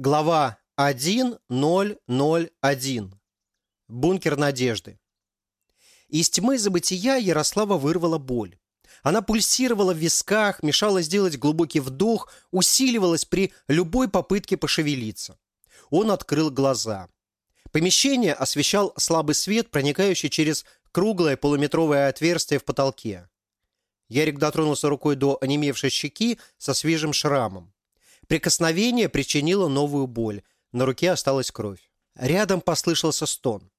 Глава 1.0.0.1. Бункер надежды. Из тьмы забытия Ярослава вырвала боль. Она пульсировала в висках, мешала сделать глубокий вдох, усиливалась при любой попытке пошевелиться. Он открыл глаза. Помещение освещал слабый свет, проникающий через круглое полуметровое отверстие в потолке. Ярик дотронулся рукой до онемевшей щеки со свежим шрамом. Прикосновение причинило новую боль. На руке осталась кровь. Рядом послышался стон.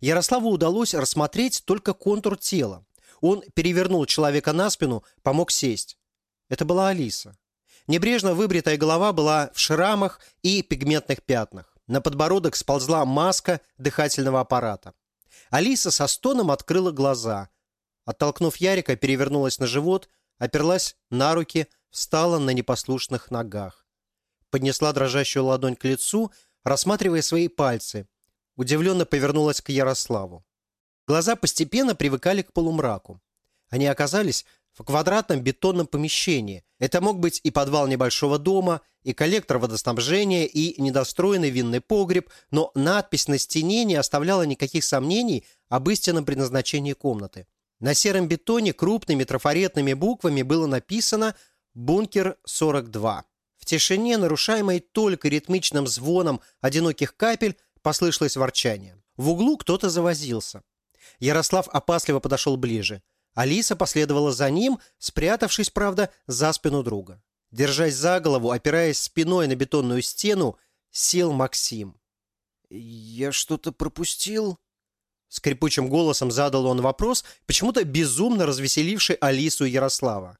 Ярославу удалось рассмотреть только контур тела. Он перевернул человека на спину, помог сесть. Это была Алиса. Небрежно выбритая голова была в шрамах и пигментных пятнах. На подбородок сползла маска дыхательного аппарата. Алиса со стоном открыла глаза. Оттолкнув Ярика, перевернулась на живот, оперлась на руки, встала на непослушных ногах поднесла дрожащую ладонь к лицу, рассматривая свои пальцы. Удивленно повернулась к Ярославу. Глаза постепенно привыкали к полумраку. Они оказались в квадратном бетонном помещении. Это мог быть и подвал небольшого дома, и коллектор водоснабжения, и недостроенный винный погреб, но надпись на стене не оставляла никаких сомнений об истинном предназначении комнаты. На сером бетоне крупными трафаретными буквами было написано «Бункер 42». В тишине, нарушаемой только ритмичным звоном одиноких капель, послышалось ворчание. В углу кто-то завозился. Ярослав опасливо подошел ближе. Алиса последовала за ним, спрятавшись, правда, за спину друга. Держась за голову, опираясь спиной на бетонную стену, сел Максим. «Я что-то пропустил?» Скрипучим голосом задал он вопрос, почему-то безумно развеселивший Алису и Ярослава.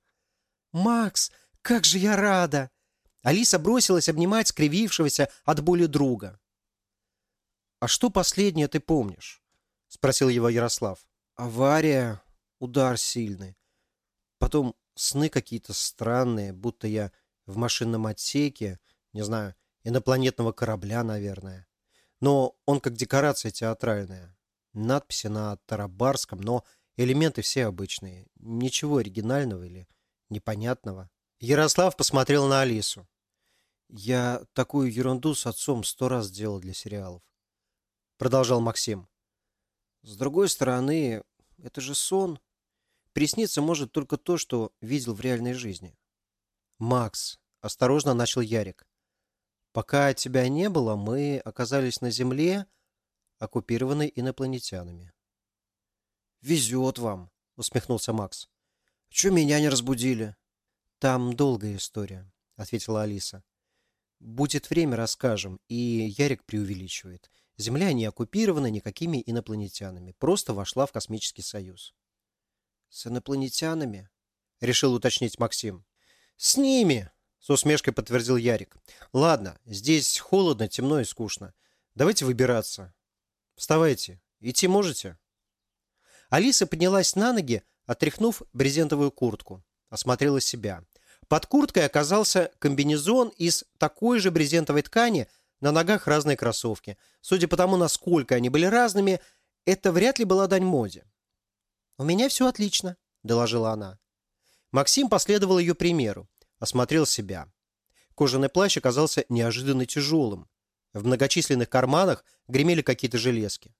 «Макс, как же я рада!» Алиса бросилась обнимать скривившегося от боли друга. «А что последнее ты помнишь?» — спросил его Ярослав. «Авария, удар сильный. Потом сны какие-то странные, будто я в машинном отсеке, не знаю, инопланетного корабля, наверное. Но он как декорация театральная. Надписи на тарабарском, но элементы все обычные. Ничего оригинального или непонятного. Ярослав посмотрел на Алису. «Я такую ерунду с отцом сто раз делал для сериалов», — продолжал Максим. «С другой стороны, это же сон. Присниться может только то, что видел в реальной жизни». «Макс», — осторожно начал Ярик, — «пока тебя не было, мы оказались на Земле, оккупированной инопланетянами». «Везет вам», — усмехнулся Макс. «Чего меня не разбудили?» «Там долгая история», — ответила Алиса. «Будет время, расскажем». И Ярик преувеличивает. Земля не оккупирована никакими инопланетянами. Просто вошла в космический союз. «С инопланетянами?» — решил уточнить Максим. «С ними!» — с усмешкой подтвердил Ярик. «Ладно, здесь холодно, темно и скучно. Давайте выбираться. Вставайте. Идти можете?» Алиса поднялась на ноги, отряхнув брезентовую куртку. Осмотрела себя. Под курткой оказался комбинезон из такой же брезентовой ткани, на ногах разные кроссовки. Судя по тому, насколько они были разными, это вряд ли была дань моде. «У меня все отлично», — доложила она. Максим последовал ее примеру, осмотрел себя. Кожаный плащ оказался неожиданно тяжелым. В многочисленных карманах гремели какие-то железки.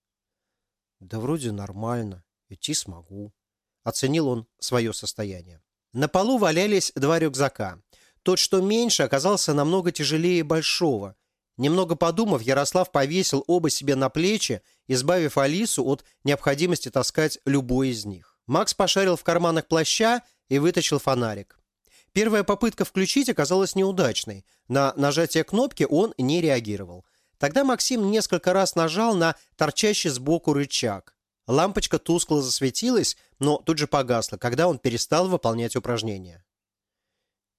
«Да вроде нормально, идти смогу», — оценил он свое состояние. На полу валялись два рюкзака. Тот, что меньше, оказался намного тяжелее большого. Немного подумав, Ярослав повесил оба себе на плечи, избавив Алису от необходимости таскать любой из них. Макс пошарил в карманах плаща и вытащил фонарик. Первая попытка включить оказалась неудачной. На нажатие кнопки он не реагировал. Тогда Максим несколько раз нажал на торчащий сбоку рычаг. Лампочка тускло засветилась, но тут же погасла, когда он перестал выполнять упражнения.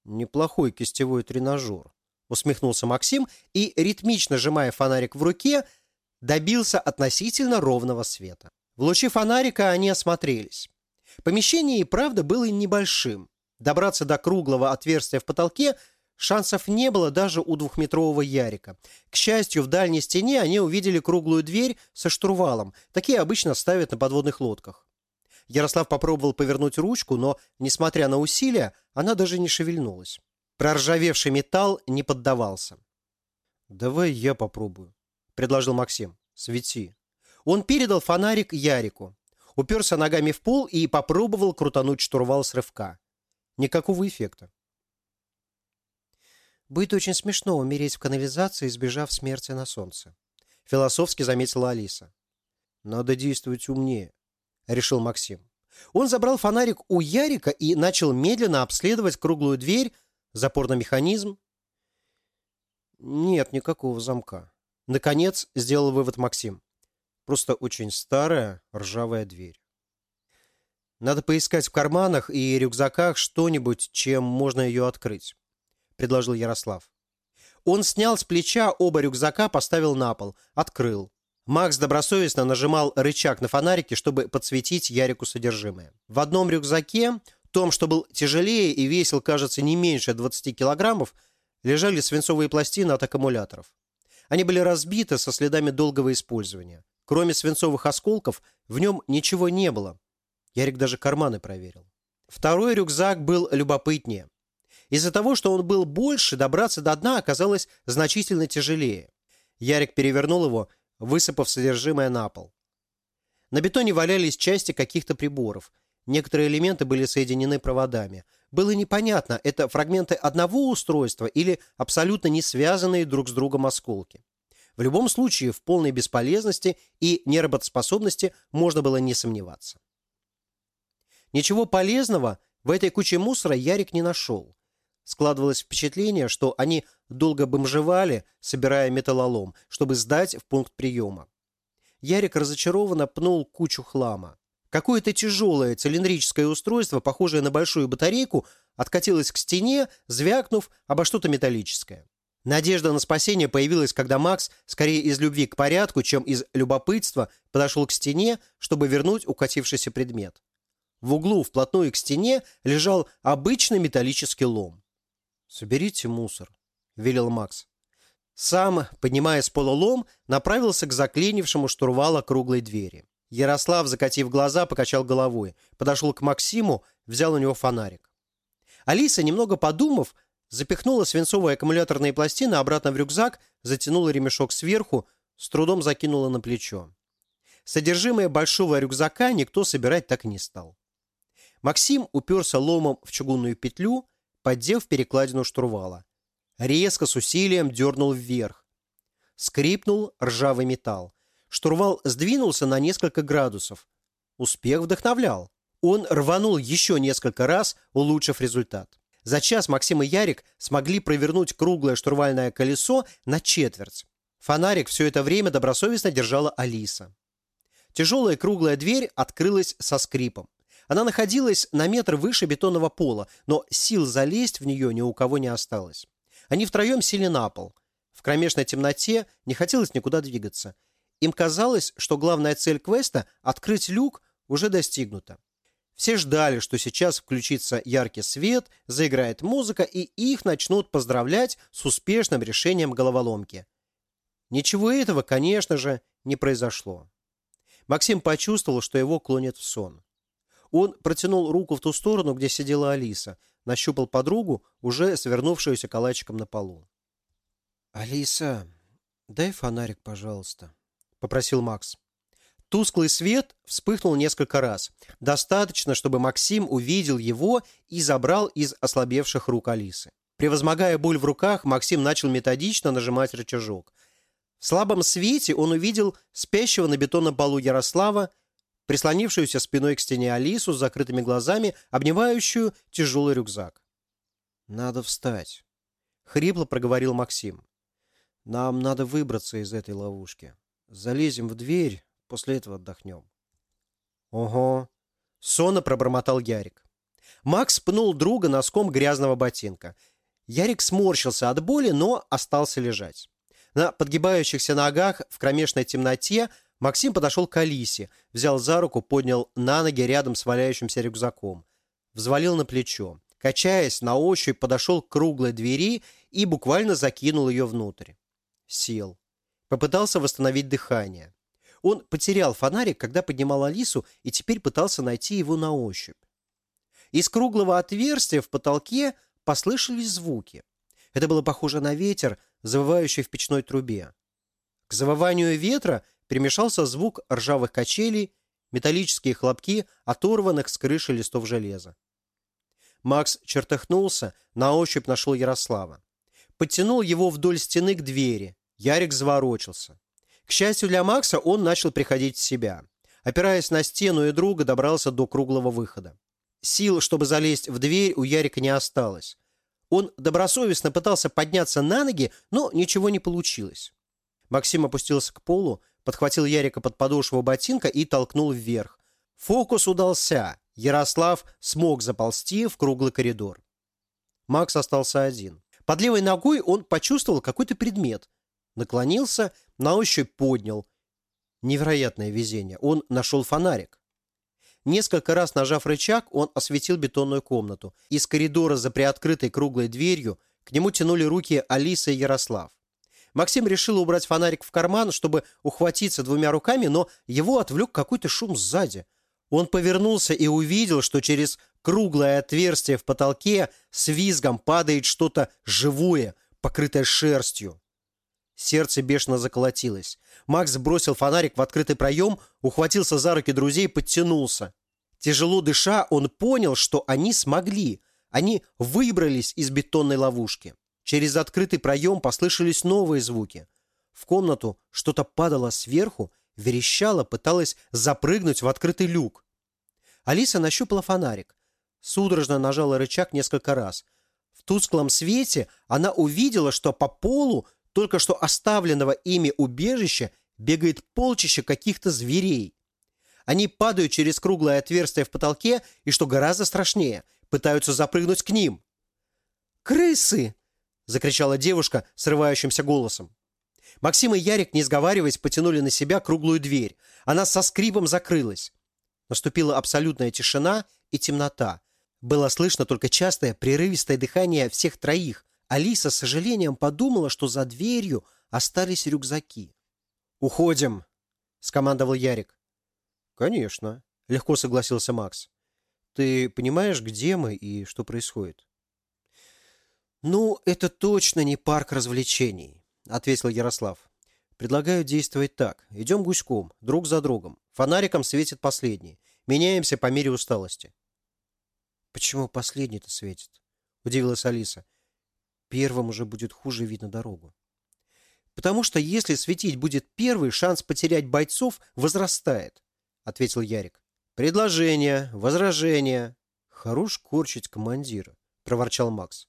«Неплохой кистевой тренажер», — усмехнулся Максим и, ритмично сжимая фонарик в руке, добился относительно ровного света. В лучи фонарика они осмотрелись. Помещение и правда было небольшим. Добраться до круглого отверстия в потолке Шансов не было даже у двухметрового Ярика. К счастью, в дальней стене они увидели круглую дверь со штурвалом. Такие обычно ставят на подводных лодках. Ярослав попробовал повернуть ручку, но, несмотря на усилия, она даже не шевельнулась. Проржавевший металл не поддавался. «Давай я попробую», — предложил Максим. «Свети». Он передал фонарик Ярику, уперся ногами в пол и попробовал крутануть штурвал с рывка. Никакого эффекта. «Будет очень смешно умереть в канализации, избежав смерти на солнце», — философски заметила Алиса. «Надо действовать умнее», — решил Максим. Он забрал фонарик у Ярика и начал медленно обследовать круглую дверь, запорный механизм. Нет никакого замка. Наконец сделал вывод Максим. Просто очень старая ржавая дверь. Надо поискать в карманах и рюкзаках что-нибудь, чем можно ее открыть предложил Ярослав. Он снял с плеча оба рюкзака, поставил на пол, открыл. Макс добросовестно нажимал рычаг на фонарике, чтобы подсветить Ярику содержимое. В одном рюкзаке, том, что был тяжелее и весил, кажется, не меньше 20 килограммов, лежали свинцовые пластины от аккумуляторов. Они были разбиты со следами долгого использования. Кроме свинцовых осколков, в нем ничего не было. Ярик даже карманы проверил. Второй рюкзак был любопытнее. Из-за того, что он был больше, добраться до дна оказалось значительно тяжелее. Ярик перевернул его, высыпав содержимое на пол. На бетоне валялись части каких-то приборов. Некоторые элементы были соединены проводами. Было непонятно, это фрагменты одного устройства или абсолютно не связанные друг с другом осколки. В любом случае, в полной бесполезности и неработоспособности можно было не сомневаться. Ничего полезного в этой куче мусора Ярик не нашел. Складывалось впечатление, что они долго бомжевали, собирая металлолом, чтобы сдать в пункт приема. Ярик разочарованно пнул кучу хлама. Какое-то тяжелое цилиндрическое устройство, похожее на большую батарейку, откатилось к стене, звякнув обо что-то металлическое. Надежда на спасение появилась, когда Макс, скорее из любви к порядку, чем из любопытства, подошел к стене, чтобы вернуть укатившийся предмет. В углу, вплотную к стене, лежал обычный металлический лом. «Соберите мусор», — велел Макс. Сам, поднимая с пола лом, направился к заклинившему штурвала круглой двери. Ярослав, закатив глаза, покачал головой, подошел к Максиму, взял у него фонарик. Алиса, немного подумав, запихнула свинцовые аккумуляторные пластины обратно в рюкзак, затянула ремешок сверху, с трудом закинула на плечо. Содержимое большого рюкзака никто собирать так и не стал. Максим уперся ломом в чугунную петлю, поддев перекладину штурвала. Резко с усилием дернул вверх. Скрипнул ржавый металл. Штурвал сдвинулся на несколько градусов. Успех вдохновлял. Он рванул еще несколько раз, улучшив результат. За час Максим и Ярик смогли провернуть круглое штурвальное колесо на четверть. Фонарик все это время добросовестно держала Алиса. Тяжелая круглая дверь открылась со скрипом. Она находилась на метр выше бетонного пола, но сил залезть в нее ни у кого не осталось. Они втроем сели на пол. В кромешной темноте не хотелось никуда двигаться. Им казалось, что главная цель квеста – открыть люк – уже достигнута. Все ждали, что сейчас включится яркий свет, заиграет музыка, и их начнут поздравлять с успешным решением головоломки. Ничего этого, конечно же, не произошло. Максим почувствовал, что его клонит в сон. Он протянул руку в ту сторону, где сидела Алиса, нащупал подругу, уже свернувшуюся калачиком на полу. «Алиса, дай фонарик, пожалуйста», — попросил Макс. Тусклый свет вспыхнул несколько раз. Достаточно, чтобы Максим увидел его и забрал из ослабевших рук Алисы. Превозмогая боль в руках, Максим начал методично нажимать рычажок. В слабом свете он увидел спящего на бетонном полу Ярослава, прислонившуюся спиной к стене Алису с закрытыми глазами, обнимающую тяжелый рюкзак. «Надо встать», — хрипло проговорил Максим. «Нам надо выбраться из этой ловушки. Залезем в дверь, после этого отдохнем». «Ого!» — сонно пробормотал Ярик. Макс пнул друга носком грязного ботинка. Ярик сморщился от боли, но остался лежать. На подгибающихся ногах в кромешной темноте Максим подошел к Алисе, взял за руку, поднял на ноги рядом с валяющимся рюкзаком. Взвалил на плечо. Качаясь, на ощупь подошел к круглой двери и буквально закинул ее внутрь. Сел. Попытался восстановить дыхание. Он потерял фонарик, когда поднимал Алису, и теперь пытался найти его на ощупь. Из круглого отверстия в потолке послышались звуки. Это было похоже на ветер, завывающий в печной трубе. К завыванию ветра перемешался звук ржавых качелей, металлические хлопки оторванных с крыши листов железа. Макс чертыхнулся, на ощупь нашел Ярослава. Подтянул его вдоль стены к двери. Ярик заворочился. К счастью для Макса, он начал приходить в себя. Опираясь на стену и друга, добрался до круглого выхода. Сил, чтобы залезть в дверь, у Ярика не осталось. Он добросовестно пытался подняться на ноги, но ничего не получилось. Максим опустился к полу, подхватил Ярика под подошву ботинка и толкнул вверх. Фокус удался. Ярослав смог заползти в круглый коридор. Макс остался один. Под левой ногой он почувствовал какой-то предмет. Наклонился, на ощупь поднял. Невероятное везение. Он нашел фонарик. Несколько раз нажав рычаг, он осветил бетонную комнату. Из коридора за приоткрытой круглой дверью к нему тянули руки Алиса и Ярослав. Максим решил убрать фонарик в карман, чтобы ухватиться двумя руками, но его отвлек какой-то шум сзади – он повернулся и увидел, что через круглое отверстие в потолке с визгом падает что-то живое, покрытое шерстью. Сердце бешено заколотилось. Макс бросил фонарик в открытый проем, ухватился за руки друзей и подтянулся. Тяжело дыша, он понял, что они смогли. Они выбрались из бетонной ловушки. Через открытый проем послышались новые звуки. В комнату что-то падало сверху верещала, пыталась запрыгнуть в открытый люк. Алиса нащупала фонарик. Судорожно нажала рычаг несколько раз. В тусклом свете она увидела, что по полу только что оставленного ими убежища бегает полчища каких-то зверей. Они падают через круглое отверстие в потолке и, что гораздо страшнее, пытаются запрыгнуть к ним. «Крысы!» – закричала девушка срывающимся голосом. Максим и Ярик, не сговариваясь, потянули на себя круглую дверь. Она со скрипом закрылась. Наступила абсолютная тишина и темнота. Было слышно только частое, прерывистое дыхание всех троих. Алиса с сожалением подумала, что за дверью остались рюкзаки. «Уходим!» – скомандовал Ярик. «Конечно», – легко согласился Макс. «Ты понимаешь, где мы и что происходит?» «Ну, это точно не парк развлечений ответил Ярослав. Предлагаю действовать так. Идем гуськом, друг за другом. Фонариком светит последний. Меняемся по мере усталости. Почему последний-то светит? Удивилась Алиса. Первым уже будет хуже видно дорогу. Потому что если светить будет первый, шанс потерять бойцов возрастает, ответил Ярик. Предложение, возражение. Хорош корчить командира, проворчал Макс.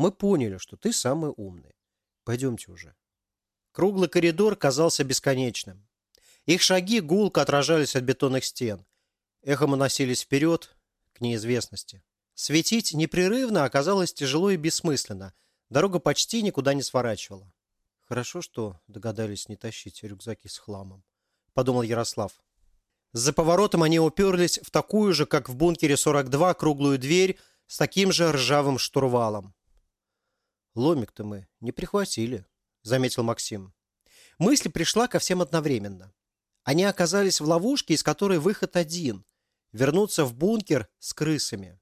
Мы поняли, что ты самый умный. Пойдемте уже. Круглый коридор казался бесконечным. Их шаги гулко отражались от бетонных стен. Эхом уносились вперед, к неизвестности. Светить непрерывно оказалось тяжело и бессмысленно. Дорога почти никуда не сворачивала. Хорошо, что догадались не тащить рюкзаки с хламом, подумал Ярослав. За поворотом они уперлись в такую же, как в бункере 42, круглую дверь с таким же ржавым штурвалом. Ломик-то мы не прихватили, заметил Максим. Мысль пришла ко всем одновременно. Они оказались в ловушке, из которой выход один – вернуться в бункер с крысами.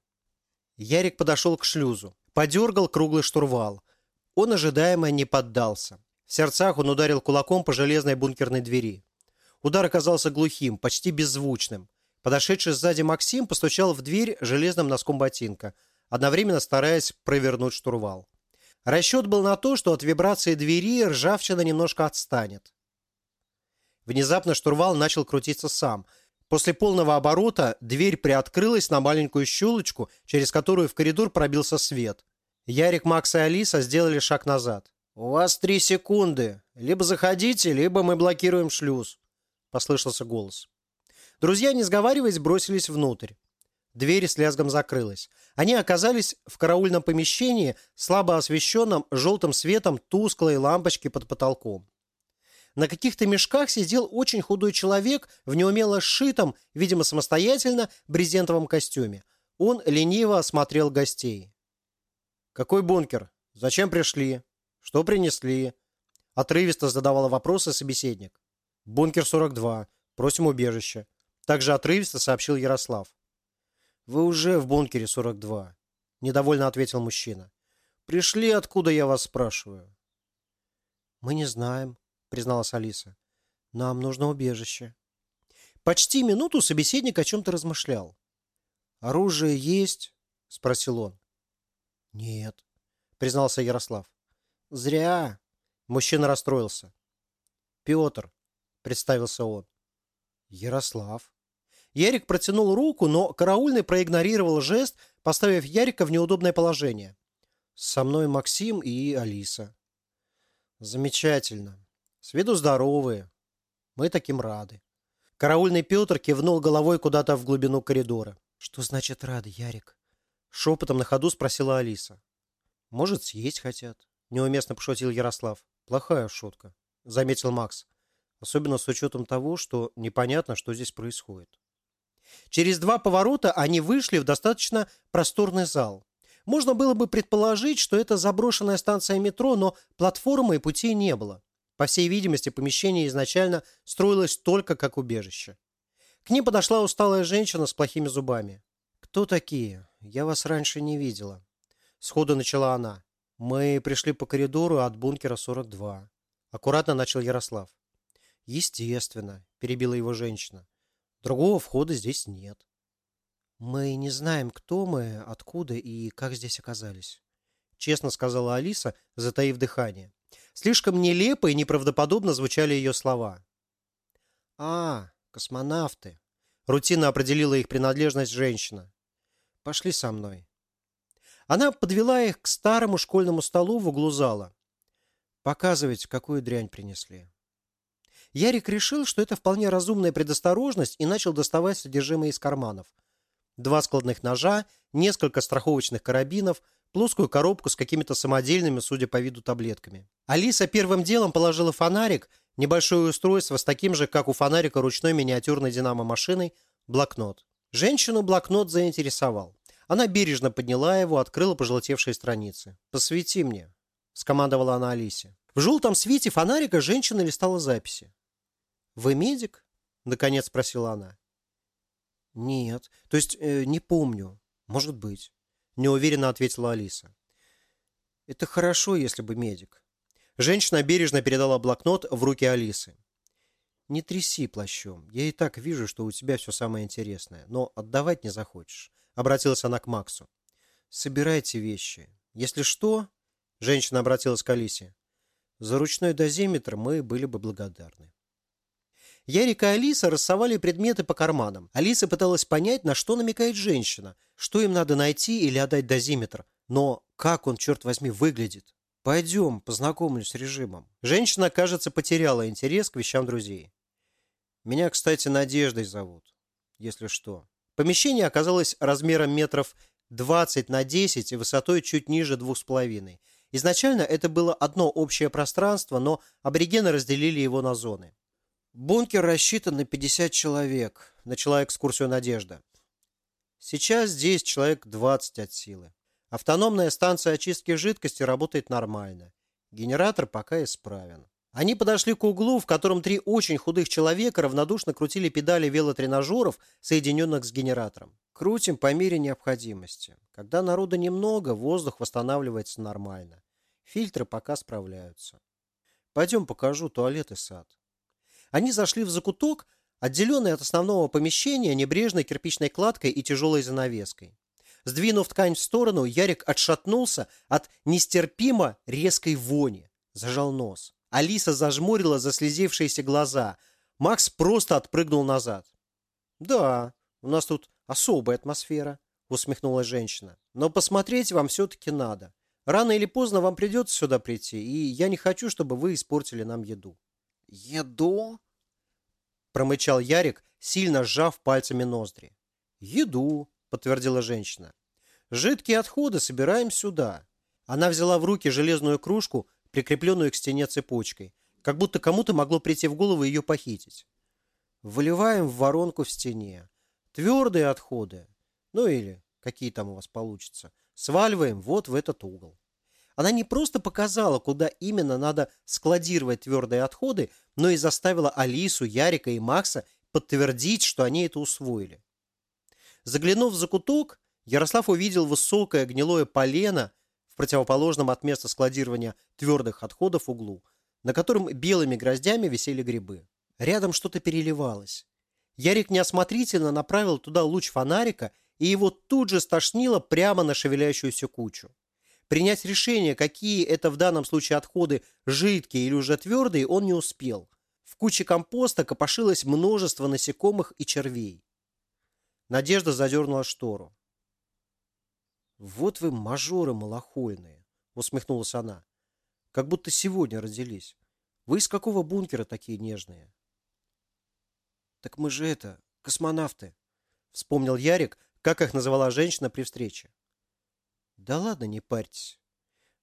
Ярик подошел к шлюзу, подергал круглый штурвал. Он ожидаемо не поддался. В сердцах он ударил кулаком по железной бункерной двери. Удар оказался глухим, почти беззвучным. Подошедший сзади Максим постучал в дверь железным носком ботинка, одновременно стараясь провернуть штурвал. Расчет был на то, что от вибрации двери ржавчина немножко отстанет. Внезапно штурвал начал крутиться сам. После полного оборота дверь приоткрылась на маленькую щелочку, через которую в коридор пробился свет. Ярик, Макс и Алиса сделали шаг назад. «У вас три секунды. Либо заходите, либо мы блокируем шлюз», — послышался голос. Друзья, не сговариваясь, бросились внутрь. Дверь с лязгом закрылась. Они оказались в караульном помещении, слабо освещенном желтым светом тусклой лампочки под потолком. На каких-то мешках сидел очень худой человек в неумело сшитом, видимо, самостоятельно, брезентовом костюме. Он лениво осмотрел гостей. «Какой бункер? Зачем пришли? Что принесли?» Отрывисто задавала вопросы собеседник. «Бункер 42. Просим убежище». Также отрывисто сообщил Ярослав. «Вы уже в бункере 42», – недовольно ответил мужчина. Пришли, откуда я вас спрашиваю? Мы не знаем, призналась Алиса. Нам нужно убежище. Почти минуту собеседник о чем-то размышлял. «Оружие есть?» – спросил он. «Нет», – признался Ярослав. «Зря». Мужчина расстроился. «Петр», – представился он. «Ярослав». Ярик протянул руку, но караульный проигнорировал жест, поставив Ярика в неудобное положение. «Со мной Максим и Алиса». «Замечательно. С виду здоровые. Мы таким рады». Караульный Петр кивнул головой куда-то в глубину коридора. «Что значит рады, Ярик?» Шепотом на ходу спросила Алиса. «Может, съесть хотят?» Неуместно пошутил Ярослав. «Плохая шутка», — заметил Макс. Особенно с учетом того, что непонятно, что здесь происходит. Через два поворота они вышли в достаточно просторный зал. Можно было бы предположить, что это заброшенная станция метро, но платформы и путей не было. По всей видимости, помещение изначально строилось только как убежище. К ним подошла усталая женщина с плохими зубами. «Кто такие? Я вас раньше не видела». Сходу начала она. «Мы пришли по коридору от бункера 42». Аккуратно начал Ярослав. «Естественно», – перебила его женщина. «Другого входа здесь нет». «Мы не знаем, кто мы, откуда и как здесь оказались», – честно сказала Алиса, затаив дыхание. Слишком нелепо и неправдоподобно звучали ее слова. «А, космонавты», — рутинно определила их принадлежность женщина. «Пошли со мной». Она подвела их к старому школьному столу в углу зала. «Показывайте, какую дрянь принесли». Ярик решил, что это вполне разумная предосторожность и начал доставать содержимое из карманов. Два складных ножа, несколько страховочных карабинов — плоскую коробку с какими-то самодельными, судя по виду, таблетками. Алиса первым делом положила фонарик, небольшое устройство с таким же, как у фонарика ручной миниатюрной динамо-машиной, блокнот. Женщину блокнот заинтересовал. Она бережно подняла его, открыла пожелтевшие страницы. «Посвети мне», – скомандовала она Алисе. В желтом свете фонарика женщина листала записи. «Вы медик?» – наконец спросила она. «Нет, то есть э, не помню. Может быть» неуверенно ответила Алиса. Это хорошо, если бы медик. Женщина бережно передала блокнот в руки Алисы. Не тряси плащом. Я и так вижу, что у тебя все самое интересное, но отдавать не захочешь. Обратилась она к Максу. Собирайте вещи. Если что, женщина обратилась к Алисе. За ручной дозиметр мы были бы благодарны. Ярик и Алиса рассовали предметы по карманам. Алиса пыталась понять, на что намекает женщина, что им надо найти или отдать дозиметр. Но как он, черт возьми, выглядит? Пойдем, познакомлюсь с режимом. Женщина, кажется, потеряла интерес к вещам друзей. Меня, кстати, Надеждой зовут, если что. Помещение оказалось размером метров 20 на 10 и высотой чуть ниже двух с половиной. Изначально это было одно общее пространство, но аборигены разделили его на зоны. Бункер рассчитан на 50 человек, начала экскурсию Надежда. Сейчас здесь человек 20 от силы. Автономная станция очистки жидкости работает нормально. Генератор пока исправен. Они подошли к углу, в котором три очень худых человека равнодушно крутили педали велотренажеров, соединенных с генератором. Крутим по мере необходимости. Когда народа немного, воздух восстанавливается нормально. Фильтры пока справляются. Пойдем покажу туалет и сад. Они зашли в закуток, отделенный от основного помещения небрежной кирпичной кладкой и тяжелой занавеской. Сдвинув ткань в сторону, Ярик отшатнулся от нестерпимо резкой вони. Зажал нос. Алиса зажмурила заслезившиеся глаза. Макс просто отпрыгнул назад. «Да, у нас тут особая атмосфера», — усмехнулась женщина. «Но посмотреть вам все-таки надо. Рано или поздно вам придется сюда прийти, и я не хочу, чтобы вы испортили нам еду». «Еду?» – промычал Ярик, сильно сжав пальцами ноздри. «Еду», – подтвердила женщина. «Жидкие отходы собираем сюда». Она взяла в руки железную кружку, прикрепленную к стене цепочкой, как будто кому-то могло прийти в голову ее похитить. Выливаем в воронку в стене. Твердые отходы, ну или какие там у вас получатся, сваливаем вот в этот угол. Она не просто показала, куда именно надо складировать твердые отходы, но и заставила Алису, Ярика и Макса подтвердить, что они это усвоили. Заглянув в закуток, Ярослав увидел высокое гнилое полено в противоположном от места складирования твердых отходов углу, на котором белыми гроздями висели грибы. Рядом что-то переливалось. Ярик неосмотрительно направил туда луч фонарика, и его тут же стошнило прямо на шевелящуюся кучу. Принять решение, какие это в данном случае отходы, жидкие или уже твердые, он не успел. В куче компоста копошилось множество насекомых и червей. Надежда задернула штору. «Вот вы мажоры малохольные», — усмехнулась она. «Как будто сегодня родились. Вы из какого бункера такие нежные?» «Так мы же это, космонавты», — вспомнил Ярик, как их называла женщина при встрече. «Да ладно, не парьтесь.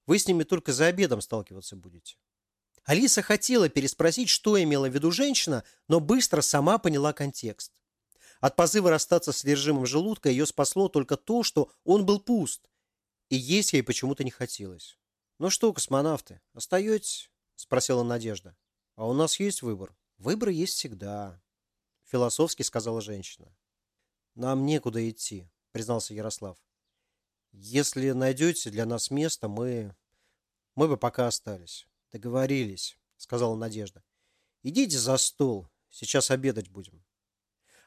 Вы с ними только за обедом сталкиваться будете». Алиса хотела переспросить, что имела в виду женщина, но быстро сама поняла контекст. От позыва расстаться с содержимым желудка ее спасло только то, что он был пуст, и есть ей почему-то не хотелось. «Ну что, космонавты, остаетесь?» – спросила Надежда. «А у нас есть выбор?» «Выбор есть всегда», – философски сказала женщина. «Нам некуда идти», – признался Ярослав. «Если найдете для нас место, мы... мы бы пока остались». «Договорились», – сказала Надежда. «Идите за стол, сейчас обедать будем».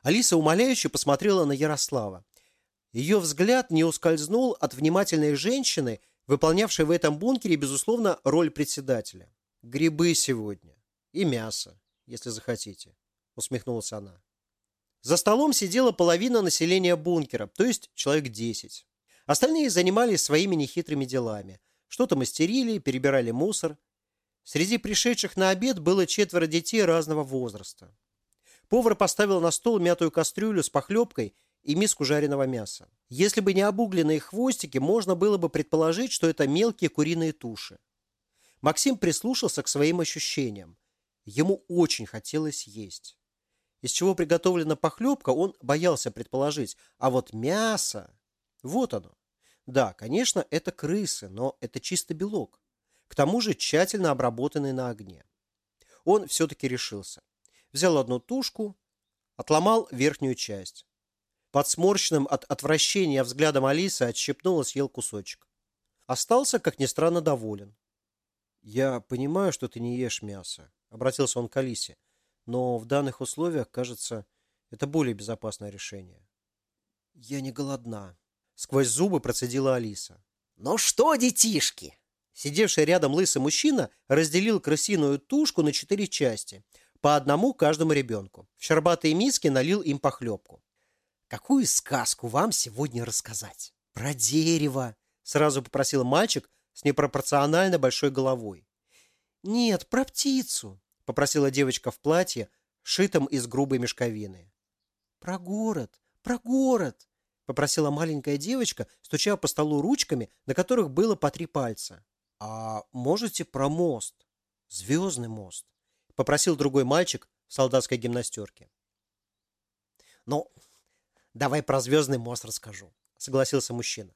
Алиса умоляюще посмотрела на Ярослава. Ее взгляд не ускользнул от внимательной женщины, выполнявшей в этом бункере, безусловно, роль председателя. «Грибы сегодня. И мясо, если захотите», — усмехнулась она. За столом сидела половина населения бункера, то есть человек десять. Остальные занимались своими нехитрыми делами. Что-то мастерили, перебирали мусор. Среди пришедших на обед было четверо детей разного возраста. Повар поставил на стол мятую кастрюлю с похлебкой и миску жареного мяса. Если бы не обугленные хвостики, можно было бы предположить, что это мелкие куриные туши. Максим прислушался к своим ощущениям. Ему очень хотелось есть. Из чего приготовлена похлебка, он боялся предположить. А вот мясо... Вот оно. Да, конечно, это крысы, но это чисто белок. К тому же тщательно обработанный на огне. Он все-таки решился взял одну тушку, отломал верхнюю часть. Под сморщенным от отвращения взглядом Алисы отщепнул и съел кусочек. Остался, как ни странно, доволен. «Я понимаю, что ты не ешь мясо», — обратился он к Алисе, «но в данных условиях, кажется, это более безопасное решение». «Я не голодна», — сквозь зубы процедила Алиса. «Ну что, детишки?» Сидевший рядом лысый мужчина разделил крысиную тушку на четыре части, по одному каждому ребенку. В щербатые миски налил им похлебку. «Какую сказку вам сегодня рассказать?» «Про дерево», — сразу попросил мальчик с непропорционально большой головой. «Нет, про птицу», — попросила девочка в платье, шитом из грубой мешковины. «Про город, про город», — попросила маленькая девочка, стуча по столу ручками, на которых было по три пальца. «А можете про мост? Звездный мост?» Попросил другой мальчик в солдатской гимнастерке. «Ну, давай про звездный мост расскажу», — согласился мужчина.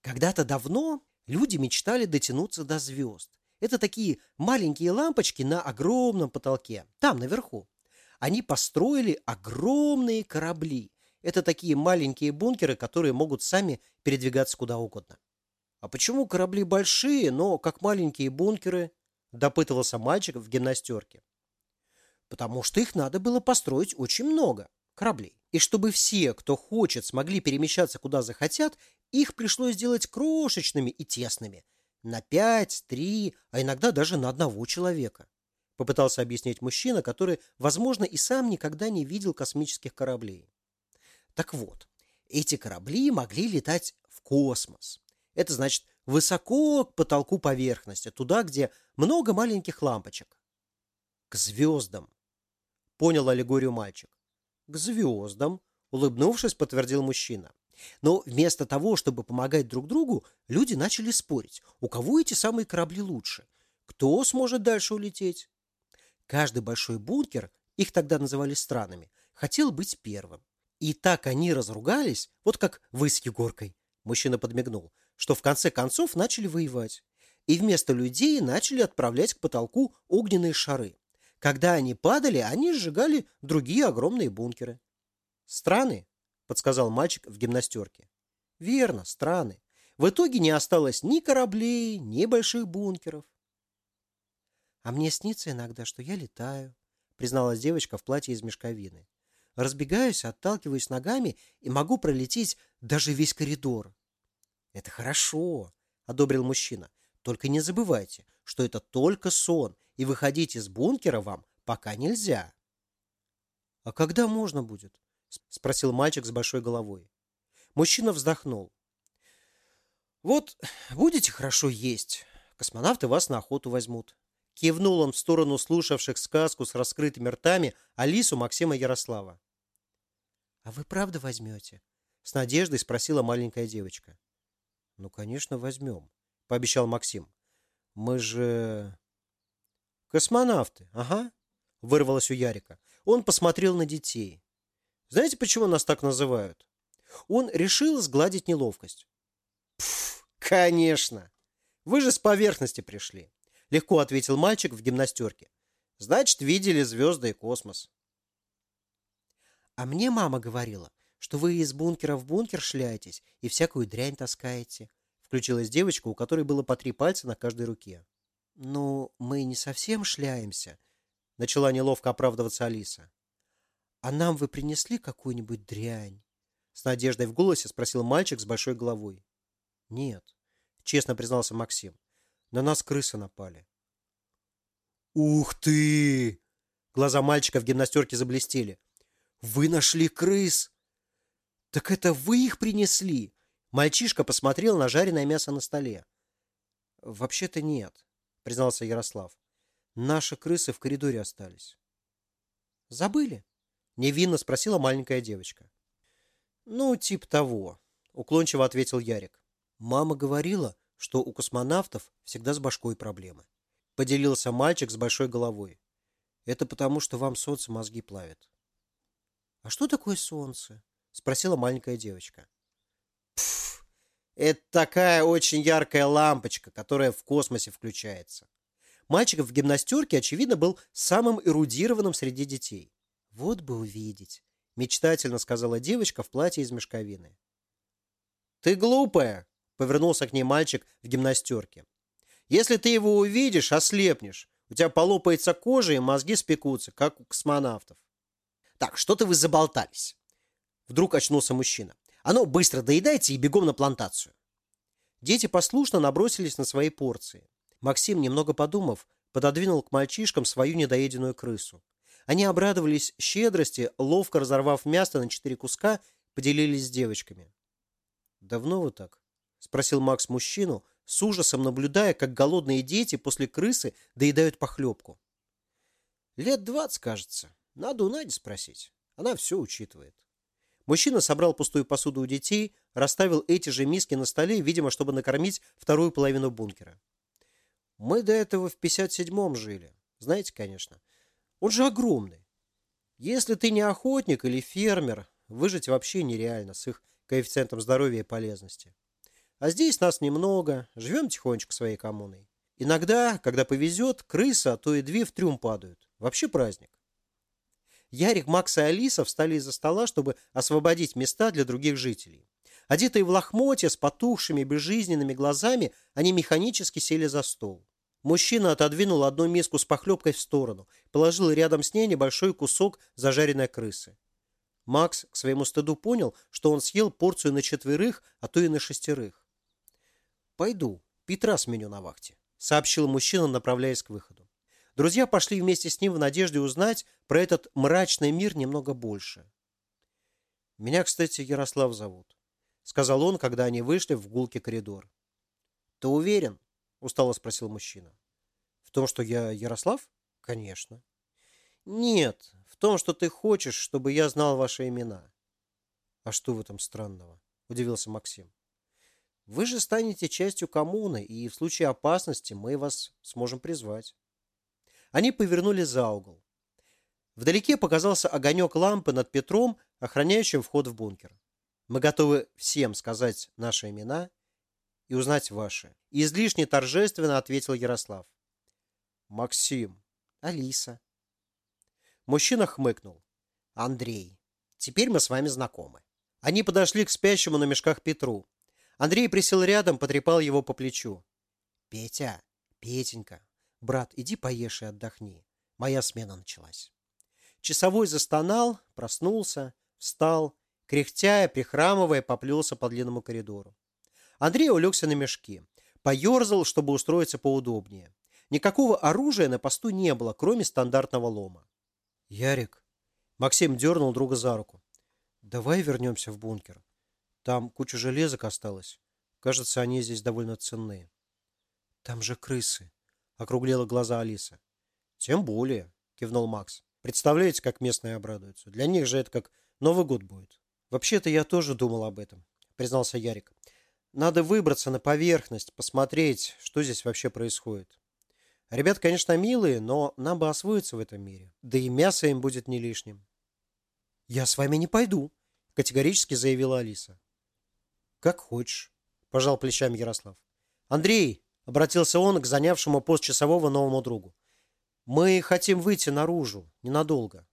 «Когда-то давно люди мечтали дотянуться до звезд. Это такие маленькие лампочки на огромном потолке, там, наверху. Они построили огромные корабли. Это такие маленькие бункеры, которые могут сами передвигаться куда угодно. А почему корабли большие, но как маленькие бункеры? допытывался мальчик в гимнастерке. Потому что их надо было построить очень много кораблей. И чтобы все, кто хочет, смогли перемещаться куда захотят, их пришлось сделать крошечными и тесными. На пять, три, а иногда даже на одного человека. Попытался объяснить мужчина, который, возможно, и сам никогда не видел космических кораблей. Так вот, эти корабли могли летать в космос. Это значит высоко к потолку поверхности, туда, где много маленьких лампочек. К звездам. Понял аллегорию мальчик. К звездам, улыбнувшись, подтвердил мужчина. Но вместо того, чтобы помогать друг другу, люди начали спорить, у кого эти самые корабли лучше, кто сможет дальше улететь. Каждый большой бункер, их тогда называли странами, хотел быть первым. И так они разругались, вот как вы с Егоркой, мужчина подмигнул, что в конце концов начали воевать. И вместо людей начали отправлять к потолку огненные шары. Когда они падали, они сжигали другие огромные бункеры. «Страны?» – подсказал мальчик в гимнастерке. «Верно, страны. В итоге не осталось ни кораблей, ни больших бункеров. «А мне снится иногда, что я летаю», — призналась девочка в платье из мешковины. «Разбегаюсь, отталкиваюсь ногами и могу пролететь даже весь коридор». «Это хорошо», — одобрил мужчина. «Только не забывайте, что это только сон, и выходить из бункера вам пока нельзя». «А когда можно будет?» — спросил мальчик с большой головой. Мужчина вздохнул. «Вот будете хорошо есть, космонавты вас на охоту возьмут». Кивнул он в сторону слушавших сказку с раскрытыми ртами Алису Максима Ярослава. «А вы правда возьмете?» — с надеждой спросила маленькая девочка. «Ну, конечно, возьмем», — пообещал Максим. «Мы же...» «Космонавты, ага», — вырвалось у Ярика. Он посмотрел на детей. «Знаете, почему нас так называют?» Он решил сгладить неловкость. «Пф, конечно! Вы же с поверхности пришли!» Легко ответил мальчик в гимнастерке. «Значит, видели звезды и космос». «А мне мама говорила, что вы из бункера в бункер шляетесь и всякую дрянь таскаете», включилась девочка, у которой было по три пальца на каждой руке. «Ну, мы не совсем шляемся», — начала неловко оправдываться Алиса. «А нам вы принесли какую-нибудь дрянь?» С надеждой в голосе спросил мальчик с большой головой. «Нет», — честно признался Максим. «На нас крысы напали». «Ух ты!» Глаза мальчика в гимнастерке заблестели. «Вы нашли крыс!» «Так это вы их принесли?» Мальчишка посмотрел на жареное мясо на столе. «Вообще-то нет», — признался Ярослав. «Наши крысы в коридоре остались». «Забыли?» — невинно спросила маленькая девочка. «Ну, типа того», — уклончиво ответил Ярик. «Мама говорила, что у космонавтов всегда с башкой проблемы», — поделился мальчик с большой головой. «Это потому, что вам солнце мозги плавит». «А что такое солнце?» — спросила маленькая девочка. «Пф, это такая очень яркая лампочка, которая в космосе включается». Мальчик в гимнастерке, очевидно, был самым эрудированным среди детей. «Вот бы увидеть», мечтательно сказала девочка в платье из мешковины. Ты глупая, повернулся к ней мальчик в гимнастерке. Если ты его увидишь, ослепнешь. У тебя полопается кожа и мозги спекутся, как у космонавтов. Так, что-то вы заболтались. Вдруг очнулся мужчина. А ну, быстро доедайте и бегом на плантацию. Дети послушно набросились на свои порции. Максим, немного подумав, пододвинул к мальчишкам свою недоеденную крысу. Они обрадовались щедрости, ловко разорвав мясо на четыре куска, поделились с девочками. «Давно вы так?» – спросил Макс мужчину, с ужасом наблюдая, как голодные дети после крысы доедают похлебку. «Лет двадцать, кажется. Надо у Нади спросить. Она все учитывает». Мужчина собрал пустую посуду у детей, расставил эти же миски на столе, видимо, чтобы накормить вторую половину бункера. «Мы до этого в 57-м жили. Знаете, конечно. Он же огромный. Если ты не охотник или фермер, выжить вообще нереально с их коэффициентом здоровья и полезности. А здесь нас немного, живем тихонечко своей коммуной. Иногда, когда повезет, крыса, то и две в трюм падают. Вообще праздник. Ярик, Макс и Алиса встали из-за стола, чтобы освободить места для других жителей. Одетые в лохмотья, с потухшими, безжизненными глазами, они механически сели за стол. Мужчина отодвинул одну миску с похлебкой в сторону, положил рядом с ней небольшой кусок зажаренной крысы. Макс к своему стыду понял, что он съел порцию на четверых, а то и на шестерых. «Пойду, Петра сменю на вахте», — сообщил мужчина, направляясь к выходу. Друзья пошли вместе с ним в надежде узнать про этот мрачный мир немного больше. «Меня, кстати, Ярослав зовут», — сказал он, когда они вышли в гулкий коридор. «Ты уверен?» устало спросил мужчина. В том, что я Ярослав? Конечно. Нет, в том, что ты хочешь, чтобы я знал ваши имена. А что в этом странного? Удивился Максим. Вы же станете частью коммуны, и в случае опасности мы вас сможем призвать. Они повернули за угол. Вдалеке показался огонек лампы над Петром, охраняющим вход в бункер. Мы готовы всем сказать наши имена – и узнать ваши. Излишне торжественно ответил Ярослав. Максим. Алиса. Мужчина хмыкнул. Андрей. Теперь мы с вами знакомы. Они подошли к спящему на мешках Петру. Андрей присел рядом, потрепал его по плечу. «Петя, Петенька, брат, иди поешь и отдохни. Моя смена началась». Часовой застонал, проснулся, встал, кряхтя и прихрамывая, поплелся по длинному коридору. Андрей улегся на мешки, поерзал, чтобы устроиться поудобнее. Никакого оружия на посту не было, кроме стандартного лома. «Ярик», — Максим дернул друга за руку, — «давай вернемся в бункер. Там куча железок осталось. Кажется, они здесь довольно ценные». «Там же крысы», — округлила глаза Алиса. «Тем более», — кивнул Макс. «Представляете, как местные обрадуются? Для них же это как Новый год будет». «Вообще-то я тоже думал об этом», — признался Ярик. «Надо выбраться на поверхность, посмотреть, что здесь вообще происходит. Ребят, конечно, милые, но нам бы освоиться в этом мире. Да и мясо им будет не лишним». «Я с вами не пойду», — категорически заявила Алиса. «Как хочешь», — пожал плечами Ярослав. «Андрей, — обратился он к занявшему пост часового новому другу. «Мы хотим выйти наружу, ненадолго».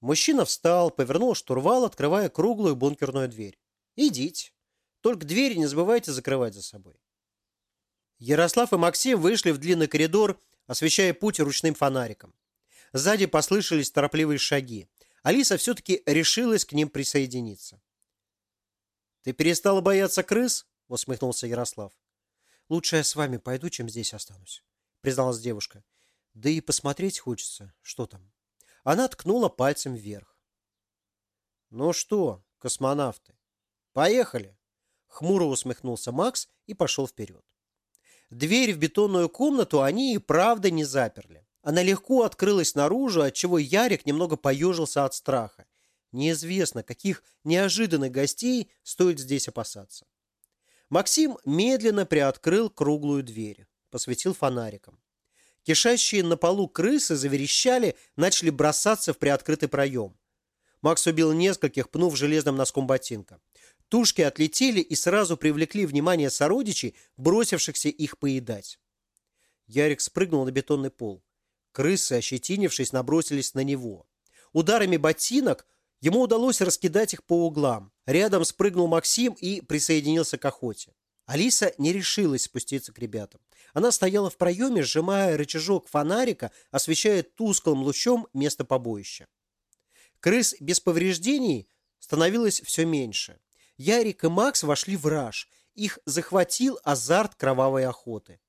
Мужчина встал, повернул штурвал, открывая круглую бункерную дверь. «Идите. Только двери не забывайте закрывать за собой». Ярослав и Максим вышли в длинный коридор, освещая путь ручным фонариком. Сзади послышались торопливые шаги. Алиса все-таки решилась к ним присоединиться. «Ты перестала бояться крыс?» — усмехнулся Ярослав. Лучше я с вами пойду, чем здесь останусь, призналась девушка. Да и посмотреть хочется, что там. Она ткнула пальцем вверх. Ну что, космонавты, поехали. Хмуро усмехнулся Макс и пошел вперед. Дверь в бетонную комнату они и правда не заперли. Она легко открылась наружу, отчего Ярик немного поежился от страха. Неизвестно, каких неожиданных гостей стоит здесь опасаться. Максим медленно приоткрыл круглую дверь, посветил фонариком. Кишащие на полу крысы заверещали, начали бросаться в приоткрытый проем. Макс убил нескольких, пнув железным носком ботинка. Тушки отлетели и сразу привлекли внимание сородичей, бросившихся их поедать. Ярик спрыгнул на бетонный пол. Крысы, ощетинившись, набросились на него. Ударами ботинок Ему удалось раскидать их по углам. Рядом спрыгнул Максим и присоединился к охоте. Алиса не решилась спуститься к ребятам. Она стояла в проеме, сжимая рычажок фонарика, освещая тусклым лучом место побоища. Крыс без повреждений становилось все меньше. Ярик и Макс вошли в раж. Их захватил азарт кровавой охоты.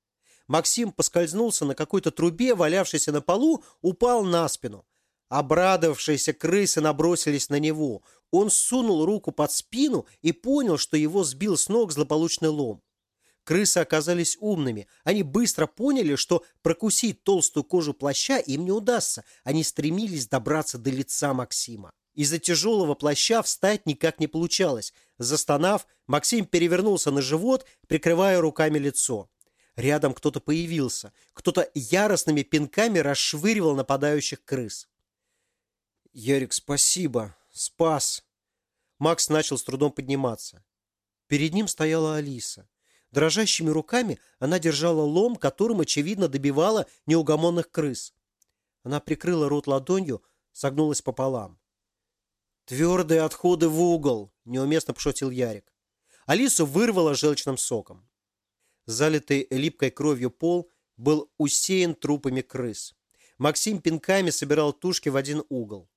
Максим поскользнулся на какой-то трубе, валявшейся на полу, упал на спину. Обрадовавшиеся крысы набросились на него. Он сунул руку под спину и понял, что его сбил с ног злополучный лом. Крысы оказались умными. Они быстро поняли, что прокусить толстую кожу плаща им не удастся. Они стремились добраться до лица Максима. Из-за тяжелого плаща встать никак не получалось. Застонав, Максим перевернулся на живот, прикрывая руками лицо. Рядом кто-то появился. Кто-то яростными пинками расшвыривал нападающих крыс. «Ярик, спасибо! Спас!» Макс начал с трудом подниматься. Перед ним стояла Алиса. Дрожащими руками она держала лом, которым, очевидно, добивала неугомонных крыс. Она прикрыла рот ладонью, согнулась пополам. «Твердые отходы в угол!» – неуместно пошутил Ярик. Алису вырвало желчным соком. Залитый липкой кровью пол был усеян трупами крыс. Максим пинками собирал тушки в один угол.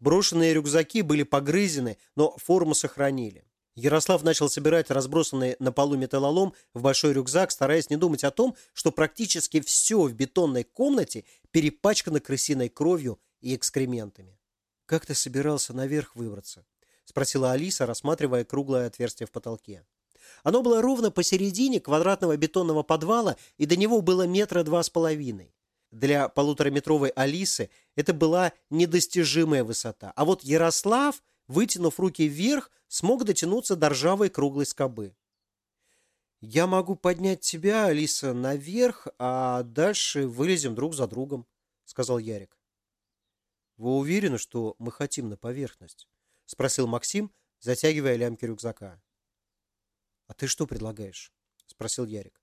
Брошенные рюкзаки были погрызены, но форму сохранили. Ярослав начал собирать разбросанный на полу металлолом в большой рюкзак, стараясь не думать о том, что практически все в бетонной комнате перепачкано крысиной кровью и экскрементами. «Как ты собирался наверх выбраться?» – спросила Алиса, рассматривая круглое отверстие в потолке. Оно было ровно посередине квадратного бетонного подвала, и до него было метра два с половиной. Для полутораметровой Алисы это была недостижимая высота. А вот Ярослав, вытянув руки вверх, смог дотянуться до ржавой круглой скобы. «Я могу поднять тебя, Алиса, наверх, а дальше вылезем друг за другом», — сказал Ярик. «Вы уверены, что мы хотим на поверхность?» — спросил Максим, затягивая лямки рюкзака. «А ты что предлагаешь?» — спросил Ярик.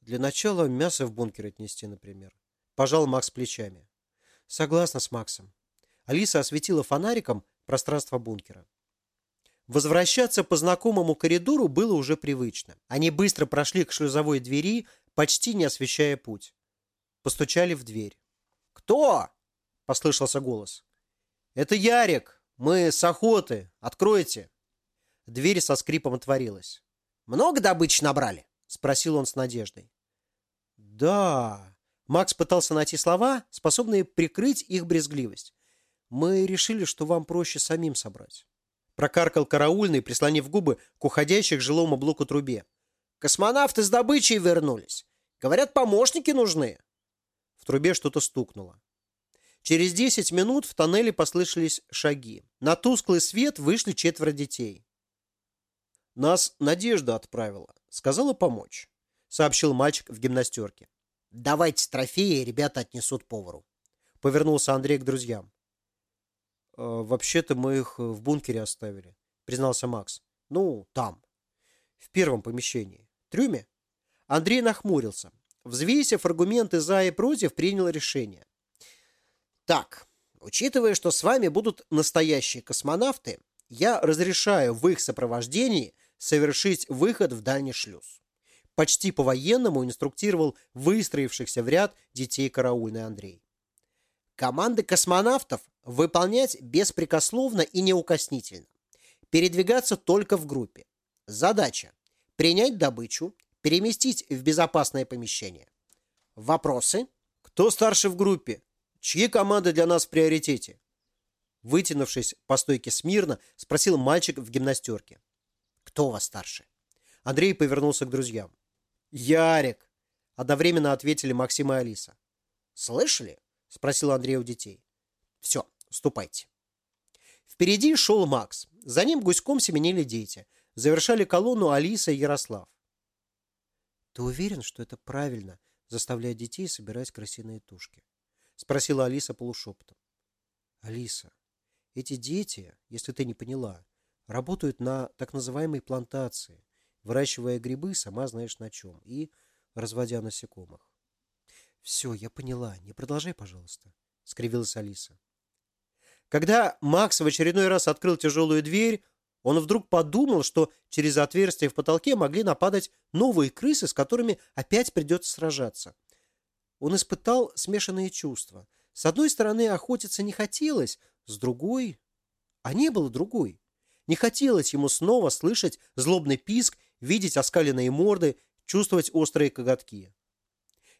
«Для начала мясо в бункер отнести, например. Пожал Макс плечами. Согласна с Максом. Алиса осветила фонариком пространство бункера. Возвращаться по знакомому коридору было уже привычно. Они быстро прошли к шлюзовой двери, почти не освещая путь. Постучали в дверь. «Кто?» – послышался голос. «Это Ярик. Мы с охоты. Откройте». Дверь со скрипом отворилась. «Много добычи набрали?» – спросил он с надеждой. «Да». Макс пытался найти слова, способные прикрыть их брезгливость. «Мы решили, что вам проще самим собрать». Прокаркал караульный, прислонив губы к уходящей жилому блоку трубе. «Космонавты с добычей вернулись. Говорят, помощники нужны». В трубе что-то стукнуло. Через десять минут в тоннеле послышались шаги. На тусклый свет вышли четверо детей. «Нас Надежда отправила. Сказала помочь», — сообщил мальчик в гимнастерке. «Давайте трофеи, ребята отнесут повару», — повернулся Андрей к друзьям. «Э, «Вообще-то мы их в бункере оставили», — признался Макс. «Ну, там, в первом помещении. Трюме?» Андрей нахмурился. Взвесив аргументы за и против, принял решение. «Так, учитывая, что с вами будут настоящие космонавты, я разрешаю в их сопровождении совершить выход в дальний шлюз. Почти по-военному инструктировал выстроившихся в ряд детей караульный Андрей. Команды космонавтов выполнять беспрекословно и неукоснительно. Передвигаться только в группе. Задача – принять добычу, переместить в безопасное помещение. Вопросы? Кто старше в группе? Чьи команды для нас в приоритете? Вытянувшись по стойке смирно, спросил мальчик в гимнастерке. Кто у вас старше? Андрей повернулся к друзьям. Ярик! Одновременно ответили Максим и Алиса. Слышали? Спросил Андрей у детей. Все, ступайте. Впереди шел Макс. За ним гуськом семенили дети. Завершали колонну Алиса и Ярослав. Ты уверен, что это правильно заставлять детей собирать крысиные тушки? Спросила Алиса полушепотом. Алиса, эти дети, если ты не поняла, работают на так называемой плантации, выращивая грибы, сама знаешь на чем, и разводя насекомых. «Все, я поняла. Не продолжай, пожалуйста», — скривилась Алиса. Когда Макс в очередной раз открыл тяжелую дверь, он вдруг подумал, что через отверстие в потолке могли нападать новые крысы, с которыми опять придется сражаться. Он испытал смешанные чувства. С одной стороны, охотиться не хотелось, с другой... А не было другой. Не хотелось ему снова слышать злобный писк, видеть оскаленные морды, чувствовать острые коготки.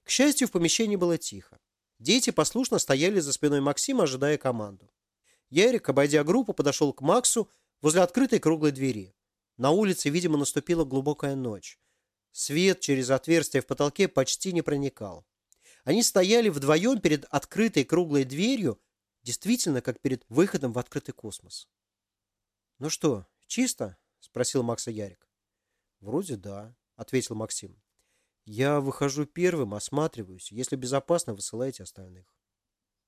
К счастью, в помещении было тихо. Дети послушно стояли за спиной Максима, ожидая команду. Ярик, обойдя группу, подошел к Максу возле открытой круглой двери. На улице, видимо, наступила глубокая ночь. Свет через отверстие в потолке почти не проникал. Они стояли вдвоем перед открытой круглой дверью, действительно, как перед выходом в открытый космос. «Ну что, чисто?» – спросил Макса Ярик. «Вроде да», – ответил Максим. «Я выхожу первым, осматриваюсь. Если безопасно, высылайте остальных».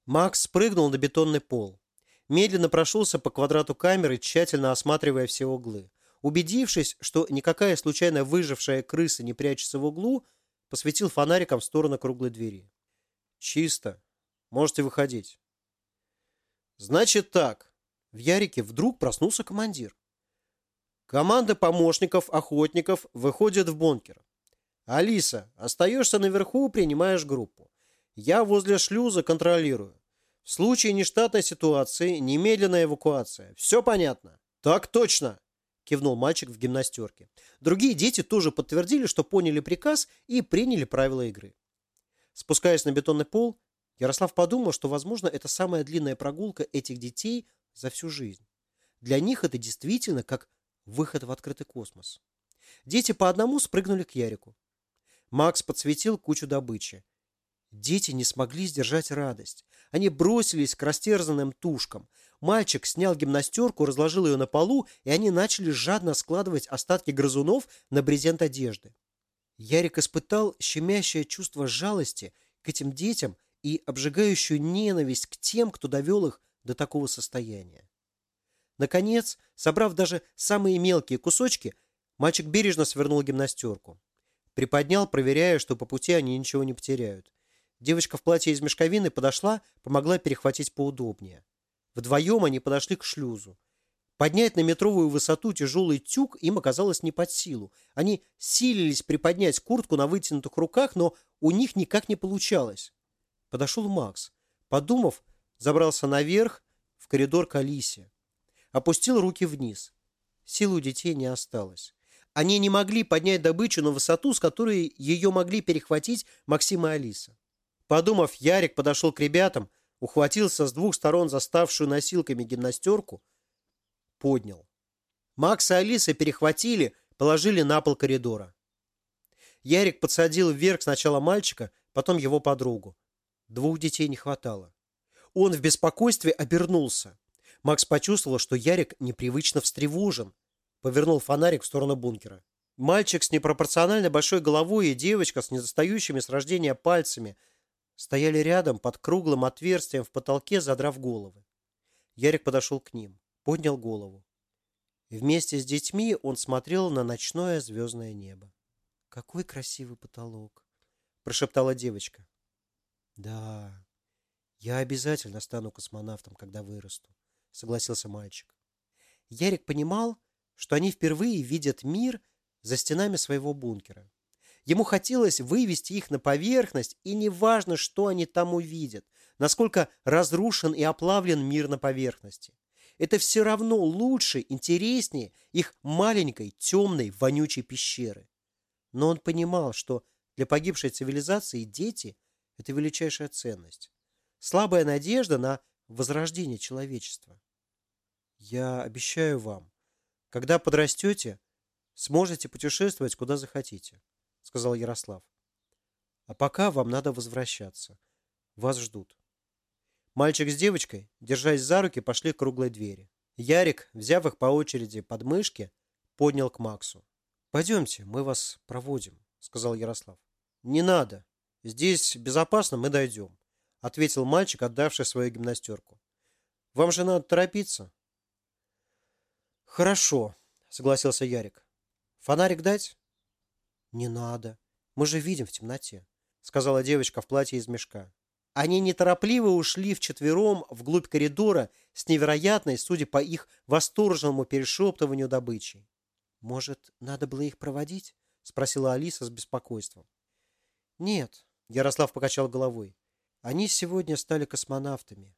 Макс спрыгнул на бетонный пол. Медленно прошелся по квадрату камеры, тщательно осматривая все углы. Убедившись, что никакая случайно выжившая крыса не прячется в углу, посветил фонариком в сторону круглой двери. «Чисто. Можете выходить». «Значит так. В Ярике вдруг проснулся командир. Команда помощников, охотников выходит в бункер. Алиса, остаешься наверху, принимаешь группу. Я возле шлюза контролирую. В случае нештатной ситуации немедленная эвакуация. Все понятно? Так точно, кивнул мальчик в гимнастерке. Другие дети тоже подтвердили, что поняли приказ и приняли правила игры. Спускаясь на бетонный пол, Ярослав подумал, что, возможно, это самая длинная прогулка этих детей за всю жизнь. Для них это действительно как выход в открытый космос. Дети по одному спрыгнули к Ярику. Макс подсветил кучу добычи. Дети не смогли сдержать радость. Они бросились к растерзанным тушкам. Мальчик снял гимнастерку, разложил ее на полу, и они начали жадно складывать остатки грызунов на брезент одежды. Ярик испытал щемящее чувство жалости к этим детям и обжигающую ненависть к тем, кто довел их до такого состояния. Наконец, собрав даже самые мелкие кусочки, мальчик бережно свернул гимнастерку. Приподнял, проверяя, что по пути они ничего не потеряют. Девочка в платье из мешковины подошла, помогла перехватить поудобнее. Вдвоем они подошли к шлюзу. Поднять на метровую высоту тяжелый тюк им оказалось не под силу. Они силились приподнять куртку на вытянутых руках, но у них никак не получалось. Подошел Макс. Подумав, забрался наверх, в коридор к Алисе. Опустил руки вниз. Сил у детей не осталось. Они не могли поднять добычу на высоту, с которой ее могли перехватить Максим и Алиса. Подумав, Ярик подошел к ребятам, ухватился с двух сторон заставшую носилками гимнастерку, поднял. Макс и Алиса перехватили, положили на пол коридора. Ярик подсадил вверх сначала мальчика, потом его подругу. Двух детей не хватало. Он в беспокойстве обернулся. Макс почувствовал, что Ярик непривычно встревожен. Повернул фонарик в сторону бункера. Мальчик с непропорционально большой головой и девочка с недостающими с рождения пальцами стояли рядом под круглым отверстием в потолке, задрав головы. Ярик подошел к ним, поднял голову. Вместе с детьми он смотрел на ночное звездное небо. «Какой красивый потолок!» – прошептала девочка. «Да, я обязательно стану космонавтом, когда вырасту», – согласился мальчик. Ярик понимал, что они впервые видят мир за стенами своего бункера. Ему хотелось вывести их на поверхность, и неважно, что они там увидят, насколько разрушен и оплавлен мир на поверхности. Это все равно лучше, интереснее их маленькой, темной, вонючей пещеры. Но он понимал, что для погибшей цивилизации дети – это величайшая ценность. Слабая надежда на возрождение человечества. Я обещаю вам, когда подрастете, сможете путешествовать куда захотите, сказал Ярослав. А пока вам надо возвращаться. Вас ждут. Мальчик с девочкой, держась за руки, пошли к круглой двери. Ярик, взяв их по очереди под мышки, поднял к Максу. «Пойдемте, мы вас проводим», — сказал Ярослав. «Не надо. Здесь безопасно, мы дойдем», — ответил мальчик, отдавший свою гимнастерку. «Вам же надо торопиться». «Хорошо», — согласился Ярик. «Фонарик дать?» «Не надо. Мы же видим в темноте», — сказала девочка в платье из мешка. Они неторопливо ушли вчетвером вглубь коридора с невероятной, судя по их восторженному перешептыванию добычей. «Может, надо было их проводить?» — спросила Алиса с беспокойством. «Нет», — Ярослав покачал головой. «Они сегодня стали космонавтами,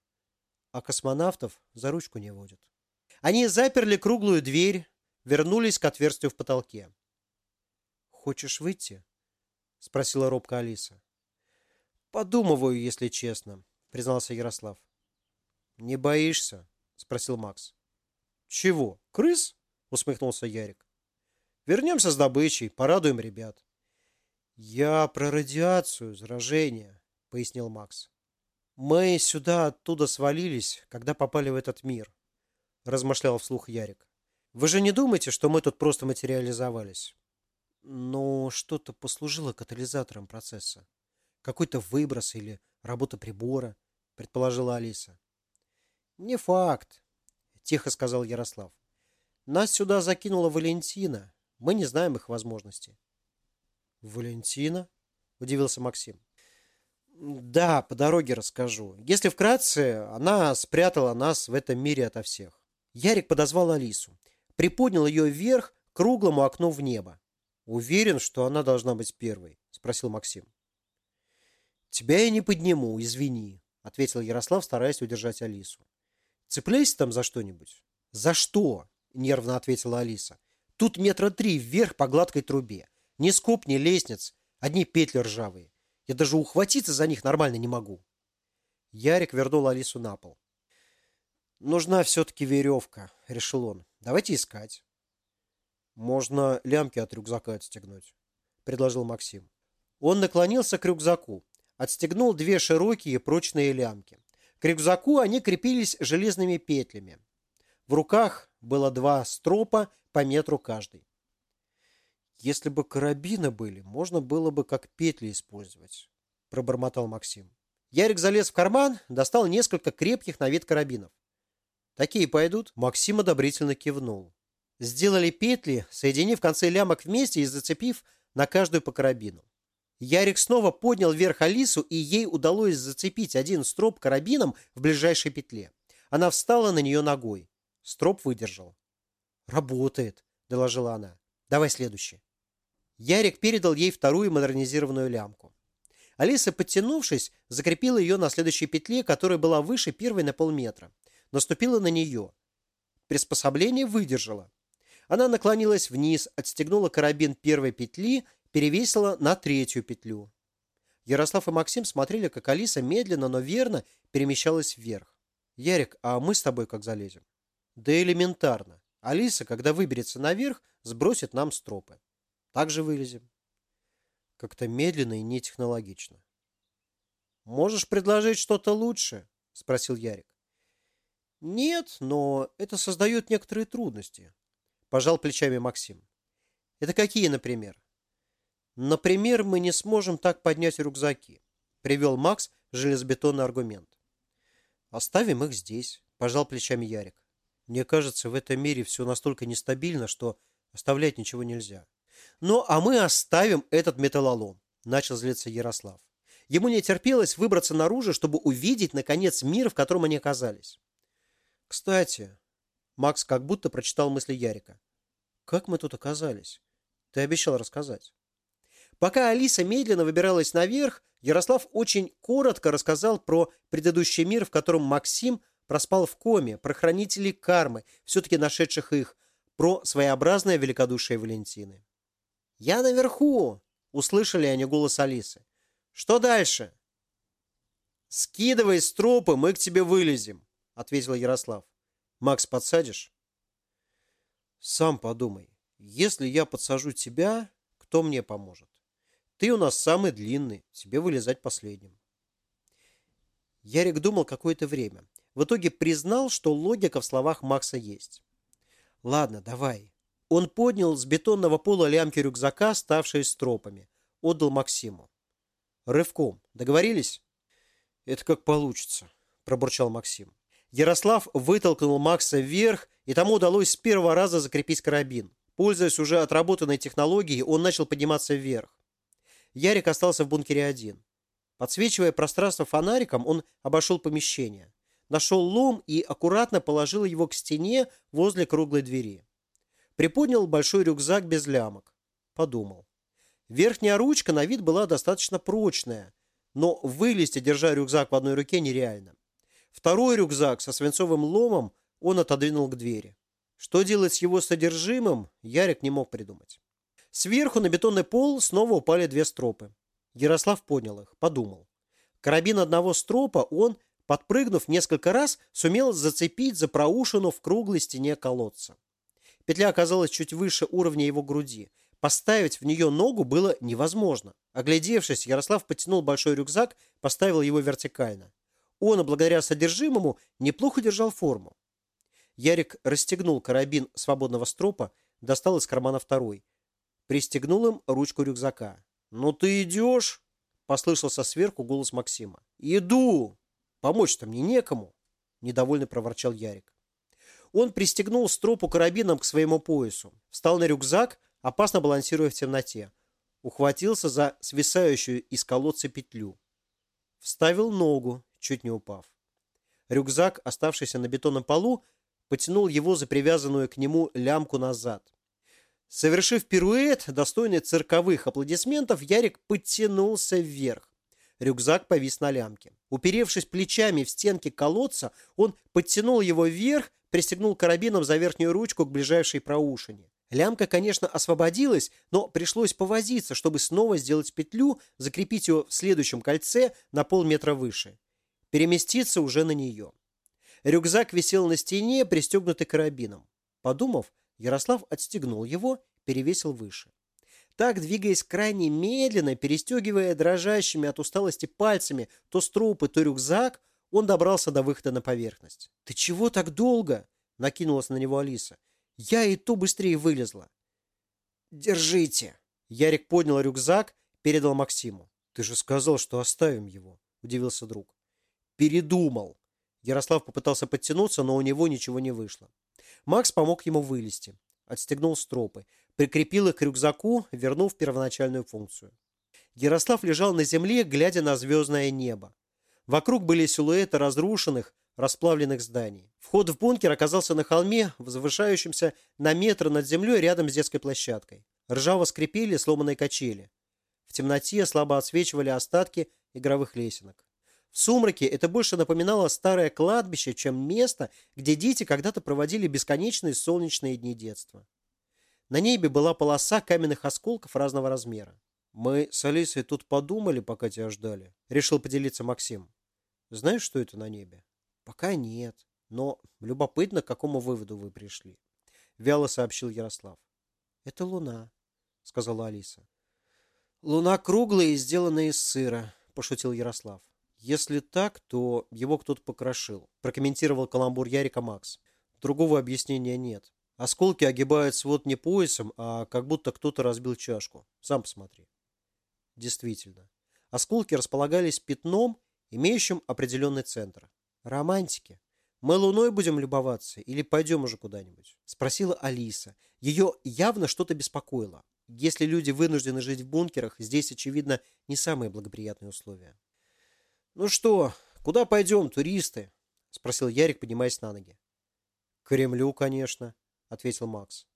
а космонавтов за ручку не водят». Они заперли круглую дверь, вернулись к отверстию в потолке. «Хочешь выйти?» — спросила робко Алиса. Подумываю, если честно, признался Ярослав. Не боишься? спросил Макс. Чего? Крыс? усмехнулся Ярик. Вернемся с добычей, порадуем ребят. Я про радиацию, заражение, пояснил Макс. Мы сюда оттуда свалились, когда попали в этот мир, размышлял вслух Ярик. Вы же не думаете, что мы тут просто материализовались? Но что-то послужило катализатором процесса. Какой-то выброс или работа прибора, предположила Алиса. Не факт, тихо сказал Ярослав. Нас сюда закинула Валентина. Мы не знаем их возможностей. Валентина? Удивился Максим. Да, по дороге расскажу. Если вкратце, она спрятала нас в этом мире ото всех. Ярик подозвал Алису. Приподнял ее вверх к круглому окну в небо. Уверен, что она должна быть первой, спросил Максим. «Тебя я не подниму, извини», — ответил Ярослав, стараясь удержать Алису. «Цепляйся там за что-нибудь». «За что?» — нервно ответила Алиса. «Тут метра три вверх по гладкой трубе. Ни скоб, ни лестниц, одни петли ржавые. Я даже ухватиться за них нормально не могу». Ярик вернул Алису на пол. «Нужна все-таки веревка», — решил он. «Давайте искать». «Можно лямки от рюкзака отстегнуть», — предложил Максим. Он наклонился к рюкзаку отстегнул две широкие прочные лямки. К рюкзаку они крепились железными петлями. В руках было два стропа по метру каждый. Если бы карабины были, можно было бы как петли использовать, пробормотал Максим. Ярик залез в карман, достал несколько крепких на вид карабинов. Такие пойдут? Максим одобрительно кивнул. Сделали петли, соединив концы лямок вместе и зацепив на каждую по карабину. Ярик снова поднял вверх Алису, и ей удалось зацепить один строп карабином в ближайшей петле. Она встала на нее ногой. Строп выдержал. «Работает», — доложила она. «Давай следующий». Ярик передал ей вторую модернизированную лямку. Алиса, подтянувшись, закрепила ее на следующей петле, которая была выше первой на полметра. Наступила на нее. Приспособление выдержало. Она наклонилась вниз, отстегнула карабин первой петли, перевесила на третью петлю. Ярослав и Максим смотрели, как Алиса медленно, но верно перемещалась вверх. «Ярик, а мы с тобой как залезем?» «Да элементарно. Алиса, когда выберется наверх, сбросит нам стропы. Так же вылезем». Как-то медленно и нетехнологично. «Можешь предложить что-то лучше?» – спросил Ярик. «Нет, но это создает некоторые трудности», – пожал плечами Максим. «Это какие, например?» «Например, мы не сможем так поднять рюкзаки», – привел Макс железобетонный аргумент. «Оставим их здесь», – пожал плечами Ярик. «Мне кажется, в этом мире все настолько нестабильно, что оставлять ничего нельзя». «Ну, а мы оставим этот металлолом», – начал злиться Ярослав. Ему не терпелось выбраться наружу, чтобы увидеть, наконец, мир, в котором они оказались. «Кстати», – Макс как будто прочитал мысли Ярика, – «как мы тут оказались? Ты обещал рассказать». Пока Алиса медленно выбиралась наверх, Ярослав очень коротко рассказал про предыдущий мир, в котором Максим проспал в коме, про хранителей кармы, все-таки нашедших их, про своеобразное великодушие Валентины. «Я наверху!» – услышали они голос Алисы. «Что дальше?» «Скидывай стропы, мы к тебе вылезем», – ответил Ярослав. «Макс, подсадишь?» «Сам подумай. Если я подсажу тебя, кто мне поможет?» Ты у нас самый длинный, тебе вылезать последним. Ярик думал какое-то время. В итоге признал, что логика в словах Макса есть. Ладно, давай. Он поднял с бетонного пола лямки рюкзака, ставшие стропами. Отдал Максиму. Рывком. Договорились? Это как получится, пробурчал Максим. Ярослав вытолкнул Макса вверх, и тому удалось с первого раза закрепить карабин. Пользуясь уже отработанной технологией, он начал подниматься вверх. Ярик остался в бункере один. Подсвечивая пространство фонариком, он обошел помещение. Нашел лом и аккуратно положил его к стене возле круглой двери. Приподнял большой рюкзак без лямок. Подумал. Верхняя ручка на вид была достаточно прочная, но вылезти, держа рюкзак в одной руке, нереально. Второй рюкзак со свинцовым ломом он отодвинул к двери. Что делать с его содержимым, Ярик не мог придумать. Сверху на бетонный пол снова упали две стропы. Ярослав понял их, подумал. Карабин одного стропа он, подпрыгнув несколько раз, сумел зацепить за проушину в круглой стене колодца. Петля оказалась чуть выше уровня его груди. Поставить в нее ногу было невозможно. Оглядевшись, Ярослав потянул большой рюкзак, поставил его вертикально. Он, благодаря содержимому, неплохо держал форму. Ярик расстегнул карабин свободного стропа, достал из кармана второй пристегнул им ручку рюкзака. «Ну ты идешь?» – послышался сверху голос Максима. «Иду! Помочь-то мне некому!» – недовольно проворчал Ярик. Он пристегнул стропу карабином к своему поясу, встал на рюкзак, опасно балансируя в темноте. Ухватился за свисающую из колодца петлю. Вставил ногу, чуть не упав. Рюкзак, оставшийся на бетонном полу, потянул его за привязанную к нему лямку назад. Совершив пируэт, достойный цирковых аплодисментов, Ярик подтянулся вверх. Рюкзак повис на лямке. Уперевшись плечами в стенки колодца, он подтянул его вверх, пристегнул карабином за верхнюю ручку к ближайшей проушине. Лямка, конечно, освободилась, но пришлось повозиться, чтобы снова сделать петлю, закрепить ее в следующем кольце на полметра выше. Переместиться уже на нее. Рюкзак висел на стене, пристегнутый карабином. Подумав, Ярослав отстегнул его, перевесил выше. Так, двигаясь крайне медленно, перестегивая дрожащими от усталости пальцами то струпы, то рюкзак, он добрался до выхода на поверхность. «Ты чего так долго?» – накинулась на него Алиса. «Я и то быстрее вылезла». «Держите!» Ярик поднял рюкзак, передал Максиму. «Ты же сказал, что оставим его», – удивился друг. «Передумал». Ярослав попытался подтянуться, но у него ничего не вышло. Макс помог ему вылезти. Отстегнул стропы. Прикрепил их к рюкзаку, вернув первоначальную функцию. Ярослав лежал на земле, глядя на звездное небо. Вокруг были силуэты разрушенных, расплавленных зданий. Вход в бункер оказался на холме, возвышающемся на метр над землей рядом с детской площадкой. Ржаво скрипели сломанные качели. В темноте слабо отсвечивали остатки игровых лесенок. В сумраке это больше напоминало старое кладбище, чем место, где дети когда-то проводили бесконечные солнечные дни детства. На небе была полоса каменных осколков разного размера. «Мы с Алисой тут подумали, пока тебя ждали», — решил поделиться Максим. «Знаешь, что это на небе?» «Пока нет, но любопытно, к какому выводу вы пришли», — вяло сообщил Ярослав. «Это луна», — сказала Алиса. «Луна круглая и сделана из сыра», — пошутил Ярослав. «Если так, то его кто-то покрошил», – прокомментировал каламбур Ярика Макс. «Другого объяснения нет. Осколки огибают свод не поясом, а как будто кто-то разбил чашку. Сам посмотри». Действительно. Осколки располагались пятном, имеющим определенный центр. «Романтики. Мы луной будем любоваться или пойдем уже куда-нибудь?» – спросила Алиса. Ее явно что-то беспокоило. Если люди вынуждены жить в бункерах, здесь, очевидно, не самые благоприятные условия. «Ну что, куда пойдем, туристы?» – спросил Ярик, поднимаясь на ноги. «К Кремлю, конечно», – ответил Макс.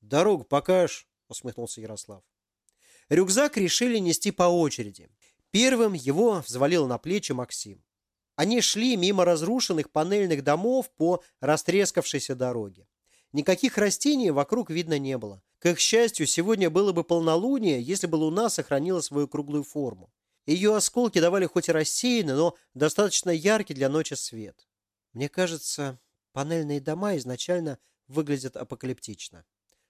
«Дорогу покажешь?» – усмехнулся Ярослав. Рюкзак решили нести по очереди. Первым его взвалил на плечи Максим. Они шли мимо разрушенных панельных домов по растрескавшейся дороге. Никаких растений вокруг видно не было. К их счастью, сегодня было бы полнолуние, если бы луна сохранила свою круглую форму. Ее осколки давали хоть и рассеянный, но достаточно яркий для ночи свет. Мне кажется, панельные дома изначально выглядят апокалиптично.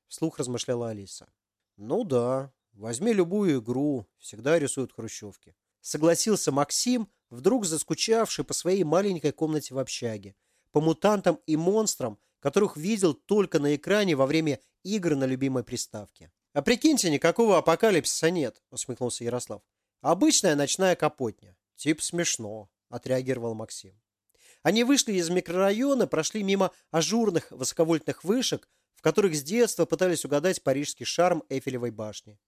Вслух размышляла Алиса. Ну да, возьми любую игру, всегда рисуют хрущевки. Согласился Максим, вдруг заскучавший по своей маленькой комнате в общаге, по мутантам и монстрам, которых видел только на экране во время игр на любимой приставке. «А прикиньте, никакого апокалипсиса нет», — усмехнулся Ярослав. Обычная ночная капотня. Тип смешно, отреагировал Максим. Они вышли из микрорайона, прошли мимо ажурных высоковольтных вышек, в которых с детства пытались угадать парижский шарм Эйфелевой башни.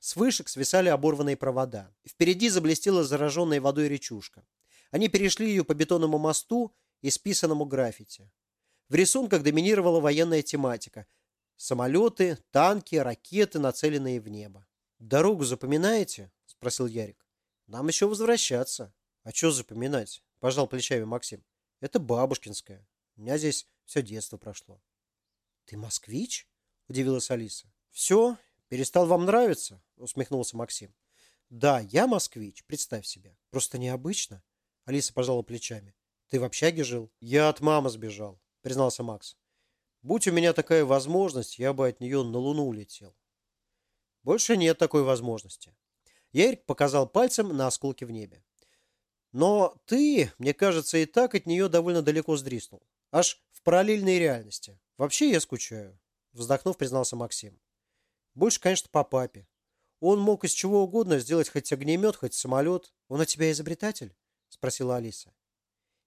С вышек свисали оборванные провода. Впереди заблестела зараженная водой речушка. Они перешли ее по бетонному мосту и списанному граффити. В рисунках доминировала военная тематика. Самолеты, танки, ракеты, нацеленные в небо. «Дорогу запоминаете?» спросил Ярик. Нам еще возвращаться. А что запоминать? Пожал плечами Максим. Это бабушкинская. У меня здесь все детство прошло. Ты москвич? Удивилась Алиса. Все? Перестал вам нравиться? Усмехнулся Максим. Да, я москвич, представь себе. Просто необычно. Алиса пожала плечами. Ты в общаге жил? Я от мамы сбежал, признался Макс. Будь у меня такая возможность, я бы от нее на Луну улетел. Больше нет такой возможности. Ярик показал пальцем на осколки в небе. Но ты, мне кажется, и так от нее довольно далеко сдриснул. Аж в параллельной реальности. Вообще я скучаю, вздохнув, признался Максим. Больше, конечно, по папе. Он мог из чего угодно сделать хоть огнемет, хоть самолет. Он у тебя изобретатель? Спросила Алиса.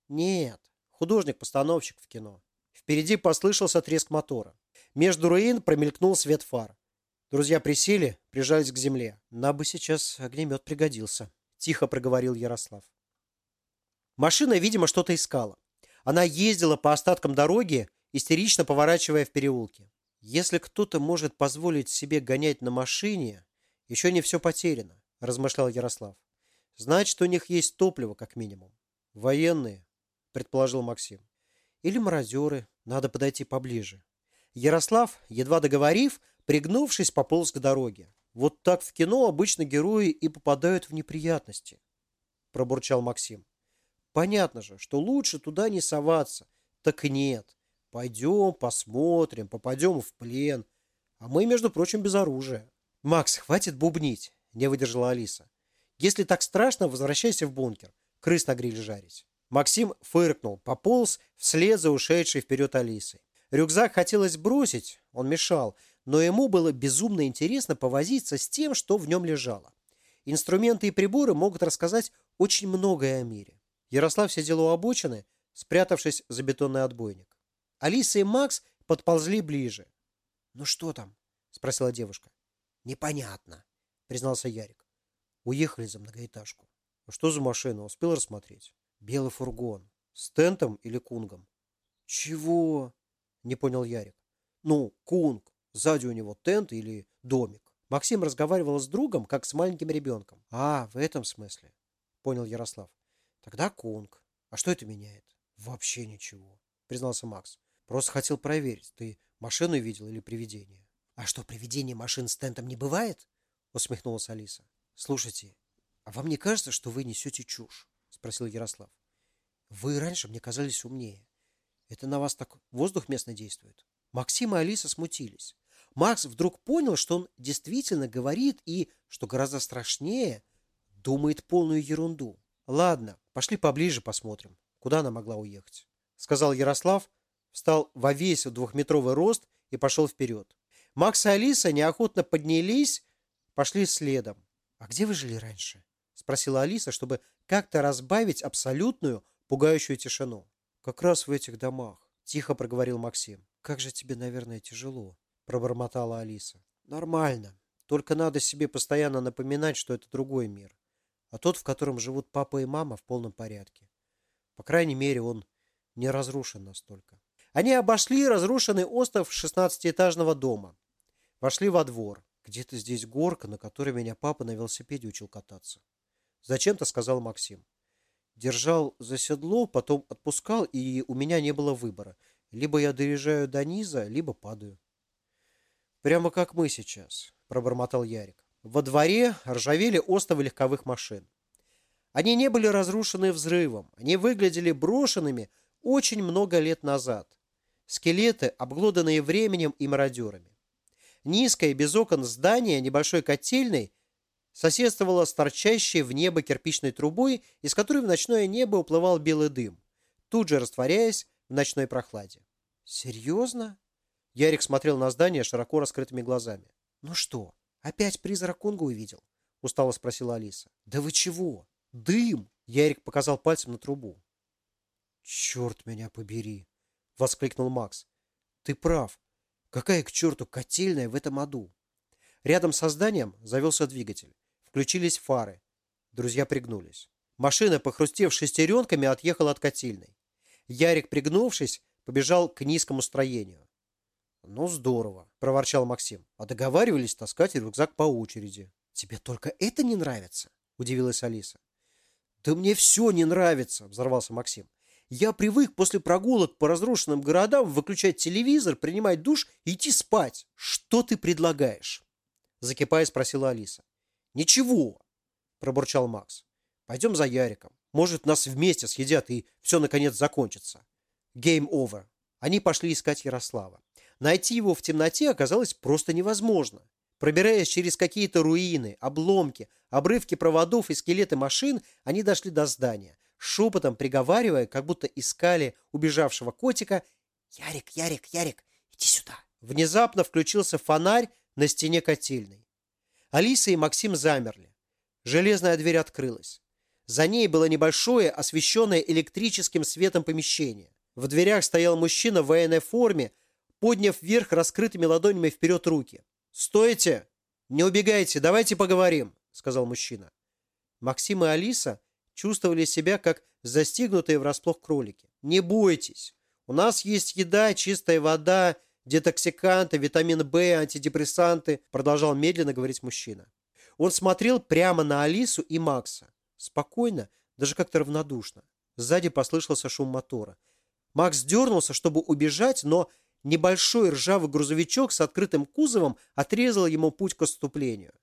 Нет, художник-постановщик в кино. Впереди послышался треск мотора. Между руин промелькнул свет фар. Друзья присели, прижались к земле. Нам бы сейчас огнемет пригодился, тихо проговорил Ярослав. Машина, видимо, что-то искала. Она ездила по остаткам дороги, истерично поворачивая в переулке. Если кто-то может позволить себе гонять на машине, еще не все потеряно, размышлял Ярослав. Значит, у них есть топливо, как минимум. Военные, предположил Максим. Или мародеры. Надо подойти поближе. Ярослав, едва договорив, Пригнувшись, пополз к дороге. Вот так в кино обычно герои и попадают в неприятности, пробурчал Максим. Понятно же, что лучше туда не соваться. Так нет. Пойдем, посмотрим, попадем в плен. А мы, между прочим, без оружия. Макс, хватит бубнить, не выдержала Алиса. Если так страшно, возвращайся в бункер. Крыс на гриль жарить. Максим фыркнул, пополз вслед за ушедшей вперед Алисой. Рюкзак хотелось бросить, он мешал, но ему было безумно интересно повозиться с тем, что в нем лежало. Инструменты и приборы могут рассказать очень многое о мире. Ярослав сидел у обочины, спрятавшись за бетонный отбойник. Алиса и Макс подползли ближе. «Ну что там?» – спросила девушка. «Непонятно», – признался Ярик. Уехали за многоэтажку. А что за машина? Успел рассмотреть? Белый фургон. С Тентом или Кунгом? Чего? Не понял Ярик. Ну, Кунг. Сзади у него тент или домик. Максим разговаривал с другом, как с маленьким ребенком. А, в этом смысле. Понял Ярослав. Тогда Кунг. А что это меняет? Вообще ничего, признался Макс. Просто хотел проверить, ты машину видел или привидение? А что, привидение машин с тентом не бывает? Усмехнулась Алиса. Слушайте, а вам не кажется, что вы несете чушь? Спросил Ярослав. Вы раньше мне казались умнее. Это на вас так воздух местно действует? Максим и Алиса смутились. Макс вдруг понял, что он действительно говорит и, что гораздо страшнее, думает полную ерунду. Ладно, пошли поближе посмотрим, куда она могла уехать. Сказал Ярослав, встал во весь двухметровый рост и пошел вперед. Макс и Алиса неохотно поднялись, пошли следом. «А где вы жили раньше?» – спросила Алиса, чтобы как-то разбавить абсолютную, пугающую тишину. «Как раз в этих домах», – тихо проговорил Максим. «Как же тебе, наверное, тяжело», – пробормотала Алиса. «Нормально. Только надо себе постоянно напоминать, что это другой мир. А тот, в котором живут папа и мама, в полном порядке. По крайней мере, он не разрушен настолько». Они обошли разрушенный остров шестнадцатиэтажного дома. Вошли во двор. Где-то здесь горка, на которой меня папа на велосипеде учил кататься. Зачем-то сказал Максим. Держал за седло, потом отпускал, и у меня не было выбора. Либо я доезжаю до низа, либо падаю. Прямо как мы сейчас, пробормотал Ярик. Во дворе ржавели остовы легковых машин. Они не были разрушены взрывом, они выглядели брошенными очень много лет назад. Скелеты, обглоданные временем и мародерами. Низкое, без окон здание небольшой котельной соседствовало с торчащей в небо кирпичной трубой, из которой в ночное небо уплывал белый дым, тут же растворяясь в ночной прохладе. «Серьезно?» Ярик смотрел на здание широко раскрытыми глазами. «Ну что, опять призрак Кунга увидел?» Устало спросила Алиса. «Да вы чего? Дым!» Ярик показал пальцем на трубу. «Черт меня побери!» Воскликнул Макс. «Ты прав. Какая к черту котельная в этом аду?» Рядом со зданием завелся двигатель. Включились фары. Друзья пригнулись. Машина, похрустев шестеренками, отъехала от котельной. Ярик, пригнувшись, побежал к низкому строению. «Ну, здорово», – проворчал Максим. «А договаривались таскать рюкзак по очереди». «Тебе только это не нравится?» – удивилась Алиса. «Да мне все не нравится», – взорвался Максим. «Я привык после прогулок по разрушенным городам выключать телевизор, принимать душ и идти спать. Что ты предлагаешь?» Закипая, спросила Алиса. «Ничего», – пробурчал Макс. «Пойдем за Яриком. Может, нас вместе съедят и все, наконец, закончится». Game over. Они пошли искать Ярослава. Найти его в темноте оказалось просто невозможно. Пробираясь через какие-то руины, обломки, обрывки проводов и скелеты машин, они дошли до здания, шепотом приговаривая, как будто искали убежавшего котика «Ярик, Ярик, Ярик, иди сюда!». Внезапно включился фонарь на стене котельной. Алиса и Максим замерли. Железная дверь открылась. За ней было небольшое, освещенное электрическим светом помещение. В дверях стоял мужчина в военной форме, подняв вверх раскрытыми ладонями вперед руки. «Стойте! Не убегайте, давайте поговорим!» – сказал мужчина. Максим и Алиса чувствовали себя как застигнутые врасплох кролики. «Не бойтесь! У нас есть еда, чистая вода, детоксиканты, витамин В, антидепрессанты», – продолжал медленно говорить мужчина. Он смотрел прямо на Алису и Макса. Спокойно, даже как-то равнодушно. Сзади послышался шум мотора. Макс дернулся, чтобы убежать, но небольшой ржавый грузовичок с открытым кузовом отрезал ему путь к отступлению.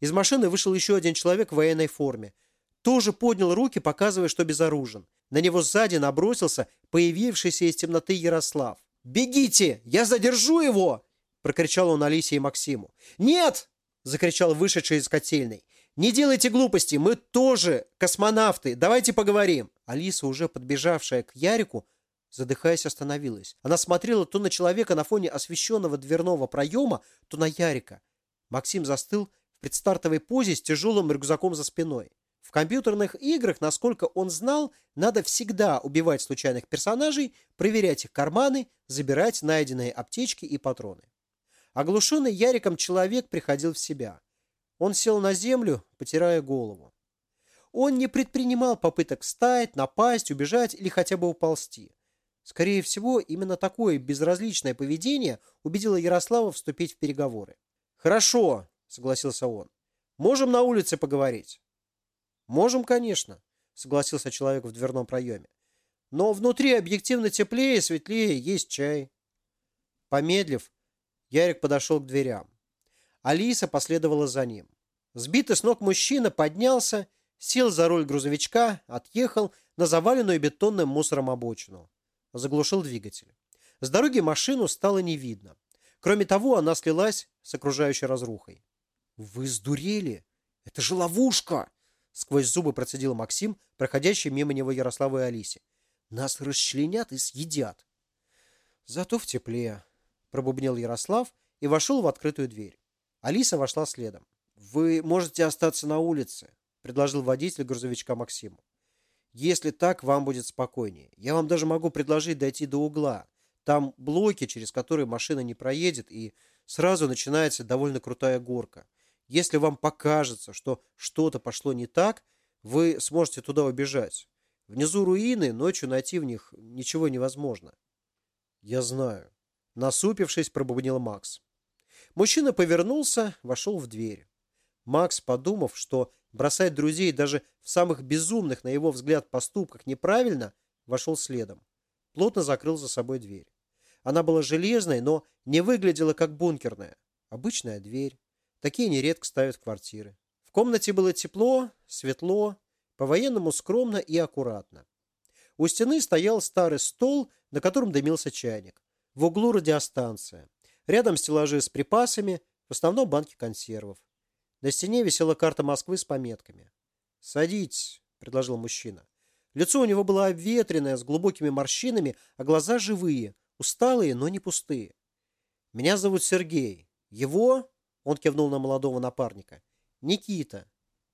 Из машины вышел еще один человек в военной форме. Тоже поднял руки, показывая, что безоружен. На него сзади набросился появившийся из темноты Ярослав. «Бегите! Я задержу его!» – прокричал он Алисе и Максиму. «Нет!» – закричал вышедший из котельной. «Не делайте глупости, мы тоже космонавты, давайте поговорим!» Алиса, уже подбежавшая к Ярику, задыхаясь, остановилась. Она смотрела то на человека на фоне освещенного дверного проема, то на Ярика. Максим застыл в предстартовой позе с тяжелым рюкзаком за спиной. В компьютерных играх, насколько он знал, надо всегда убивать случайных персонажей, проверять их карманы, забирать найденные аптечки и патроны. Оглушенный Яриком человек приходил в себя. Он сел на землю, потирая голову. он не предпринимал попыток встать, напасть, убежать или хотя бы уползти. Скорее всего, именно такое безразличное поведение убедило Ярослава вступить в переговоры. «Хорошо», — согласился он. «Можем на улице поговорить?» «Можем, конечно», — согласился человек в дверном проеме. «Но внутри объективно теплее, светлее, есть чай». Помедлив, Ярик подошел к дверям. Алиса последовала за ним. Сбитый с ног мужчина поднялся, сел за руль грузовичка, отъехал на заваленную бетонным мусором обочину. Заглушил двигатель. С дороги машину стало не видно. Кроме того, она слилась с окружающей разрухой. «Вы сдурели? Это же ловушка!» Сквозь зубы процедил Максим, проходящий мимо него Ярославу и Алисе. «Нас расчленят и съедят». «Зато в тепле», — пробубнил Ярослав и вошел в открытую дверь. Алиса вошла следом. «Вы можете остаться на улице», — предложил водитель грузовичка Максиму. «Если так, вам будет спокойнее. Я вам даже могу предложить дойти до угла. Там блоки, через которые машина не проедет, и сразу начинается довольно крутая горка. Если вам покажется, что что-то пошло не так, вы сможете туда убежать. Внизу руины, ночью найти в них ничего невозможно. Я знаю. Насупившись, пробубнил Макс. Мужчина повернулся, вошел в дверь. Макс, подумав, что бросать друзей даже в самых безумных, на его взгляд, поступках неправильно, вошел следом. Плотно закрыл за собой дверь. Она была железной, но не выглядела как бункерная. Обычная дверь. Такие нередко ставят в квартиры. В комнате было тепло, светло, по-военному скромно и аккуратно. У стены стоял старый стол, на котором дымился чайник. В углу радиостанция. Рядом стеллажи с припасами, в основном банки консервов. На стене висела карта Москвы с пометками. «Садитесь», — предложил мужчина. Лицо у него было обветренное, с глубокими морщинами, а глаза живые, усталые, но не пустые. «Меня зовут Сергей. Его он кивнул на молодого напарника. «Никита».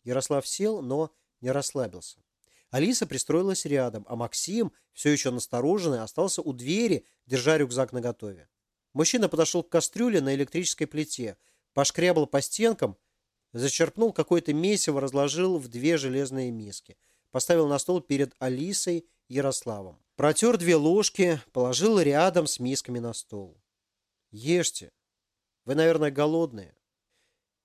Ярослав сел, но не расслабился. Алиса пристроилась рядом, а Максим, все еще настороженный, остался у двери, держа рюкзак наготове. Мужчина подошел к кастрюле на электрической плите, пошкрябал по стенкам, зачерпнул какое-то месиво, разложил в две железные миски. Поставил на стол перед Алисой Ярославом. Протер две ложки, положил рядом с мисками на стол. «Ешьте. Вы, наверное, голодные».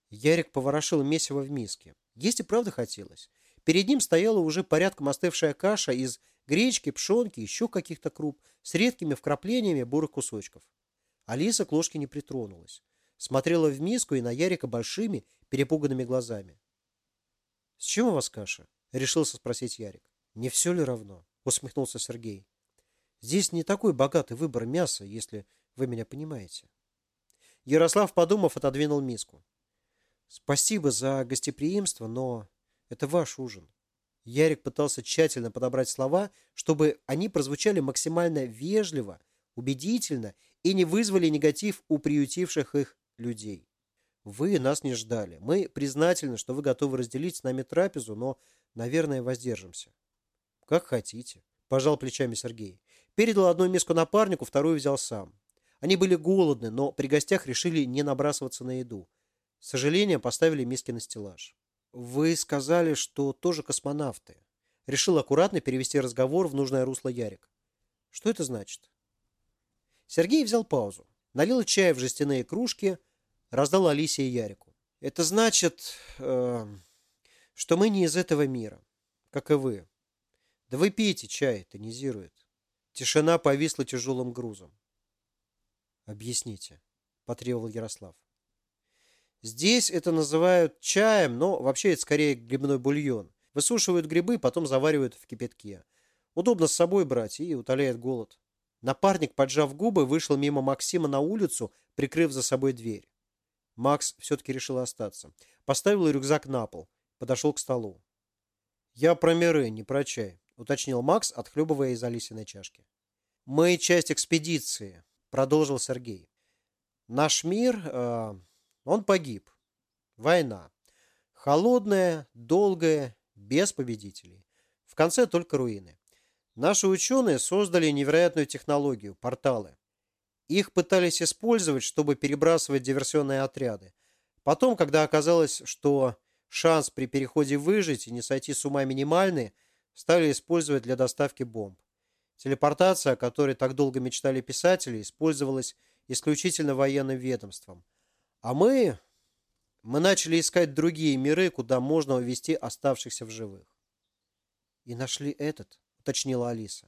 Ярик поворошил месиво в миске. Есть и правда хотелось. Перед ним стояла уже порядком остывшая каша из гречки, пшенки, еще каких-то круп, с редкими вкраплениями бурых кусочков. Алиса к ложке не притронулась. Смотрела в миску и на Ярика большими, перепуганными глазами. «С чем у вас каша?» — решился спросить Ярик. «Не все ли равно?» — усмехнулся Сергей. «Здесь не такой богатый выбор мяса, если вы меня понимаете». Ярослав, подумав, отодвинул миску. Спасибо за гостеприимство, но это ваш ужин. Ярик пытался тщательно подобрать слова, чтобы они прозвучали максимально вежливо, убедительно и не вызвали негатив у приютивших их людей. Вы нас не ждали. Мы признательны, что вы готовы разделить с нами трапезу, но, наверное, воздержимся. Как хотите, пожал плечами Сергей. Передал одну миску напарнику, вторую взял сам. Они были голодны, но при гостях решили не набрасываться на еду. С сожалением поставили миски на стеллаж. «Вы сказали, что тоже космонавты». Решил аккуратно перевести разговор в нужное русло Ярик. «Что это значит?» Сергей взял паузу, налил чай в жестяные кружки, раздал Алисе и Ярику. «Это значит, э, что мы не из этого мира, как и вы. Да вы пейте чай, тонизирует». Тишина повисла тяжелым грузом. «Объясните», – потребовал Ярослав. Здесь это называют чаем, но вообще это скорее грибной бульон. Высушивают грибы, потом заваривают в кипятке. Удобно с собой брать и утоляет голод. Напарник, поджав губы, вышел мимо Максима на улицу, прикрыв за собой дверь. Макс все-таки решил остаться. Поставил рюкзак на пол. Подошел к столу. «Я про миры, не про чай», — уточнил Макс, отхлебывая из Алисиной чашки. «Мы часть экспедиции», — продолжил Сергей. «Наш мир...» э, он погиб. Война. Холодная, долгая, без победителей. В конце только руины. Наши ученые создали невероятную технологию – порталы. Их пытались использовать, чтобы перебрасывать диверсионные отряды. Потом, когда оказалось, что шанс при переходе выжить и не сойти с ума минимальный, стали использовать для доставки бомб. Телепортация, о которой так долго мечтали писатели, использовалась исключительно военным ведомством. А мы... Мы начали искать другие миры, куда можно увезти оставшихся в живых. «И нашли этот?» — уточнила Алиса.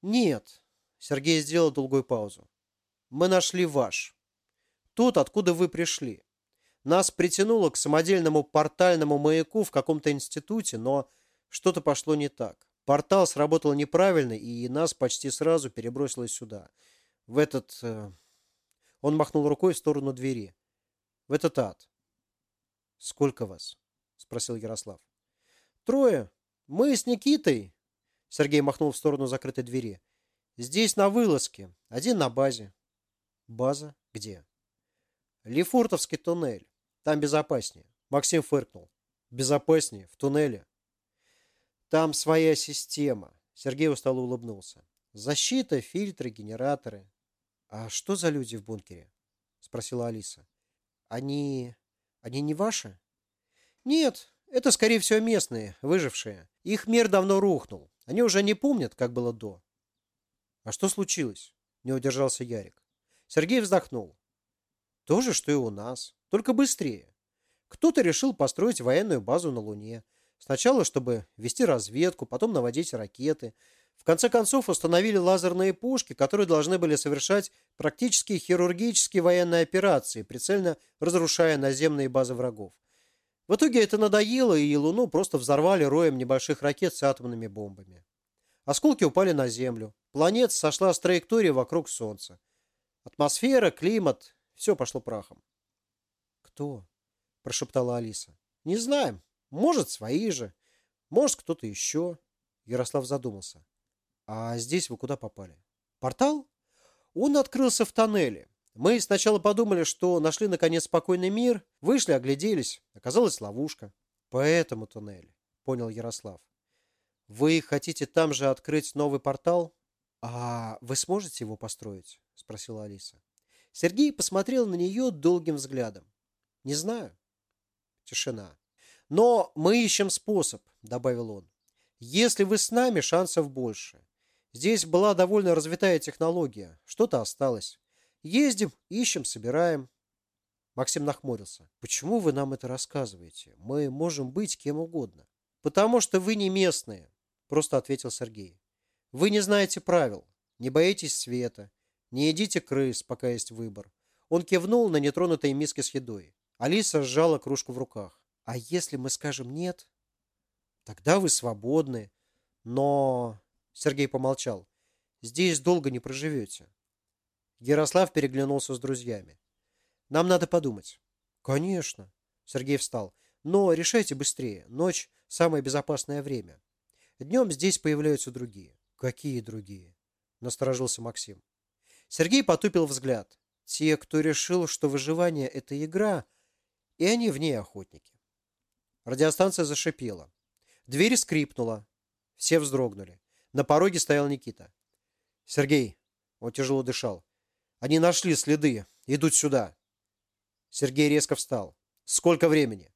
«Нет», — Сергей сделал долгую паузу. «Мы нашли ваш. Тот, откуда вы пришли. Нас притянуло к самодельному портальному маяку в каком-то институте, но что-то пошло не так. Портал сработал неправильно, и нас почти сразу перебросило сюда. В этот... Э... Он махнул рукой в сторону двери. В этот ад. «Сколько вас?» — спросил Ярослав. «Трое. Мы с Никитой...» Сергей махнул в сторону закрытой двери. «Здесь на вылазке. Один на базе». «База? Где?» «Лефортовский туннель. Там безопаснее». Максим фыркнул. «Безопаснее? В туннеле?» Там своя система. Сергей устало улыбнулся. Защита, фильтры, генераторы. А что за люди в бункере? Спросила Алиса. Они... они не ваши? Нет, это, скорее всего, местные, выжившие. Их мир давно рухнул. Они уже не помнят, как было до. А что случилось? Не удержался Ярик. Сергей вздохнул. То же, что и у нас, только быстрее. Кто-то решил построить военную базу на Луне. Сначала, чтобы вести разведку, потом наводить ракеты. В конце концов, установили лазерные пушки, которые должны были совершать практически хирургические военные операции, прицельно разрушая наземные базы врагов. В итоге это надоело, и Луну просто взорвали роем небольших ракет с атомными бомбами. Осколки упали на Землю. Планета сошла с траектории вокруг Солнца. Атмосфера, климат – все пошло прахом. «Кто?» – прошептала Алиса. «Не знаем. Может, свои же. Может, кто-то еще. Ярослав задумался. А здесь вы куда попали? Портал? Он открылся в тоннеле. Мы сначала подумали, что нашли наконец спокойный мир, вышли, огляделись. Оказалась ловушка. Поэтому туннель, понял Ярослав. Вы хотите там же открыть новый портал? А вы сможете его построить? Спросила Алиса. Сергей посмотрел на нее долгим взглядом. Не знаю. Тишина. Но мы ищем способ, добавил он. Если вы с нами, шансов больше. Здесь была довольно развитая технология. Что-то осталось. Ездим, ищем, собираем. Максим нахмурился. Почему вы нам это рассказываете? Мы можем быть кем угодно. Потому что вы не местные, просто ответил Сергей. Вы не знаете правил, не боитесь света, не едите крыс, пока есть выбор. Он кивнул на нетронутой миске с едой. Алиса сжала кружку в руках. А если мы скажем нет, тогда вы свободны. Но... Сергей помолчал. Здесь долго не проживете. Ярослав переглянулся с друзьями. Нам надо подумать. Конечно. Сергей встал. Но решайте быстрее. Ночь – самое безопасное время. Днем здесь появляются другие. Какие другие? Насторожился Максим. Сергей потупил взгляд. Те, кто решил, что выживание – это игра, и они в ней охотники. Радиостанция зашипела. Дверь скрипнула. Все вздрогнули. На пороге стоял Никита. «Сергей!» Он тяжело дышал. «Они нашли следы. Идут сюда». Сергей резко встал. «Сколько времени?»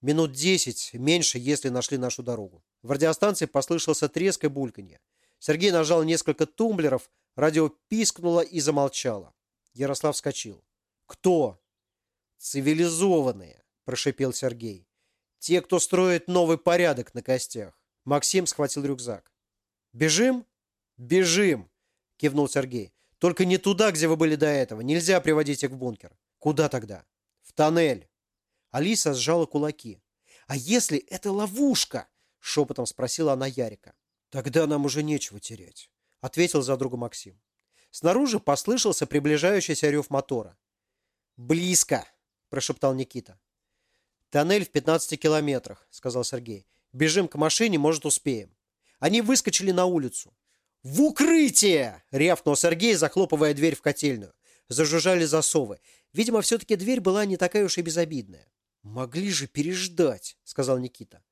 «Минут десять, меньше, если нашли нашу дорогу». В радиостанции послышался треск и бульканье. Сергей нажал несколько тумблеров, радио пискнуло и замолчало. Ярослав вскочил. «Кто?» «Цивилизованные», – прошипел Сергей. Те, кто строит новый порядок на костях. Максим схватил рюкзак. «Бежим?» «Бежим!» – кивнул Сергей. «Только не туда, где вы были до этого. Нельзя приводить их в бункер». «Куда тогда?» «В тоннель». Алиса сжала кулаки. «А если это ловушка?» – шепотом спросила она Ярика. «Тогда нам уже нечего терять», – ответил за друга Максим. Снаружи послышался приближающийся рев мотора. «Близко!» – прошептал Никита. «Тоннель в 15 километрах», — сказал Сергей. «Бежим к машине, может, успеем». Они выскочили на улицу. «В укрытие!» — рявкнул Сергей, захлопывая дверь в котельную. Зажужжали засовы. Видимо, все-таки дверь была не такая уж и безобидная. «Могли же переждать», — сказал Никита.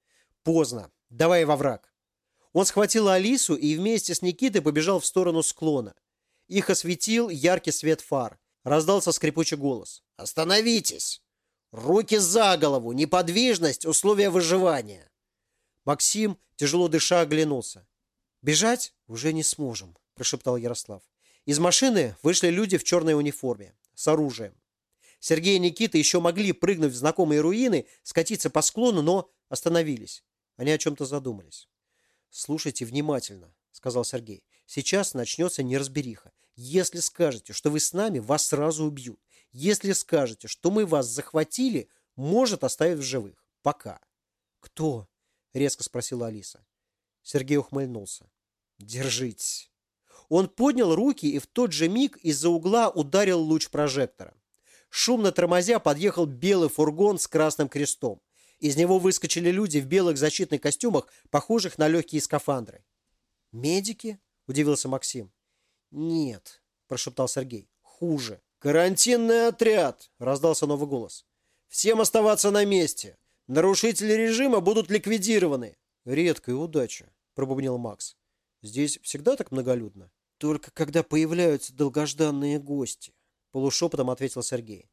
«Поздно. Давай во враг». Он схватил Алису и вместе с Никитой побежал в сторону склона. Их осветил яркий свет фар. Раздался скрипучий голос. «Остановитесь!» Руки за голову, неподвижность, условия выживания. Максим, тяжело дыша, оглянулся. «Бежать уже не сможем», – прошептал Ярослав. Из машины вышли люди в черной униформе, с оружием. Сергей и Никита еще могли прыгнуть в знакомые руины, скатиться по склону, но остановились. Они о чем-то задумались. «Слушайте внимательно», — сказал Сергей. «Сейчас начнется неразбериха. Если скажете, что вы с нами, вас сразу убьют. Если скажете, что мы вас захватили, может оставить в живых. Пока». «Кто?» — резко спросила Алиса. Сергей ухмыльнулся. «Держитесь». Он поднял руки, и в тот же миг из-за угла ударил луч прожектора. Шумно тормозя подъехал белый фургон с красным крестом. Из него выскочили люди в белых защитных костюмах, похожих на легкие скафандры. «Медики?» – удивился Максим. «Нет», – прошептал Сергей. «Хуже». «Карантинный отряд!» – раздался новый голос. «Всем оставаться на месте. Нарушители режима будут ликвидированы». «Редкая удача», – пробубнил Макс. «Здесь всегда так многолюдно?» «Только когда появляются долгожданные гости», – полушепотом ответил Сергей.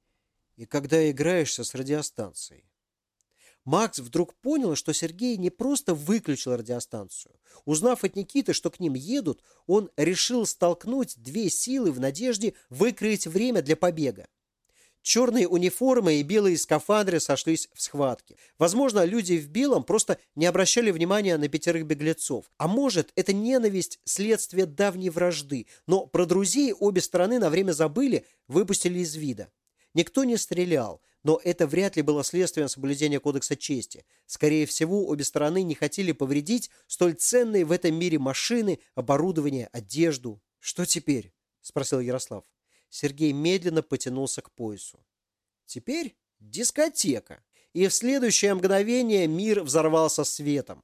«И когда играешься с радиостанцией». Макс вдруг понял, что Сергей не просто выключил радиостанцию. Узнав от Никиты, что к ним едут, он решил столкнуть две силы в надежде выкроить время для побега. Черные униформы и белые скафандры сошлись в схватке. Возможно, люди в белом просто не обращали внимания на пятерых беглецов. А может, это ненависть – следствие давней вражды. Но про друзей обе стороны на время забыли, выпустили из вида. Никто не стрелял, но это вряд ли было следствием соблюдения Кодекса чести. Скорее всего, обе стороны не хотели повредить столь ценные в этом мире машины, оборудование, одежду. «Что теперь?» – спросил Ярослав. Сергей медленно потянулся к поясу. Теперь дискотека. И в следующее мгновение мир взорвался светом.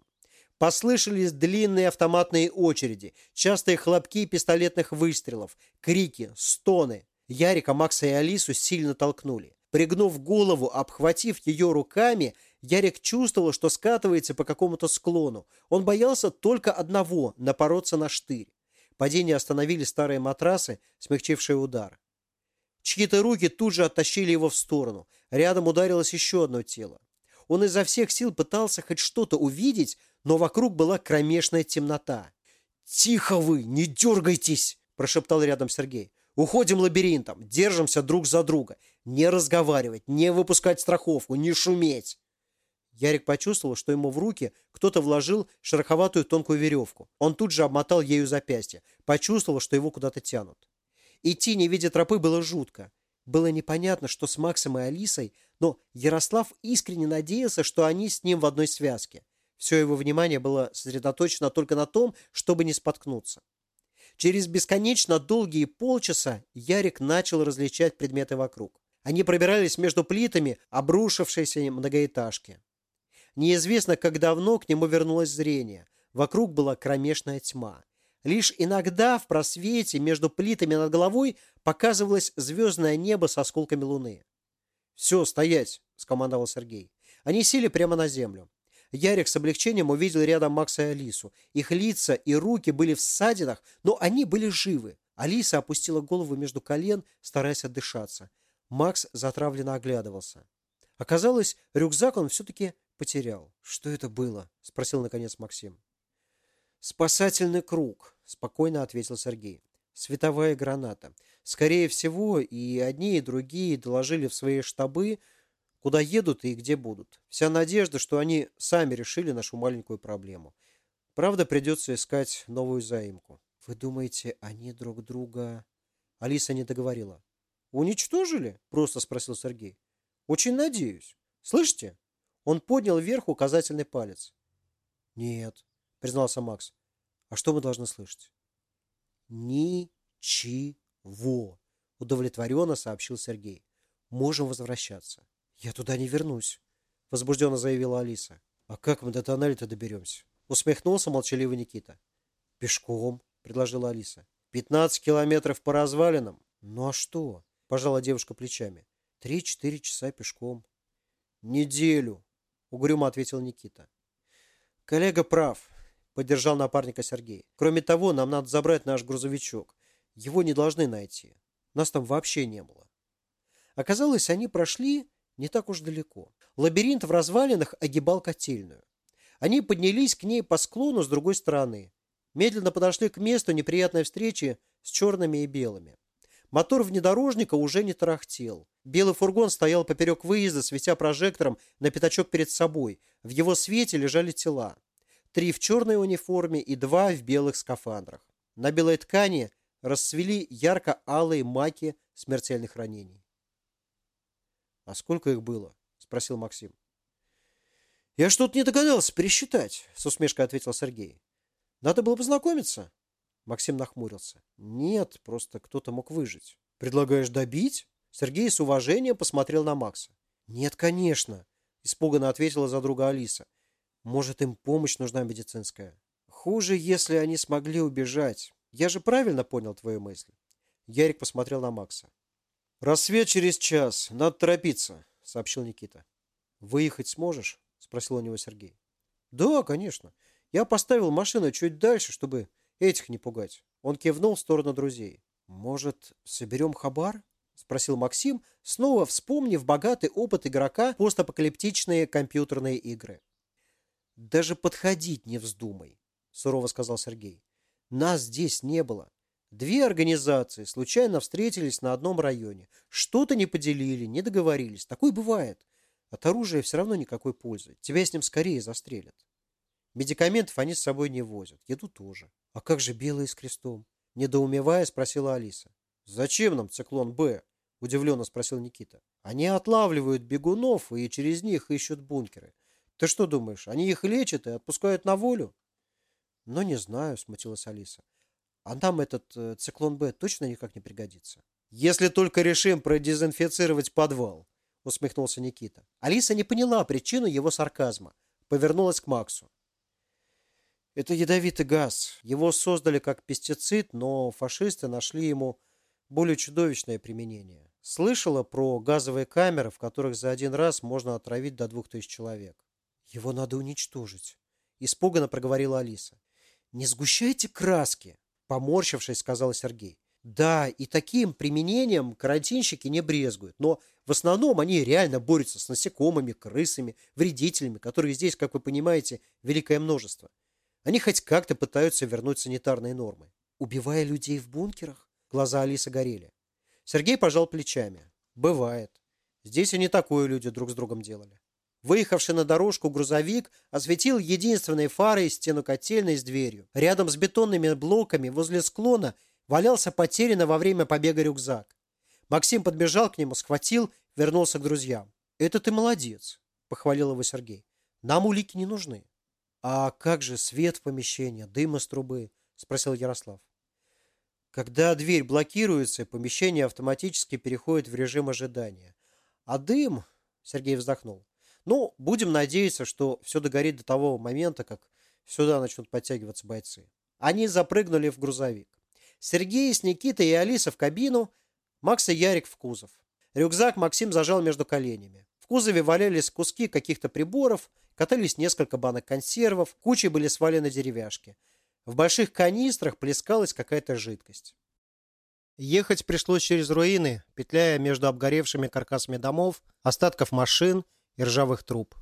Послышались длинные автоматные очереди, частые хлопки пистолетных выстрелов, крики, стоны. Ярика, Макса и Алису сильно толкнули. Пригнув голову, обхватив ее руками, Ярик чувствовал, что скатывается по какому-то склону. Он боялся только одного – напороться на штырь. Падение остановили старые матрасы, смягчившие удар. Чьи-то руки тут же оттащили его в сторону. Рядом ударилось еще одно тело. Он изо всех сил пытался хоть что-то увидеть, но вокруг была кромешная темнота. «Тихо вы, не дергайтесь!» – прошептал рядом Сергей. «Уходим лабиринтом, держимся друг за друга. Не разговаривать, не выпускать страховку, не шуметь!» Ярик почувствовал, что ему в руки кто-то вложил шероховатую тонкую веревку. Он тут же обмотал ею запястье. Почувствовал, что его куда-то тянут. Идти, не видя тропы, было жутко. Было непонятно, что с Максом и Алисой, но Ярослав искренне надеялся, что они с ним в одной связке. Все его внимание было сосредоточено только на том, чтобы не споткнуться. Через бесконечно долгие полчаса Ярик начал различать предметы вокруг. Они пробирались между плитами обрушившейся многоэтажки. Неизвестно, как давно к нему вернулось зрение. Вокруг была кромешная тьма. Лишь иногда в просвете между плитами над головой показывалось звездное небо с осколками луны. «Все, стоять!» – скомандовал Сергей. Они сели прямо на землю. Ярик с облегчением увидел рядом Макса и Алису. Их лица и руки были в ссадинах, но они были живы. Алиса опустила голову между колен, стараясь отдышаться. Макс затравленно оглядывался. Оказалось, рюкзак он все-таки потерял. «Что это было?» – спросил наконец Максим. «Спасательный круг», – спокойно ответил Сергей. «Световая граната. Скорее всего, и одни, и другие доложили в свои штабы, куда едут и где будут. Вся надежда, что они сами решили нашу маленькую проблему. Правда, придется искать новую заимку». «Вы думаете, они друг друга...» Алиса не договорила. «Уничтожили?» – просто спросил Сергей. «Очень надеюсь. Слышите?» Он поднял вверх указательный палец. «Нет», — признался Макс. «А что мы должны слышать?» «Ничего», — удовлетворенно сообщил Сергей. «Можем возвращаться». «Я туда не вернусь», — возбужденно заявила Алиса. «А как мы до тоннеля-то доберемся?» Усмехнулся молчаливый Никита. «Пешком», — предложила Алиса. «Пятнадцать километров по развалинам?» «Ну а что?» – пожала девушка плечами. «Три-четыре часа пешком». «Неделю», — угрюмо ответил Никита. «Коллега прав», — поддержал напарника Сергей. «Кроме того, нам надо забрать наш грузовичок. Его не должны найти. Нас там вообще не было». Оказалось, они прошли Не так уж далеко. Лабиринт в развалинах огибал котельную. Они поднялись к ней по склону с другой стороны. Медленно подошли к месту неприятной встречи с черными и белыми. Мотор внедорожника уже не тарахтел. Белый фургон стоял поперек выезда, светя прожектором на пятачок перед собой. В его свете лежали тела. Три в черной униформе и два в белых скафандрах. На белой ткани расцвели ярко-алые маки смертельных ранений. «А сколько их было?» – спросил Максим. «Я что-то не догадался пересчитать», – с усмешкой ответил Сергей. «Надо было познакомиться». Максим нахмурился. «Нет, просто кто-то мог выжить». «Предлагаешь добить?» Сергей с уважением посмотрел на Макса. «Нет, конечно», – испуганно ответила за друга Алиса. «Может, им помощь нужна медицинская?» «Хуже, если они смогли убежать. Я же правильно понял твою мысль?» Ярик посмотрел на Макса. «Рассвет через час. Надо торопиться», — сообщил Никита. «Выехать сможешь?» — спросил у него Сергей. «Да, конечно. Я поставил машину чуть дальше, чтобы этих не пугать». Он кивнул в сторону друзей. «Может, соберем хабар?» — спросил Максим, снова вспомнив богатый опыт игрока постапокалиптичные компьютерные игры. «Даже подходить не вздумай», — сурово сказал Сергей. «Нас здесь не было. Две организации случайно встретились на одном районе. Что-то не поделили, не договорились. Такое бывает. От оружия все равно никакой пользы. Тебя с ним скорее застрелят. Медикаментов они с собой не возят. Еду тоже. А как же белые с крестом? Недоумевая, спросила Алиса. Зачем нам циклон Б? Удивленно спросил Никита. Они отлавливают бегунов и через них ищут бункеры. Ты что думаешь, они их лечат и отпускают на волю? Ну, не знаю, смутилась Алиса. А нам этот э, циклон Б точно никак не пригодится. Если только решим продезинфицировать подвал, усмехнулся Никита. Алиса не поняла причину его сарказма. Повернулась к Максу. Это ядовитый газ. Его создали как пестицид, но фашисты нашли ему более чудовищное применение. Слышала про газовые камеры, в которых за один раз можно отравить до двух тысяч человек. Его надо уничтожить. Испуганно проговорила Алиса. Не сгущайте краски. Поморщившись, сказал Сергей. Да, и таким применением карантинщики не брезгуют, но в основном они реально борются с насекомыми, крысами, вредителями, которых здесь, как вы понимаете, великое множество. Они хоть как-то пытаются вернуть санитарные нормы. Убивая людей в бункерах? Глаза Алисы горели. Сергей пожал плечами. Бывает. Здесь и не такое люди друг с другом делали. Выехавший на дорожку грузовик осветил единственной фарой стену котельной с дверью. Рядом с бетонными блоками возле склона валялся потерянно во время побега рюкзак. Максим подбежал к нему, схватил, вернулся к друзьям. «Это ты молодец», – похвалил его Сергей. «Нам улики не нужны». «А как же свет в помещении, дым из трубы?» – спросил Ярослав. Когда дверь блокируется, помещение автоматически переходит в режим ожидания. А дым, Сергей вздохнул, ну, будем надеяться, что все догорит до того момента, как сюда начнут подтягиваться бойцы. Они запрыгнули в грузовик. Сергей с Никитой и Алиса в кабину, Макс и Ярик в кузов. Рюкзак Максим зажал между коленями. В кузове валялись куски каких-то приборов, катались несколько банок консервов, кучей были свалены деревяшки. В больших канистрах плескалась какая-то жидкость. Ехать пришлось через руины, петляя между обгоревшими каркасами домов, остатков машин – и ржавых труб.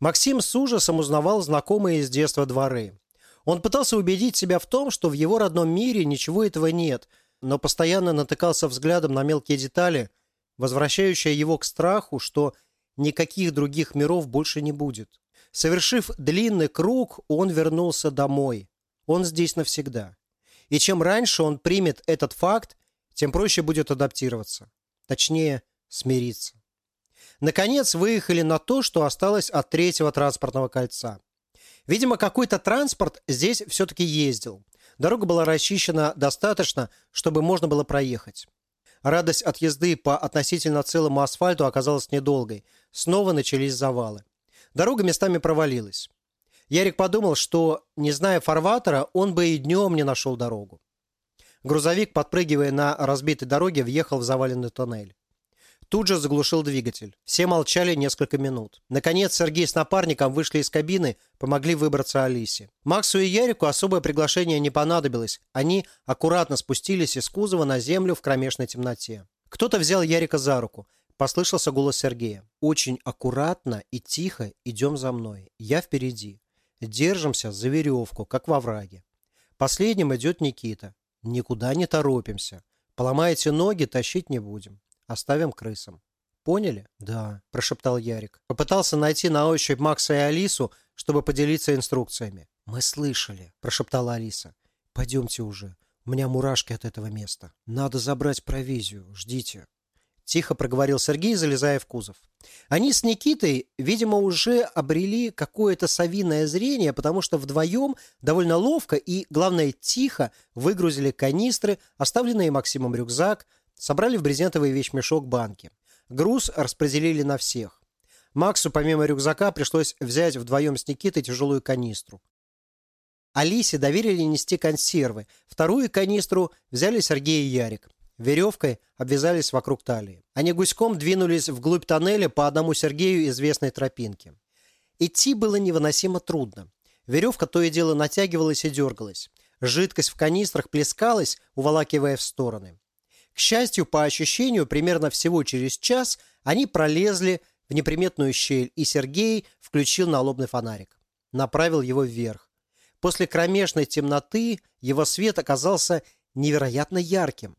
Максим с ужасом узнавал знакомые с детства дворы. Он пытался убедить себя в том, что в его родном мире ничего этого нет, но постоянно натыкался взглядом на мелкие детали, возвращающие его к страху, что никаких других миров больше не будет. Совершив длинный круг, он вернулся домой. Он здесь навсегда. И чем раньше он примет этот факт, тем проще будет адаптироваться. Точнее, смириться. Наконец выехали на то, что осталось от третьего транспортного кольца. Видимо, какой-то транспорт здесь все-таки ездил. Дорога была расчищена достаточно, чтобы можно было проехать. Радость от езды по относительно целому асфальту оказалась недолгой. Снова начались завалы. Дорога местами провалилась. Ярик подумал, что, не зная фарватера, он бы и днем не нашел дорогу. Грузовик, подпрыгивая на разбитой дороге, въехал в заваленный тоннель. Тут же заглушил двигатель. Все молчали несколько минут. Наконец Сергей с напарником вышли из кабины, помогли выбраться Алисе. Максу и Ярику особое приглашение не понадобилось. Они аккуратно спустились из кузова на землю в кромешной темноте. Кто-то взял Ярика за руку. послышался голос Сергея. «Очень аккуратно и тихо идем за мной. Я впереди. Держимся за веревку, как во враге. Последним идет Никита. Никуда не торопимся. Поломаете ноги, тащить не будем. Оставим крысам. Поняли? Да, прошептал Ярик. Попытался найти на ощупь Макса и Алису, чтобы поделиться инструкциями. Мы слышали, прошептала Алиса. Пойдемте уже. У меня мурашки от этого места. Надо забрать провизию. Ждите. Тихо проговорил Сергей, залезая в кузов. Они с Никитой, видимо, уже обрели какое-то совиное зрение, потому что вдвоем довольно ловко и, главное, тихо выгрузили канистры, оставленные Максимом рюкзак, собрали в брезентовый вещмешок банки. Груз распределили на всех. Максу помимо рюкзака пришлось взять вдвоем с Никитой тяжелую канистру. Алисе доверили нести консервы. Вторую канистру взяли Сергей и Ярик. Веревкой обвязались вокруг талии. Они гуськом двинулись вглубь тоннеля по одному Сергею известной тропинке. Идти было невыносимо трудно. Веревка то и дело натягивалась и дергалась. Жидкость в канистрах плескалась, уволакивая в стороны. К счастью, по ощущению, примерно всего через час они пролезли в неприметную щель, и Сергей включил налобный фонарик. Направил его вверх. После кромешной темноты его свет оказался невероятно ярким.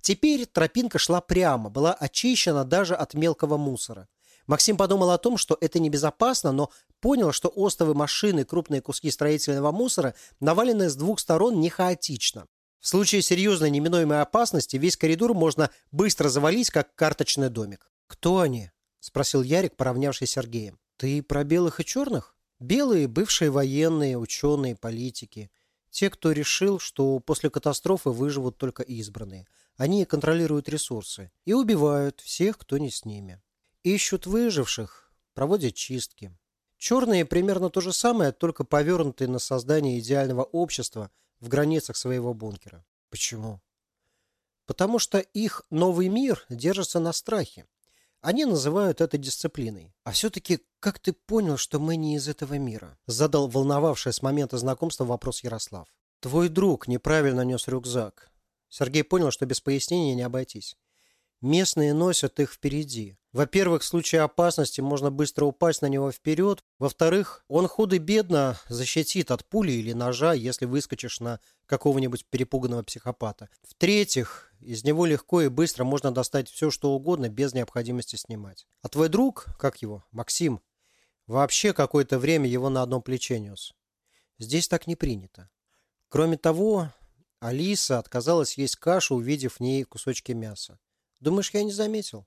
Теперь тропинка шла прямо, была очищена даже от мелкого мусора. Максим подумал о том, что это небезопасно, но понял, что остовы машины, крупные куски строительного мусора навалены с двух сторон не хаотично. В случае серьезной неминуемой опасности весь коридор можно быстро завалить, как карточный домик. «Кто они?» – спросил Ярик, поравнявшись с Сергеем. «Ты про белых и черных?» «Белые – бывшие военные, ученые, политики. Те, кто решил, что после катастрофы выживут только избранные – они контролируют ресурсы и убивают всех, кто не с ними. Ищут выживших, проводят чистки. Черные примерно то же самое, только повернутые на создание идеального общества в границах своего бункера. Почему? Потому что их новый мир держится на страхе. Они называют это дисциплиной. А все-таки как ты понял, что мы не из этого мира? Задал волновавший с момента знакомства вопрос Ярослав. Твой друг неправильно нес рюкзак. Сергей понял, что без пояснения не обойтись. Местные носят их впереди. Во-первых, в случае опасности можно быстро упасть на него вперед. Во-вторых, он худо-бедно защитит от пули или ножа, если выскочишь на какого-нибудь перепуганного психопата. В-третьих, из него легко и быстро можно достать все, что угодно, без необходимости снимать. А твой друг, как его, Максим, вообще какое-то время его на одном плече нес. Здесь так не принято. Кроме того, Алиса отказалась есть кашу, увидев в ней кусочки мяса. Думаешь, я не заметил?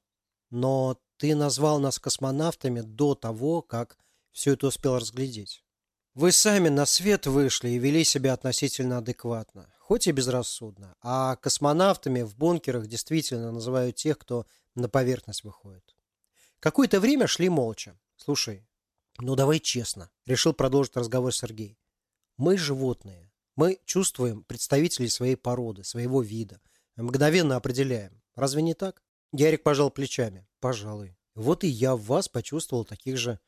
Но ты назвал нас космонавтами до того, как все это успел разглядеть. Вы сами на свет вышли и вели себя относительно адекватно, хоть и безрассудно. А космонавтами в бункерах действительно называют тех, кто на поверхность выходит. Какое-то время шли молча. Слушай, ну давай честно, решил продолжить разговор Сергей. Мы животные. Мы чувствуем представителей своей породы, своего вида. Мгновенно определяем. Разве не так? Ярик пожал плечами. Пожалуй. Вот и я в вас почувствовал таких же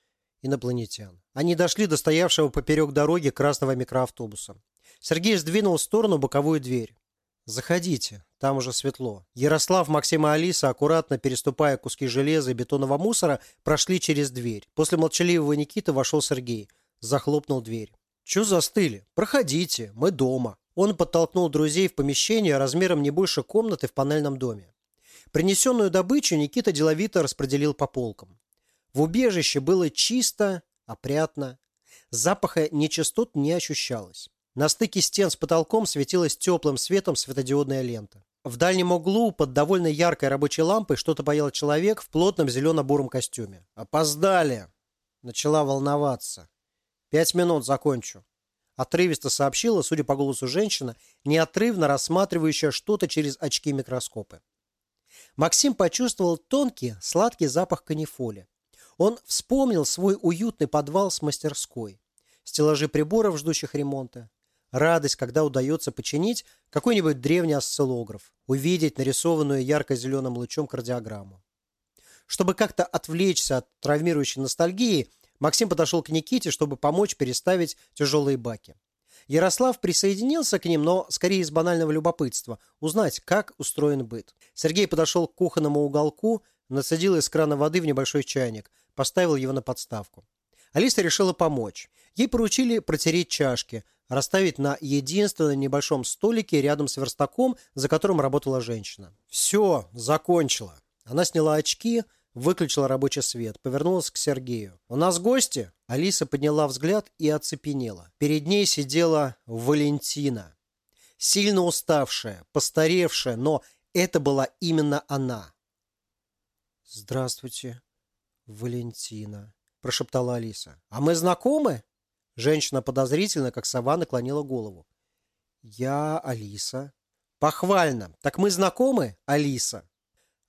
инопланетян. Они дошли до стоявшего поперек дороги красного микроавтобуса. Сергей сдвинул в сторону боковую дверь. «Заходите, там уже светло». Ярослав, Максим и Алиса, аккуратно переступая куски железа и бетонного мусора, прошли через дверь. После молчаливого Никиты вошел Сергей. Захлопнул дверь. «Чё застыли? Проходите, мы дома». Он подтолкнул друзей в помещение размером не больше комнаты в панельном доме. Принесенную добычу Никита деловито распределил по полкам. В убежище было чисто, опрятно. Запаха нечистот не ощущалось. На стыке стен с потолком светилась теплым светом светодиодная лента. В дальнем углу под довольно яркой рабочей лампой что-то поел человек в плотном зелено-буром костюме. «Опоздали!» Начала волноваться. «Пять минут закончу», – отрывисто сообщила, судя по голосу женщина, неотрывно рассматривающая что-то через очки-микроскопы. Максим почувствовал тонкий, сладкий запах канифоли. Он вспомнил свой уютный подвал с мастерской, стеллажи приборов, ждущих ремонта, радость, когда удается починить какой-нибудь древний осциллограф, увидеть нарисованную ярко-зеленым лучом кардиограмму. Чтобы как-то отвлечься от травмирующей ностальгии, Максим подошел к Никите, чтобы помочь переставить тяжелые баки. Ярослав присоединился к ним, но скорее из банального любопытства – узнать, как устроен быт. Сергей подошел к кухонному уголку, насадил из крана воды в небольшой чайник, поставил его на подставку. Алиса решила помочь. Ей поручили протереть чашки, расставить на единственном небольшом столике рядом с верстаком, за которым работала женщина. Все, закончила. Она сняла очки, выключила рабочий свет, повернулась к Сергею. «У нас гости?» Алиса подняла взгляд и оцепенела. Перед ней сидела Валентина. Сильно уставшая, постаревшая, но это была именно она. «Здравствуйте, Валентина», – прошептала Алиса. «А мы знакомы?» Женщина подозрительно, как сова, наклонила голову. «Я Алиса». «Похвально. Так мы знакомы, Алиса?»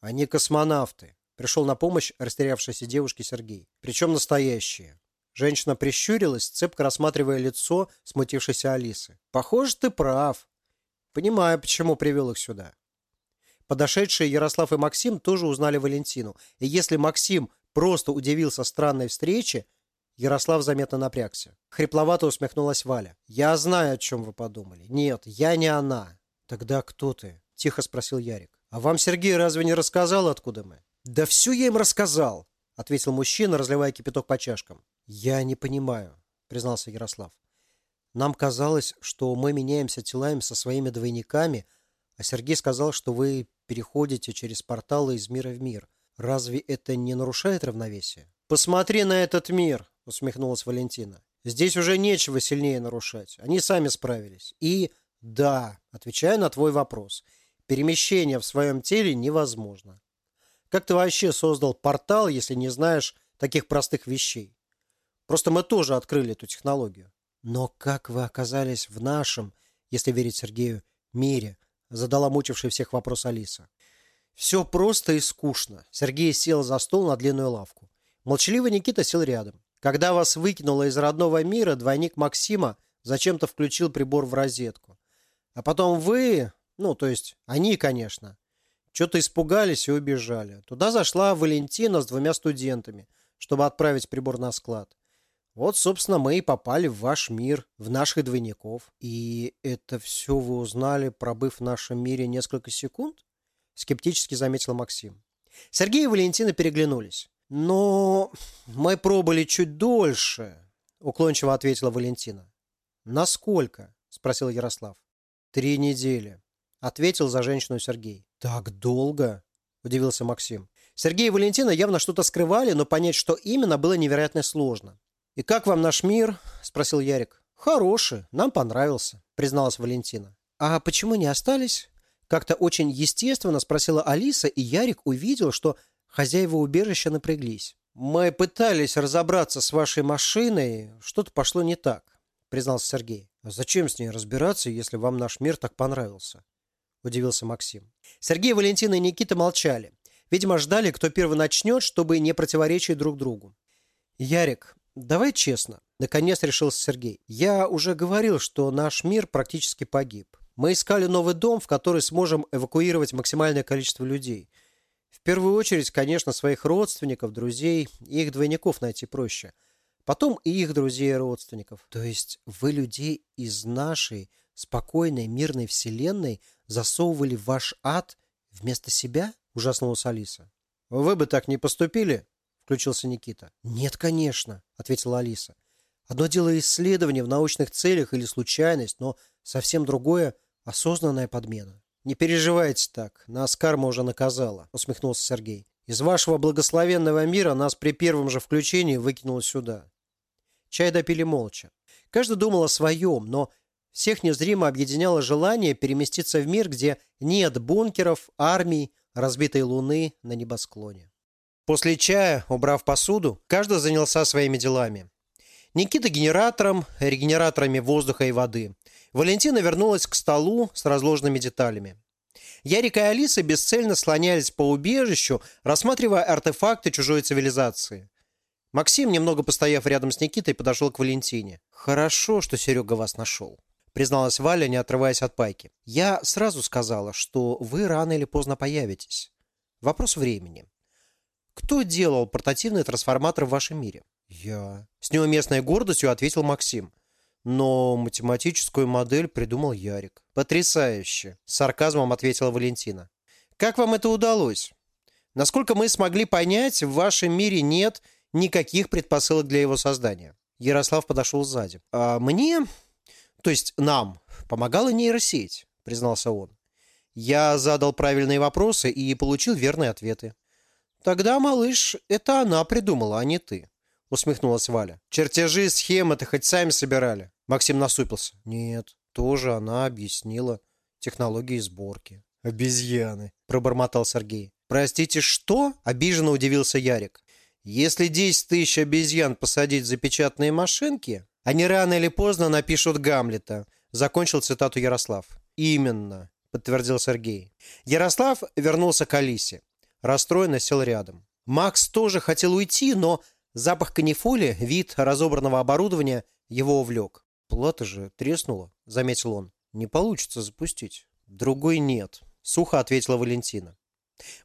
«Они космонавты», – пришел на помощь растерявшейся девушке Сергей. «Причем настоящие». Женщина прищурилась, цепко рассматривая лицо смутившейся Алисы. «Похоже, ты прав. Понимаю, почему привел их сюда». Подошедшие Ярослав и Максим тоже узнали Валентину. И если Максим просто удивился странной встрече, Ярослав заметно напрягся. Хрипловато усмехнулась Валя. «Я знаю, о чем вы подумали. Нет, я не она». «Тогда кто ты?» – тихо спросил Ярик. «А вам Сергей разве не рассказал, откуда мы?» «Да все я им рассказал», – ответил мужчина, разливая кипяток по чашкам. «Я не понимаю», – признался Ярослав. «Нам казалось, что мы меняемся телами со своими двойниками, а Сергей сказал, что вы переходите через порталы из мира в мир. Разве это не нарушает равновесие?» «Посмотри на этот мир!» усмехнулась Валентина. Здесь уже нечего сильнее нарушать. Они сами справились. И да, отвечая на твой вопрос, перемещение в своем теле невозможно. Как ты вообще создал портал, если не знаешь таких простых вещей? Просто мы тоже открыли эту технологию. Но как вы оказались в нашем, если верить Сергею, мире? Задала мучивший всех вопрос Алиса. Все просто и скучно. Сергей сел за стол на длинную лавку. Молчаливый Никита сел рядом. Когда вас выкинуло из родного мира, двойник Максима зачем-то включил прибор в розетку. А потом вы, ну, то есть они, конечно, что-то испугались и убежали. Туда зашла Валентина с двумя студентами, чтобы отправить прибор на склад. Вот, собственно, мы и попали в ваш мир, в наших двойников. И это все вы узнали, пробыв в нашем мире несколько секунд? Скептически заметил Максим. Сергей и Валентина переглянулись. «Но мы пробыли чуть дольше», — уклончиво ответила Валентина. «Насколько?» — спросил Ярослав. «Три недели», — ответил за женщину Сергей. «Так долго?» — удивился Максим. Сергей и Валентина явно что-то скрывали, но понять, что именно, было невероятно сложно. «И как вам наш мир?» – спросил Ярик. «Хороший, нам понравился», – призналась Валентина. «А почему не остались?» Как-то очень естественно спросила Алиса, и Ярик увидел, что Хозяева убежища напряглись. «Мы пытались разобраться с вашей машиной, что-то пошло не так», — признался Сергей. «А зачем с ней разбираться, если вам наш мир так понравился?» — удивился Максим. Сергей, Валентина и Никита молчали. Видимо, ждали, кто первый начнет, чтобы не противоречить друг другу. «Ярик, давай честно», — наконец решился Сергей. «Я уже говорил, что наш мир практически погиб. Мы искали новый дом, в который сможем эвакуировать максимальное количество людей. В первую очередь, конечно, своих родственников, друзей и их двойников найти проще. Потом и их друзей и родственников. То есть вы людей из нашей спокойной, мирной вселенной засовывали в ваш ад вместо себя? Ужаснулась Алиса. Вы бы так не поступили? Включился Никита. Нет, конечно, ответила Алиса. Одно дело исследование в научных целях или случайность, но совсем другое – осознанная подмена. «Не переживайте так, нас карма уже наказала», — усмехнулся Сергей. «Из вашего благословенного мира нас при первом же включении выкинуло сюда». Чай допили молча. Каждый думал о своем, но всех незримо объединяло желание переместиться в мир, где нет бункеров, армий, разбитой луны на небосклоне. После чая, убрав посуду, каждый занялся своими делами. Никита генератором, регенераторами воздуха и воды. Валентина вернулась к столу с разложенными деталями. Ярик и Алиса бесцельно слонялись по убежищу, рассматривая артефакты чужой цивилизации. Максим, немного постояв рядом с Никитой, подошел к Валентине. «Хорошо, что Серега вас нашел», — призналась Валя, не отрываясь от пайки. «Я сразу сказала, что вы рано или поздно появитесь. Вопрос времени. Кто делал портативный трансформатор в вашем мире?» «Я». С неуместной гордостью ответил Максим. Но математическую модель придумал Ярик. «Потрясающе!» – с сарказмом ответила Валентина. «Как вам это удалось?» Насколько мы смогли понять, в вашем мире нет никаких предпосылок для его создания. Ярослав подошел сзади. А мне, то есть нам, помогала нейросеть, признался он. Я задал правильные вопросы и получил верные ответы. Тогда, малыш, это она придумала, а не ты. Усмехнулась Валя. Чертежи, схемы-то хоть сами собирали. Максим насупился. Нет, тоже она объяснила технологии сборки. Обезьяны, пробормотал Сергей. Простите, что? Обиженно удивился Ярик. Если 10 тысяч обезьян посадить за печатные машинки, они рано или поздно напишут Гамлета. Закончил цитату Ярослав. Именно, подтвердил Сергей. Ярослав вернулся к Алисе. Расстроенно сел рядом. Макс тоже хотел уйти, но запах канифоли, вид разобранного оборудования его увлек. «Плата же треснула», — заметил он. «Не получится запустить». «Другой нет», — сухо ответила Валентина.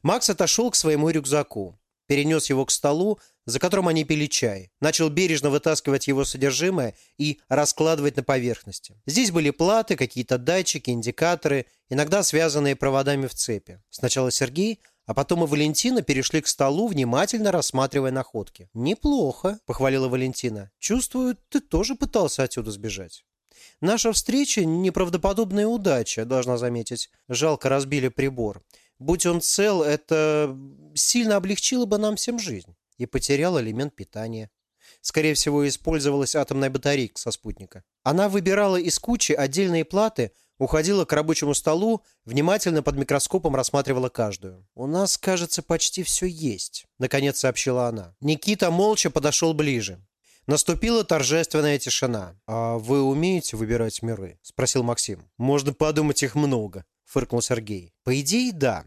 Макс отошел к своему рюкзаку, перенес его к столу, за которым они пили чай, начал бережно вытаскивать его содержимое и раскладывать на поверхности. Здесь были платы, какие-то датчики, индикаторы, иногда связанные проводами в цепи. Сначала Сергей, а потом и Валентина перешли к столу, внимательно рассматривая находки. «Неплохо», — похвалила Валентина. «Чувствую, ты тоже пытался отсюда сбежать». «Наша встреча — неправдоподобная удача, должна заметить. Жалко, разбили прибор. Будь он цел, это сильно облегчило бы нам всем жизнь. И потерял элемент питания. Скорее всего, использовалась атомная батарейка со спутника. Она выбирала из кучи отдельные платы, уходила к рабочему столу, внимательно под микроскопом рассматривала каждую. «У нас, кажется, почти все есть», — наконец сообщила она. Никита молча подошел ближе. Наступила торжественная тишина. «А вы умеете выбирать миры?» – спросил Максим. «Можно подумать, их много», – фыркнул Сергей. «По идее, да.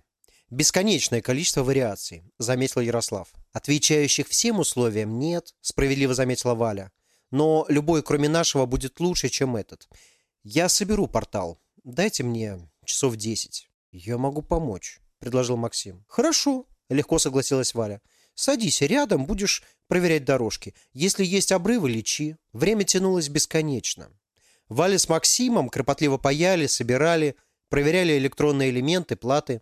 Бесконечное количество вариаций», – заметил Ярослав. «Отвечающих всем условиям нет», – справедливо заметила Валя. «Но любой, кроме нашего, будет лучше, чем этот. Я соберу портал. Дайте мне часов десять». «Я могу помочь», – предложил Максим. «Хорошо», – легко согласилась Валя. Садись рядом, будешь проверять дорожки. Если есть обрывы, лечи. Время тянулось бесконечно. Валя с Максимом кропотливо паяли, собирали, проверяли электронные элементы, платы.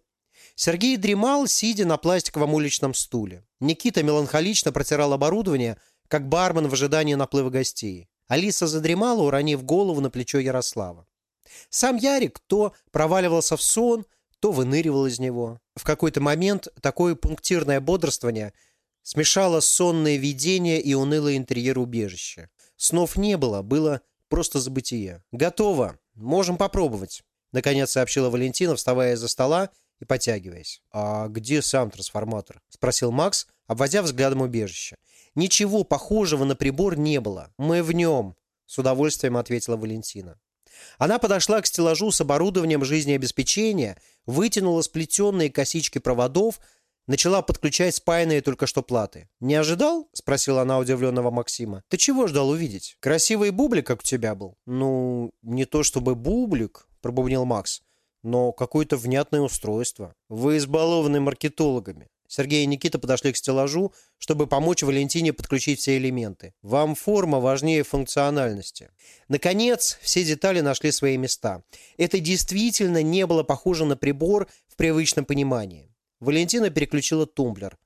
Сергей дремал, сидя на пластиковом уличном стуле. Никита меланхолично протирал оборудование, как бармен в ожидании наплыва гостей. Алиса задремала, уронив голову на плечо Ярослава. Сам Ярик то проваливался в сон, то выныривал из него. В какой-то момент такое пунктирное бодрствование смешало сонное видение и унылый интерьер убежища. Снов не было, было просто забытие. «Готово. Можем попробовать», — наконец сообщила Валентина, вставая из-за стола и потягиваясь. «А где сам трансформатор?» — спросил Макс, обводя взглядом убежище. «Ничего похожего на прибор не было. Мы в нем», — с удовольствием ответила Валентина. Она подошла к стеллажу с оборудованием жизнеобеспечения, вытянула сплетенные косички проводов, начала подключать спаянные только что платы. «Не ожидал?» – спросила она удивленного Максима. «Ты чего ждал увидеть? Красивый бублик, как у тебя был?» «Ну, не то чтобы бублик», – пробубнил Макс, «но какое-то внятное устройство. Вы избалованы маркетологами. Сергей и Никита подошли к стеллажу, чтобы помочь Валентине подключить все элементы. Вам форма важнее функциональности. Наконец, все детали нашли свои места. Это действительно не было похоже на прибор в привычном понимании. Валентина переключила тумблер.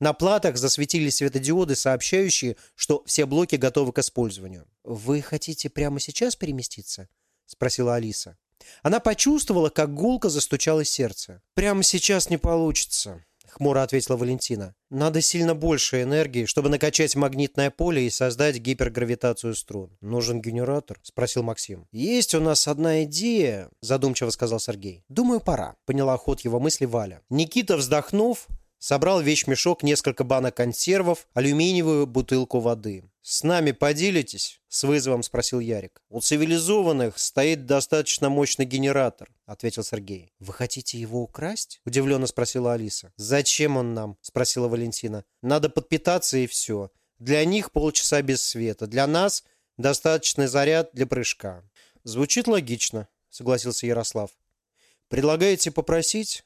На платах засветились светодиоды, сообщающие, что все блоки готовы к использованию. «Вы хотите прямо сейчас переместиться?» – спросила Алиса. Она почувствовала, как гулко застучало сердце. «Прямо сейчас не получится», хмуро ответила Валентина. Надо сильно больше энергии, чтобы накачать магнитное поле и создать гипергравитацию струн. Нужен генератор? Спросил Максим. Есть у нас одна идея, задумчиво сказал Сергей. Думаю, пора. Поняла ход его мысли Валя. Никита, вздохнув, Собрал вещмешок, несколько банок консервов, алюминиевую бутылку воды. «С нами поделитесь?» – с вызовом спросил Ярик. «У цивилизованных стоит достаточно мощный генератор», – ответил Сергей. «Вы хотите его украсть?» – удивленно спросила Алиса. «Зачем он нам?» – спросила Валентина. «Надо подпитаться и все. Для них полчаса без света. Для нас достаточный заряд для прыжка». «Звучит логично», – согласился Ярослав. «Предлагаете попросить?»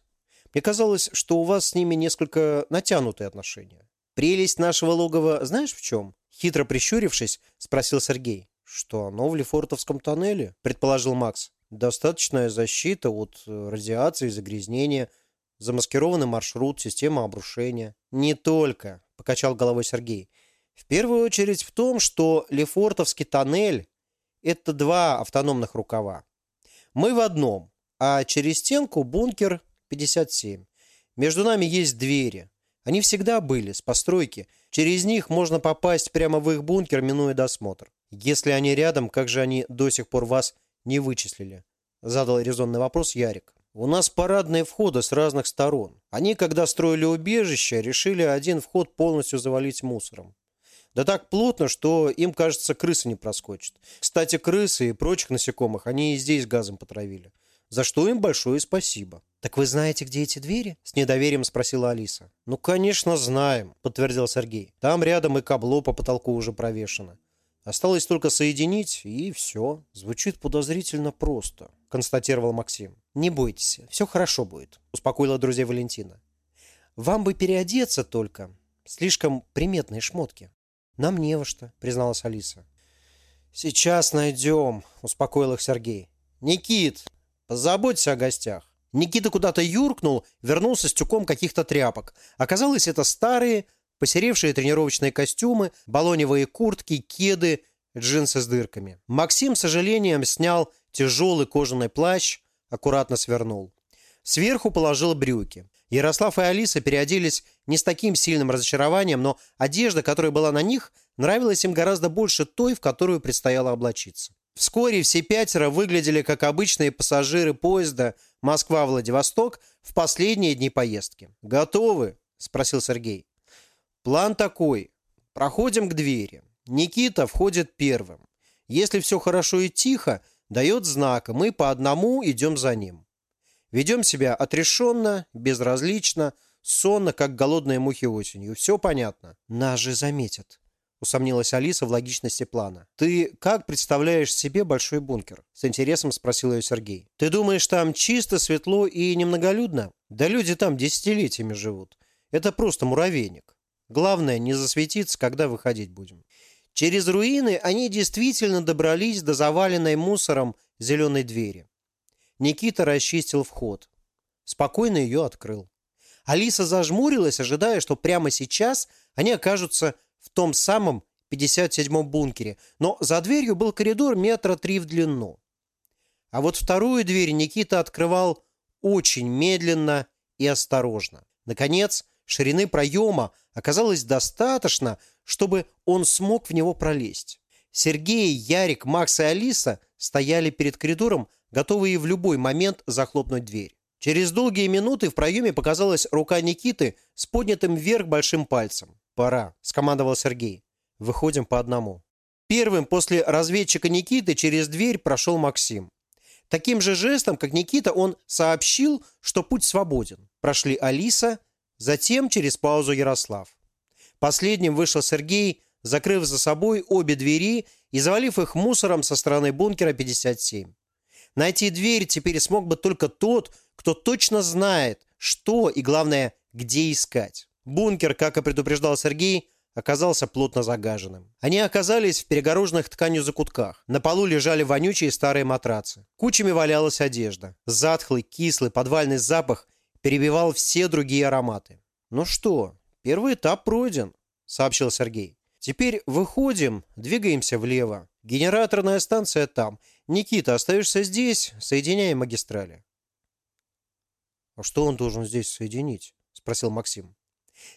Мне казалось, что у вас с ними несколько натянутые отношения. Прелесть нашего логова знаешь в чем? Хитро прищурившись, спросил Сергей. Что оно в Лефортовском тоннеле? Предположил Макс. Достаточная защита от э, радиации, загрязнения. замаскированный маршрут, система обрушения. Не только, покачал головой Сергей. В первую очередь в том, что Лефортовский тоннель – это два автономных рукава. Мы в одном, а через стенку бункер 57. Между нами есть двери. Они всегда были, с постройки. Через них можно попасть прямо в их бункер, минуя досмотр. Если они рядом, как же они до сих пор вас не вычислили? Задал резонный вопрос Ярик. У нас парадные входы с разных сторон. Они, когда строили убежище, решили один вход полностью завалить мусором. Да так плотно, что им, кажется, крысы не проскочит. Кстати, крысы и прочих насекомых они и здесь газом потравили. За что им большое спасибо. «Так вы знаете, где эти двери?» – с недоверием спросила Алиса. «Ну, конечно, знаем», – подтвердил Сергей. «Там рядом и кабло по потолку уже провешено. Осталось только соединить, и все. Звучит подозрительно просто, констатировал Максим. Не бойтесь, все хорошо будет, успокоила друзей Валентина. Вам бы переодеться только. Слишком приметные шмотки. Нам не во что, призналась Алиса. Сейчас найдем, успокоил их Сергей. Никит, позаботься о гостях. Никита куда-то юркнул, вернулся с тюком каких-то тряпок. Оказалось, это старые, посеревшие тренировочные костюмы, балоневые куртки, кеды, джинсы с дырками. Максим, с сожалением, снял тяжелый кожаный плащ, аккуратно свернул. Сверху положил брюки. Ярослав и Алиса переоделись не с таким сильным разочарованием, но одежда, которая была на них, нравилась им гораздо больше той, в которую предстояло облачиться. Вскоре все пятеро выглядели как обычные пассажиры поезда Москва-Владивосток в последние дни поездки. «Готовы?» – спросил Сергей. План такой. Проходим к двери. Никита входит первым. Если все хорошо и тихо, дает знак, мы по одному идем за ним. Ведем себя отрешенно, безразлично, сонно, как голодные мухи осенью. Все понятно. Нас же заметят. Усомнилась Алиса в логичности плана. «Ты как представляешь себе большой бункер?» С интересом спросил ее Сергей. «Ты думаешь, там чисто, светло и немноголюдно? Да люди там десятилетиями живут. Это просто муравейник. Главное, не засветиться, когда выходить будем. Через руины они действительно добрались до заваленной мусором зеленой двери. Никита расчистил вход. Спокойно ее открыл. Алиса зажмурилась, ожидая, что прямо сейчас они окажутся в том самом 57-м бункере, но за дверью был коридор метра три в длину. А вот вторую дверь Никита открывал очень медленно и осторожно. Наконец, Ширины проема оказалось достаточно, чтобы он смог в него пролезть. Сергей, Ярик, Макс и Алиса стояли перед коридором, готовые в любой момент захлопнуть дверь. Через долгие минуты в проеме показалась рука Никиты с поднятым вверх большим пальцем. «Пора», – скомандовал Сергей. «Выходим по одному». Первым после разведчика Никиты через дверь прошел Максим. Таким же жестом, как Никита, он сообщил, что путь свободен. Прошли Алиса, Затем через паузу Ярослав. Последним вышел Сергей, закрыв за собой обе двери и завалив их мусором со стороны бункера 57. Найти дверь теперь смог бы только тот, кто точно знает, что и, главное, где искать. Бункер, как и предупреждал Сергей, оказался плотно загаженным. Они оказались в перегороженных тканью закутках. На полу лежали вонючие старые матрацы. Кучами валялась одежда. Затхлый, кислый, подвальный запах перебивал все другие ароматы. «Ну что, первый этап пройден», — сообщил Сергей. «Теперь выходим, двигаемся влево. Генераторная станция там. Никита, остаешься здесь, соединяем магистрали». «А что он должен здесь соединить?» — спросил Максим.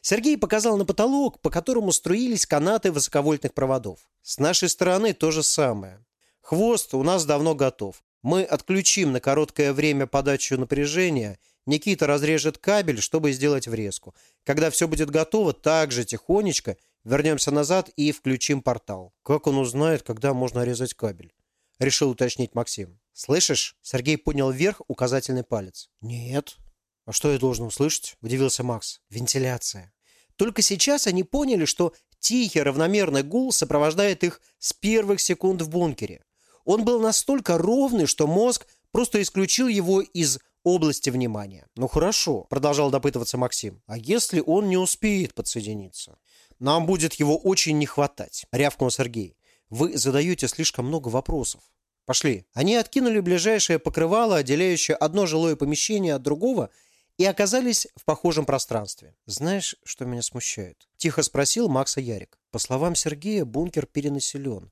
Сергей показал на потолок, по которому струились канаты высоковольтных проводов. С нашей стороны то же самое. Хвост у нас давно готов. Мы отключим на короткое время подачу напряжения Никита разрежет кабель, чтобы сделать врезку. Когда все будет готово, также тихонечко вернемся назад и включим портал. Как он узнает, когда можно резать кабель? Решил уточнить Максим. Слышишь? Сергей поднял вверх указательный палец. Нет. А что я должен услышать? Удивился Макс. Вентиляция. Только сейчас они поняли, что тихий равномерный гул сопровождает их с первых секунд в бункере. Он был настолько ровный, что мозг просто исключил его из области внимания. Ну хорошо, продолжал допытываться Максим. А если он не успеет подсоединиться? Нам будет его очень не хватать, рявкнул Сергей. Вы задаете слишком много вопросов. Пошли. Они откинули ближайшее покрывало, отделяющее одно жилое помещение от другого, и оказались в похожем пространстве. «Знаешь, что меня смущает?» – тихо спросил Макса Ярик. «По словам Сергея, бункер перенаселен,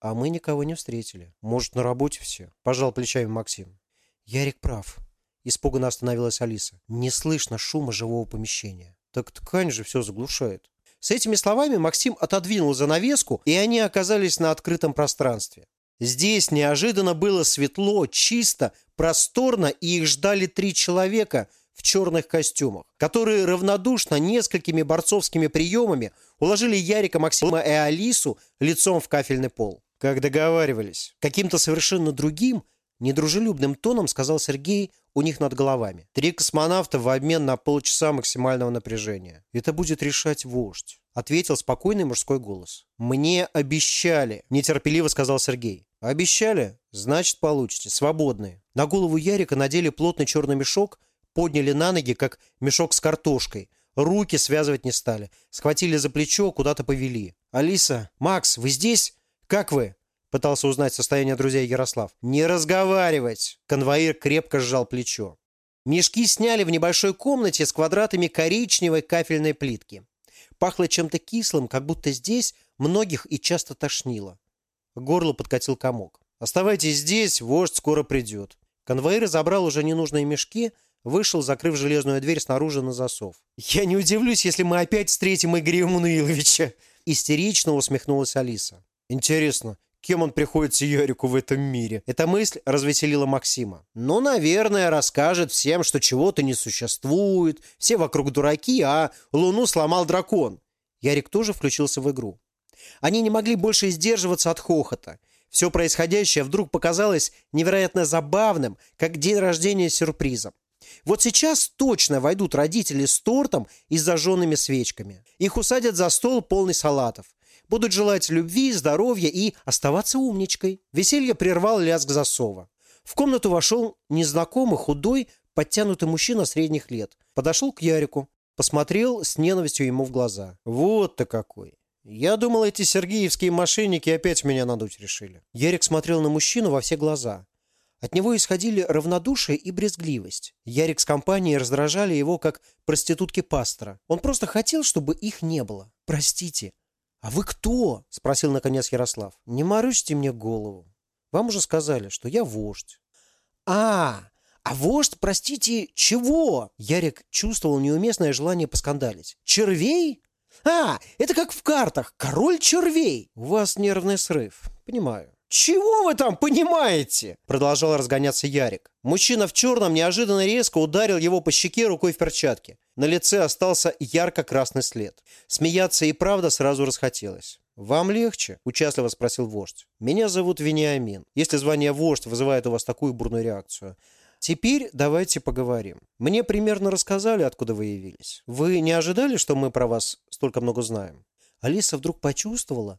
а мы никого не встретили. Может, на работе все?» – пожал плечами Максим. «Ярик прав». Испуганно остановилась Алиса. «Не слышно шума живого помещения». «Так ткань же все заглушает». С этими словами Максим отодвинул занавеску, и они оказались на открытом пространстве. Здесь неожиданно было светло, чисто, просторно, и их ждали три человека в черных костюмах, которые равнодушно несколькими борцовскими приемами уложили Ярика, Максима и Алису лицом в кафельный пол. Как договаривались. Каким-то совершенно другим, недружелюбным тоном сказал Сергей у них над головами. Три космонавта в обмен на полчаса максимального напряжения. Это будет решать вождь. Ответил спокойный мужской голос. «Мне обещали», – нетерпеливо сказал Сергей. «Обещали? Значит, получите. Свободные». На голову Ярика надели плотный черный мешок, подняли на ноги, как мешок с картошкой. Руки связывать не стали. Схватили за плечо, куда-то повели. «Алиса, Макс, вы здесь? Как вы?» Пытался узнать состояние друзей Ярослав. «Не разговаривать!» Конвоир крепко сжал плечо. Мешки сняли в небольшой комнате с квадратами коричневой кафельной плитки. Пахло чем-то кислым, как будто здесь многих и часто тошнило. Горло подкатил комок. «Оставайтесь здесь, вождь скоро придет». Конвоир забрал уже ненужные мешки, вышел, закрыв железную дверь снаружи на засов. «Я не удивлюсь, если мы опять встретим Игоря Мануиловича!» Истерично усмехнулась Алиса. «Интересно, кем он приходится Ярику в этом мире. Эта мысль развеселила Максима. Ну, наверное, расскажет всем, что чего-то не существует, все вокруг дураки, а Луну сломал дракон. Ярик тоже включился в игру. Они не могли больше сдерживаться от хохота. Все происходящее вдруг показалось невероятно забавным, как день рождения сюрпризом. Вот сейчас точно войдут родители с тортом и зажженными свечками. Их усадят за стол полный салатов будут желать любви, здоровья и оставаться умничкой. Веселье прервал лязг засова. В комнату вошел незнакомый, худой, подтянутый мужчина средних лет. Подошел к Ярику, посмотрел с ненавистью ему в глаза. «Вот ты какой!» Я думал, эти сергеевские мошенники опять меня надуть решили. Ярик смотрел на мужчину во все глаза. От него исходили равнодушие и брезгливость. Ярик с компанией раздражали его, как проститутки пастора. Он просто хотел, чтобы их не было. «Простите», «А вы кто?» – спросил наконец Ярослав. «Не морочьте мне голову. Вам уже сказали, что я вождь». «А, а вождь, простите, чего?» Ярик чувствовал неуместное желание поскандалить. «Червей? А, это как в картах. Король червей. У вас нервный срыв. Понимаю. «Чего вы там понимаете?» Продолжал разгоняться Ярик. Мужчина в черном неожиданно резко ударил его по щеке рукой в перчатке. На лице остался ярко-красный след. Смеяться и правда сразу расхотелось. «Вам легче?» – участливо спросил вождь. «Меня зовут Вениамин. Если звание вождь вызывает у вас такую бурную реакцию. Теперь давайте поговорим. Мне примерно рассказали, откуда вы явились. Вы не ожидали, что мы про вас столько много знаем?» Алиса вдруг почувствовала,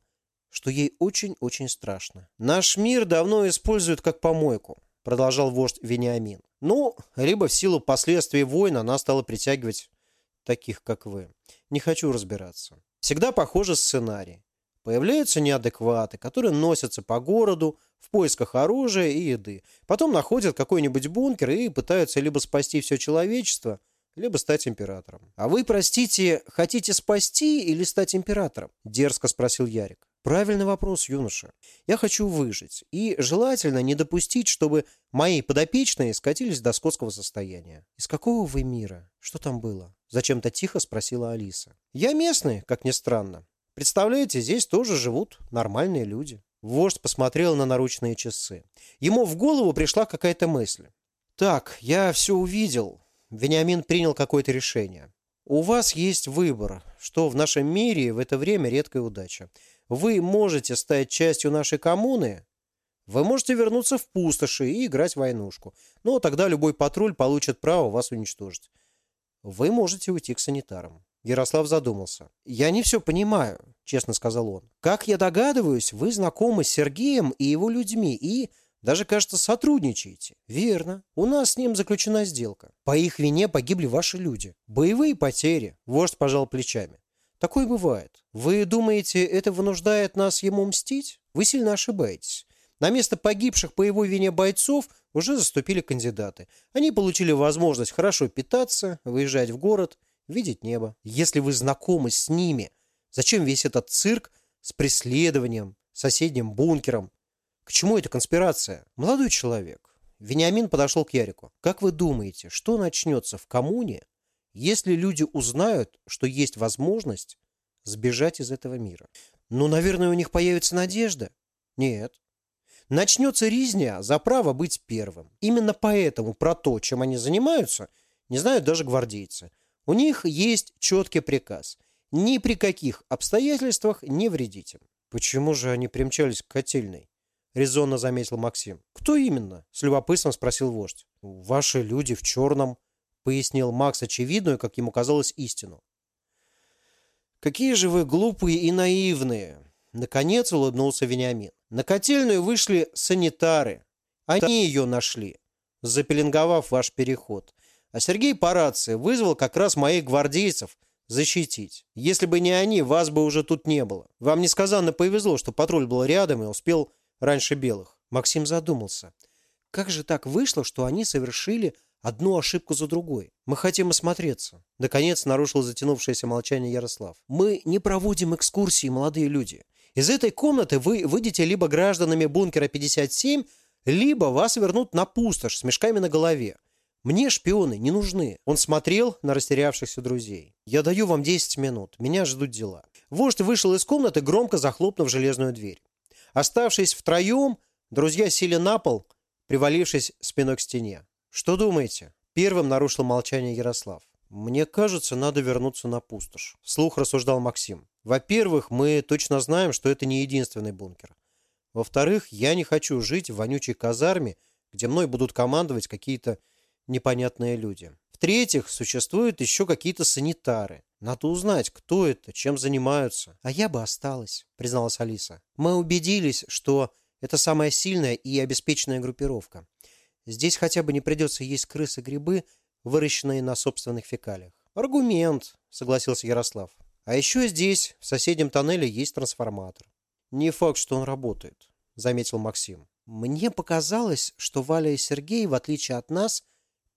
что ей очень-очень страшно. «Наш мир давно используют как помойку», – продолжал вождь Вениамин. «Ну, либо в силу последствий войн она стала притягивать таких, как вы. Не хочу разбираться. Всегда похожий сценарий. Появляются неадекваты, которые носятся по городу в поисках оружия и еды. Потом находят какой-нибудь бункер и пытаются либо спасти все человечество, либо стать императором. «А вы, простите, хотите спасти или стать императором?» – дерзко спросил Ярик. Правильный вопрос, юноша. Я хочу выжить. И желательно не допустить, чтобы мои подопечные скатились до скотского состояния. Из какого вы мира? Что там было? Зачем-то тихо спросила Алиса. Я местный, как ни странно. Представляете, здесь тоже живут нормальные люди. Вождь посмотрел на наручные часы. Ему в голову пришла какая-то мысль. «Так, я все увидел». Вениамин принял какое-то решение. «У вас есть выбор, что в нашем мире в это время редкая удача вы можете стать частью нашей коммуны, вы можете вернуться в пустоши и играть в войнушку. Но тогда любой патруль получит право вас уничтожить. Вы можете уйти к санитарам. Ярослав задумался. «Я не все понимаю», — честно сказал он. «Как я догадываюсь, вы знакомы с Сергеем и его людьми и, даже, кажется, сотрудничаете». «Верно. У нас с ним заключена сделка. По их вине погибли ваши люди. Боевые потери». Вождь пожал плечами. Такое бывает. Вы думаете, это вынуждает нас ему мстить? Вы сильно ошибаетесь. На место погибших по его вине бойцов уже заступили кандидаты. Они получили возможность хорошо питаться, выезжать в город, видеть небо. Если вы знакомы с ними, зачем весь этот цирк с преследованием, соседним бункером? К чему эта конспирация? Молодой человек. Вениамин подошел к Ярику. Как вы думаете, что начнется в коммуне, если люди узнают, что есть возможность сбежать из этого мира? Ну, наверное, у них появится надежда. Нет. Начнется ризня за право быть первым. Именно поэтому про то, чем они занимаются, не знают даже гвардейцы. У них есть четкий приказ. Ни при каких обстоятельствах не вредите. Почему же они примчались к котельной? Резонно заметил Максим. Кто именно? С любопытством спросил вождь. Ваши люди в черном, пояснил Макс очевидную, как ему казалось, истину. Какие же вы глупые и наивные, Наконец улыбнулся Вениамин. На котельную вышли санитары. Они ее нашли, запеленговав ваш переход. А Сергей по рации вызвал как раз моих гвардейцев защитить. Если бы не они, вас бы уже тут не было. Вам несказанно повезло, что патруль был рядом и успел раньше белых. Максим задумался. Как же так вышло, что они совершили одну ошибку за другой? Мы хотим осмотреться. Наконец нарушил затянувшееся молчание Ярослав. Мы не проводим экскурсии, молодые люди. Из этой комнаты вы выйдете либо гражданами бункера 57, либо вас вернут на пустошь с мешками на голове. Мне шпионы не нужны. Он смотрел на растерявшихся друзей. Я даю вам 10 минут. Меня ждут дела. Вождь вышел из комнаты, громко захлопнув железную дверь. Оставшись втроем, друзья сели на пол, привалившись спиной к стене. Что думаете? Первым нарушил молчание Ярослав. «Мне кажется, надо вернуться на пустошь», – вслух рассуждал Максим. «Во-первых, мы точно знаем, что это не единственный бункер. Во-вторых, я не хочу жить в вонючей казарме, где мной будут командовать какие-то непонятные люди. В-третьих, существуют еще какие-то санитары. Надо узнать, кто это, чем занимаются. А я бы осталась, призналась Алиса. Мы убедились, что это самая сильная и обеспеченная группировка. Здесь хотя бы не придется есть крысы, грибы, выращенные на собственных фекалиях. Аргумент, согласился Ярослав. А еще здесь, в соседнем тоннеле, есть трансформатор. Не факт, что он работает, заметил Максим. Мне показалось, что Валя и Сергей, в отличие от нас,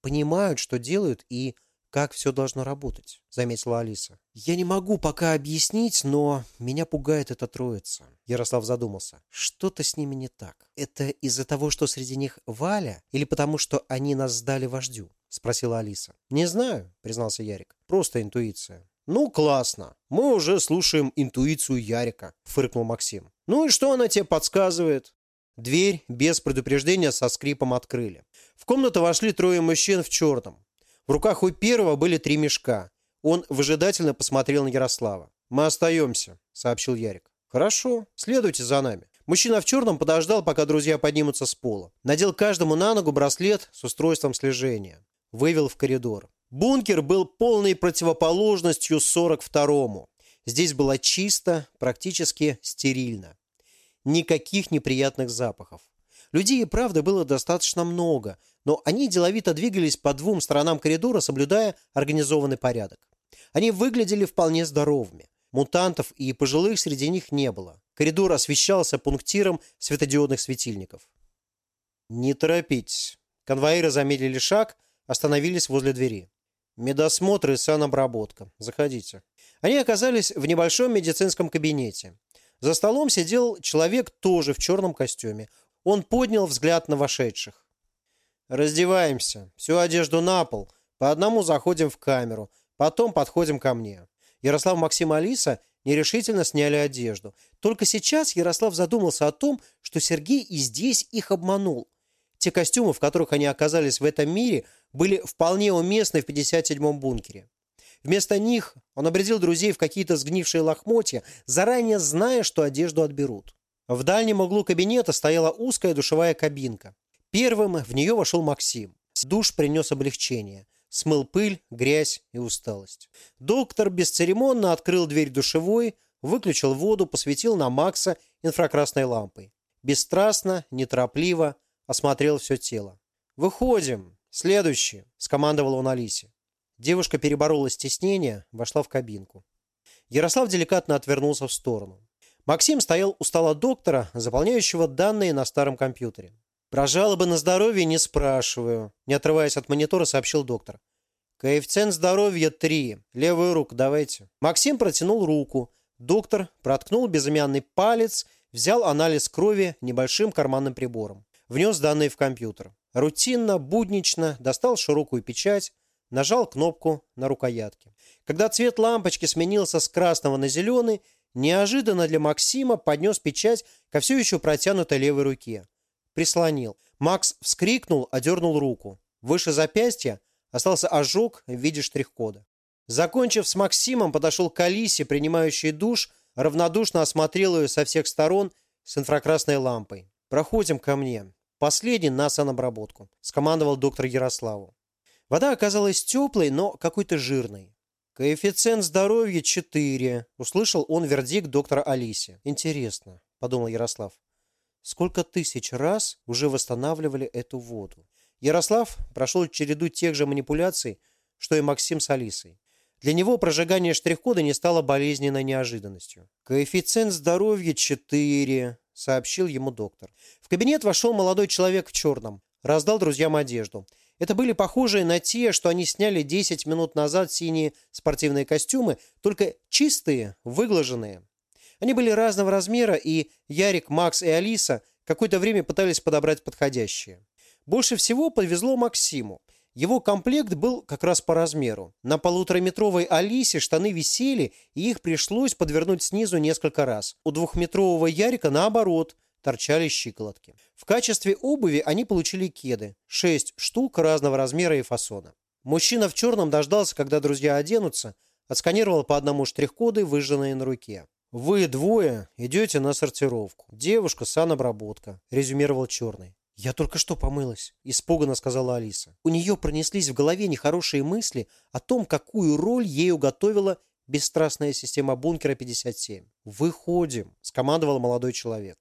понимают, что делают и как все должно работать», — заметила Алиса. «Я не могу пока объяснить, но меня пугает эта троица». Ярослав задумался. «Что-то с ними не так. Это из-за того, что среди них Валя, или потому, что они нас сдали вождю?» — спросила Алиса. «Не знаю», — признался Ярик. «Просто интуиция». «Ну, классно. Мы уже слушаем интуицию Ярика», — фыркнул Максим. «Ну и что она тебе подсказывает?» Дверь без предупреждения со скрипом открыли. В комнату вошли трое мужчин в черном. В руках у первого были три мешка. Он выжидательно посмотрел на Ярослава. «Мы остаемся», — сообщил Ярик. «Хорошо, следуйте за нами». Мужчина в черном подождал, пока друзья поднимутся с пола. Надел каждому на ногу браслет с устройством слежения. Вывел в коридор. Бункер был полной противоположностью 42-му. Здесь было чисто, практически стерильно. Никаких неприятных запахов. Людей и правда было достаточно много, но они деловито двигались по двум сторонам коридора, соблюдая организованный порядок. Они выглядели вполне здоровыми. Мутантов и пожилых среди них не было. Коридор освещался пунктиром светодиодных светильников. «Не торопитесь». Конвоиры замедлили шаг, остановились возле двери. «Медосмотр и санобработка. Заходите». Они оказались в небольшом медицинском кабинете. За столом сидел человек тоже в черном костюме. Он поднял взгляд на вошедших. Раздеваемся. Всю одежду на пол. По одному заходим в камеру. Потом подходим ко мне. Ярослав, Максим Алиса нерешительно сняли одежду. Только сейчас Ярослав задумался о том, что Сергей и здесь их обманул. Те костюмы, в которых они оказались в этом мире, были вполне уместны в 57-м бункере. Вместо них он обредил друзей в какие-то сгнившие лохмотья, заранее зная, что одежду отберут. В дальнем углу кабинета стояла узкая душевая кабинка. Первым в нее вошел Максим. Душ принес облегчение. Смыл пыль, грязь и усталость. Доктор бесцеремонно открыл дверь душевой, выключил воду, посветил на Макса инфракрасной лампой. Бесстрастно, неторопливо осмотрел все тело. «Выходим! Следующий!» – скомандовал он Алисе. Девушка переборола стеснение, вошла в кабинку. Ярослав деликатно отвернулся в сторону. Максим стоял у стола доктора, заполняющего данные на старом компьютере. «Про жалобы на здоровье не спрашиваю», – не отрываясь от монитора, сообщил доктор. «Коэффициент здоровья 3. Левую руку давайте». Максим протянул руку. Доктор проткнул безымянный палец, взял анализ крови небольшим карманным прибором. Внес данные в компьютер. Рутинно, буднично достал широкую печать, нажал кнопку на рукоятке. Когда цвет лампочки сменился с красного на зеленый, неожиданно для Максима поднес печать ко все еще протянутой левой руке. Прислонил. Макс вскрикнул, одернул руку. Выше запястья остался ожог в виде штрих-кода. Закончив с Максимом, подошел к Алисе, принимающей душ, равнодушно осмотрел ее со всех сторон с инфракрасной лампой. «Проходим ко мне. Последний на санобработку», – скомандовал доктор Ярославу. Вода оказалась теплой, но какой-то жирной. «Коэффициент здоровья 4», – услышал он вердикт доктора Алисе. «Интересно», – подумал Ярослав, – «сколько тысяч раз уже восстанавливали эту воду?» Ярослав прошел череду тех же манипуляций, что и Максим с Алисой. Для него прожигание штрих-кода не стало болезненной неожиданностью. «Коэффициент здоровья 4», – сообщил ему доктор. В кабинет вошел молодой человек в черном. Раздал друзьям одежду. Это были похожие на те, что они сняли 10 минут назад синие спортивные костюмы, только чистые, выглаженные. Они были разного размера, и Ярик, Макс и Алиса какое-то время пытались подобрать подходящие. Больше всего повезло Максиму. Его комплект был как раз по размеру. На полутораметровой Алисе штаны висели, и их пришлось подвернуть снизу несколько раз. У двухметрового Ярика наоборот – торчали щиколотки. В качестве обуви они получили кеды. Шесть штук разного размера и фасона. Мужчина в черном дождался, когда друзья оденутся, отсканировал по одному штрих-коды, выжженные на руке. «Вы двое идете на сортировку. Девушка – санобработка», – резюмировал черный. «Я только что помылась», – испуганно сказала Алиса. У нее пронеслись в голове нехорошие мысли о том, какую роль ей уготовила бесстрастная система бункера 57. «Выходим», – скомандовал молодой человек.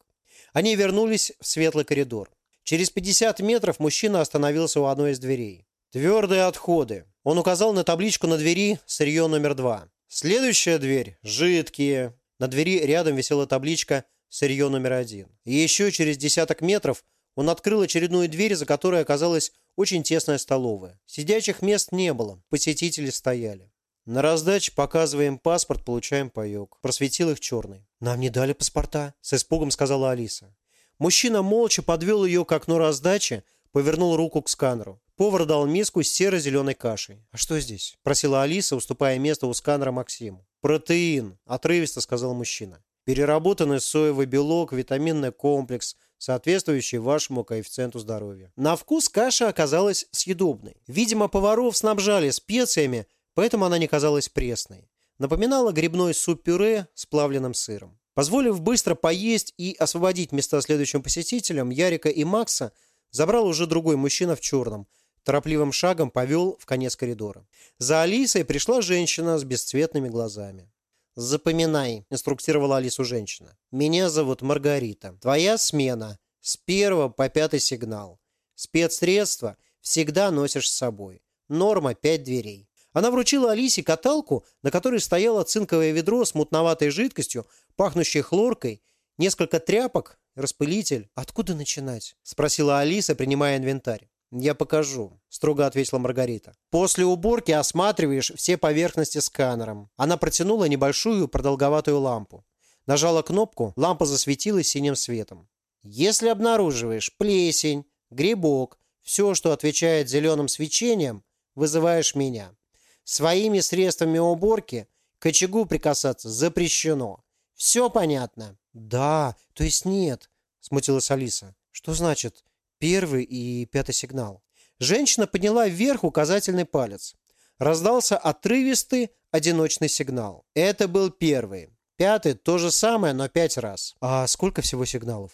Они вернулись в светлый коридор. Через 50 метров мужчина остановился у одной из дверей. Твердые отходы. Он указал на табличку на двери сырье номер два. Следующая дверь – жидкие. На двери рядом висела табличка сырье номер один. И еще через десяток метров он открыл очередную дверь, за которой оказалась очень тесная столовая. Сидячих мест не было, посетители стояли. На раздаче показываем паспорт, получаем паёк. Просветил их черный. Нам не дали паспорта, с испугом сказала Алиса. Мужчина молча подвел ее к окну раздачи, повернул руку к сканеру. Повар дал миску с серо-зеленой кашей. «А что здесь?» – просила Алиса, уступая место у сканера Максиму. «Протеин», – отрывисто сказал мужчина. «Переработанный соевый белок, витаминный комплекс, соответствующий вашему коэффициенту здоровья». На вкус каша оказалась съедобной. Видимо, поваров снабжали специями, поэтому она не казалась пресной. Напоминала грибной суп-пюре с плавленным сыром. Позволив быстро поесть и освободить места следующим посетителям, Ярика и Макса забрал уже другой мужчина в черном. Торопливым шагом повел в конец коридора. За Алисой пришла женщина с бесцветными глазами. «Запоминай», – инструктировала Алису женщина. «Меня зовут Маргарита. Твоя смена с первого по пятый сигнал. Спецсредства всегда носишь с собой. Норма – пять дверей. Она вручила Алисе каталку, на которой стояло цинковое ведро с мутноватой жидкостью, пахнущей хлоркой, несколько тряпок, распылитель. «Откуда начинать?» – спросила Алиса, принимая инвентарь. «Я покажу», – строго ответила Маргарита. «После уборки осматриваешь все поверхности сканером». Она протянула небольшую продолговатую лампу. Нажала кнопку, лампа засветилась синим светом. «Если обнаруживаешь плесень, грибок, все, что отвечает зеленым свечением, вызываешь меня. Своими средствами уборки к очагу прикасаться запрещено. Все понятно? Да, то есть нет, смутилась Алиса. Что значит первый и пятый сигнал? Женщина подняла вверх указательный палец. Раздался отрывистый одиночный сигнал. Это был первый. Пятый то же самое, но пять раз. А сколько всего сигналов?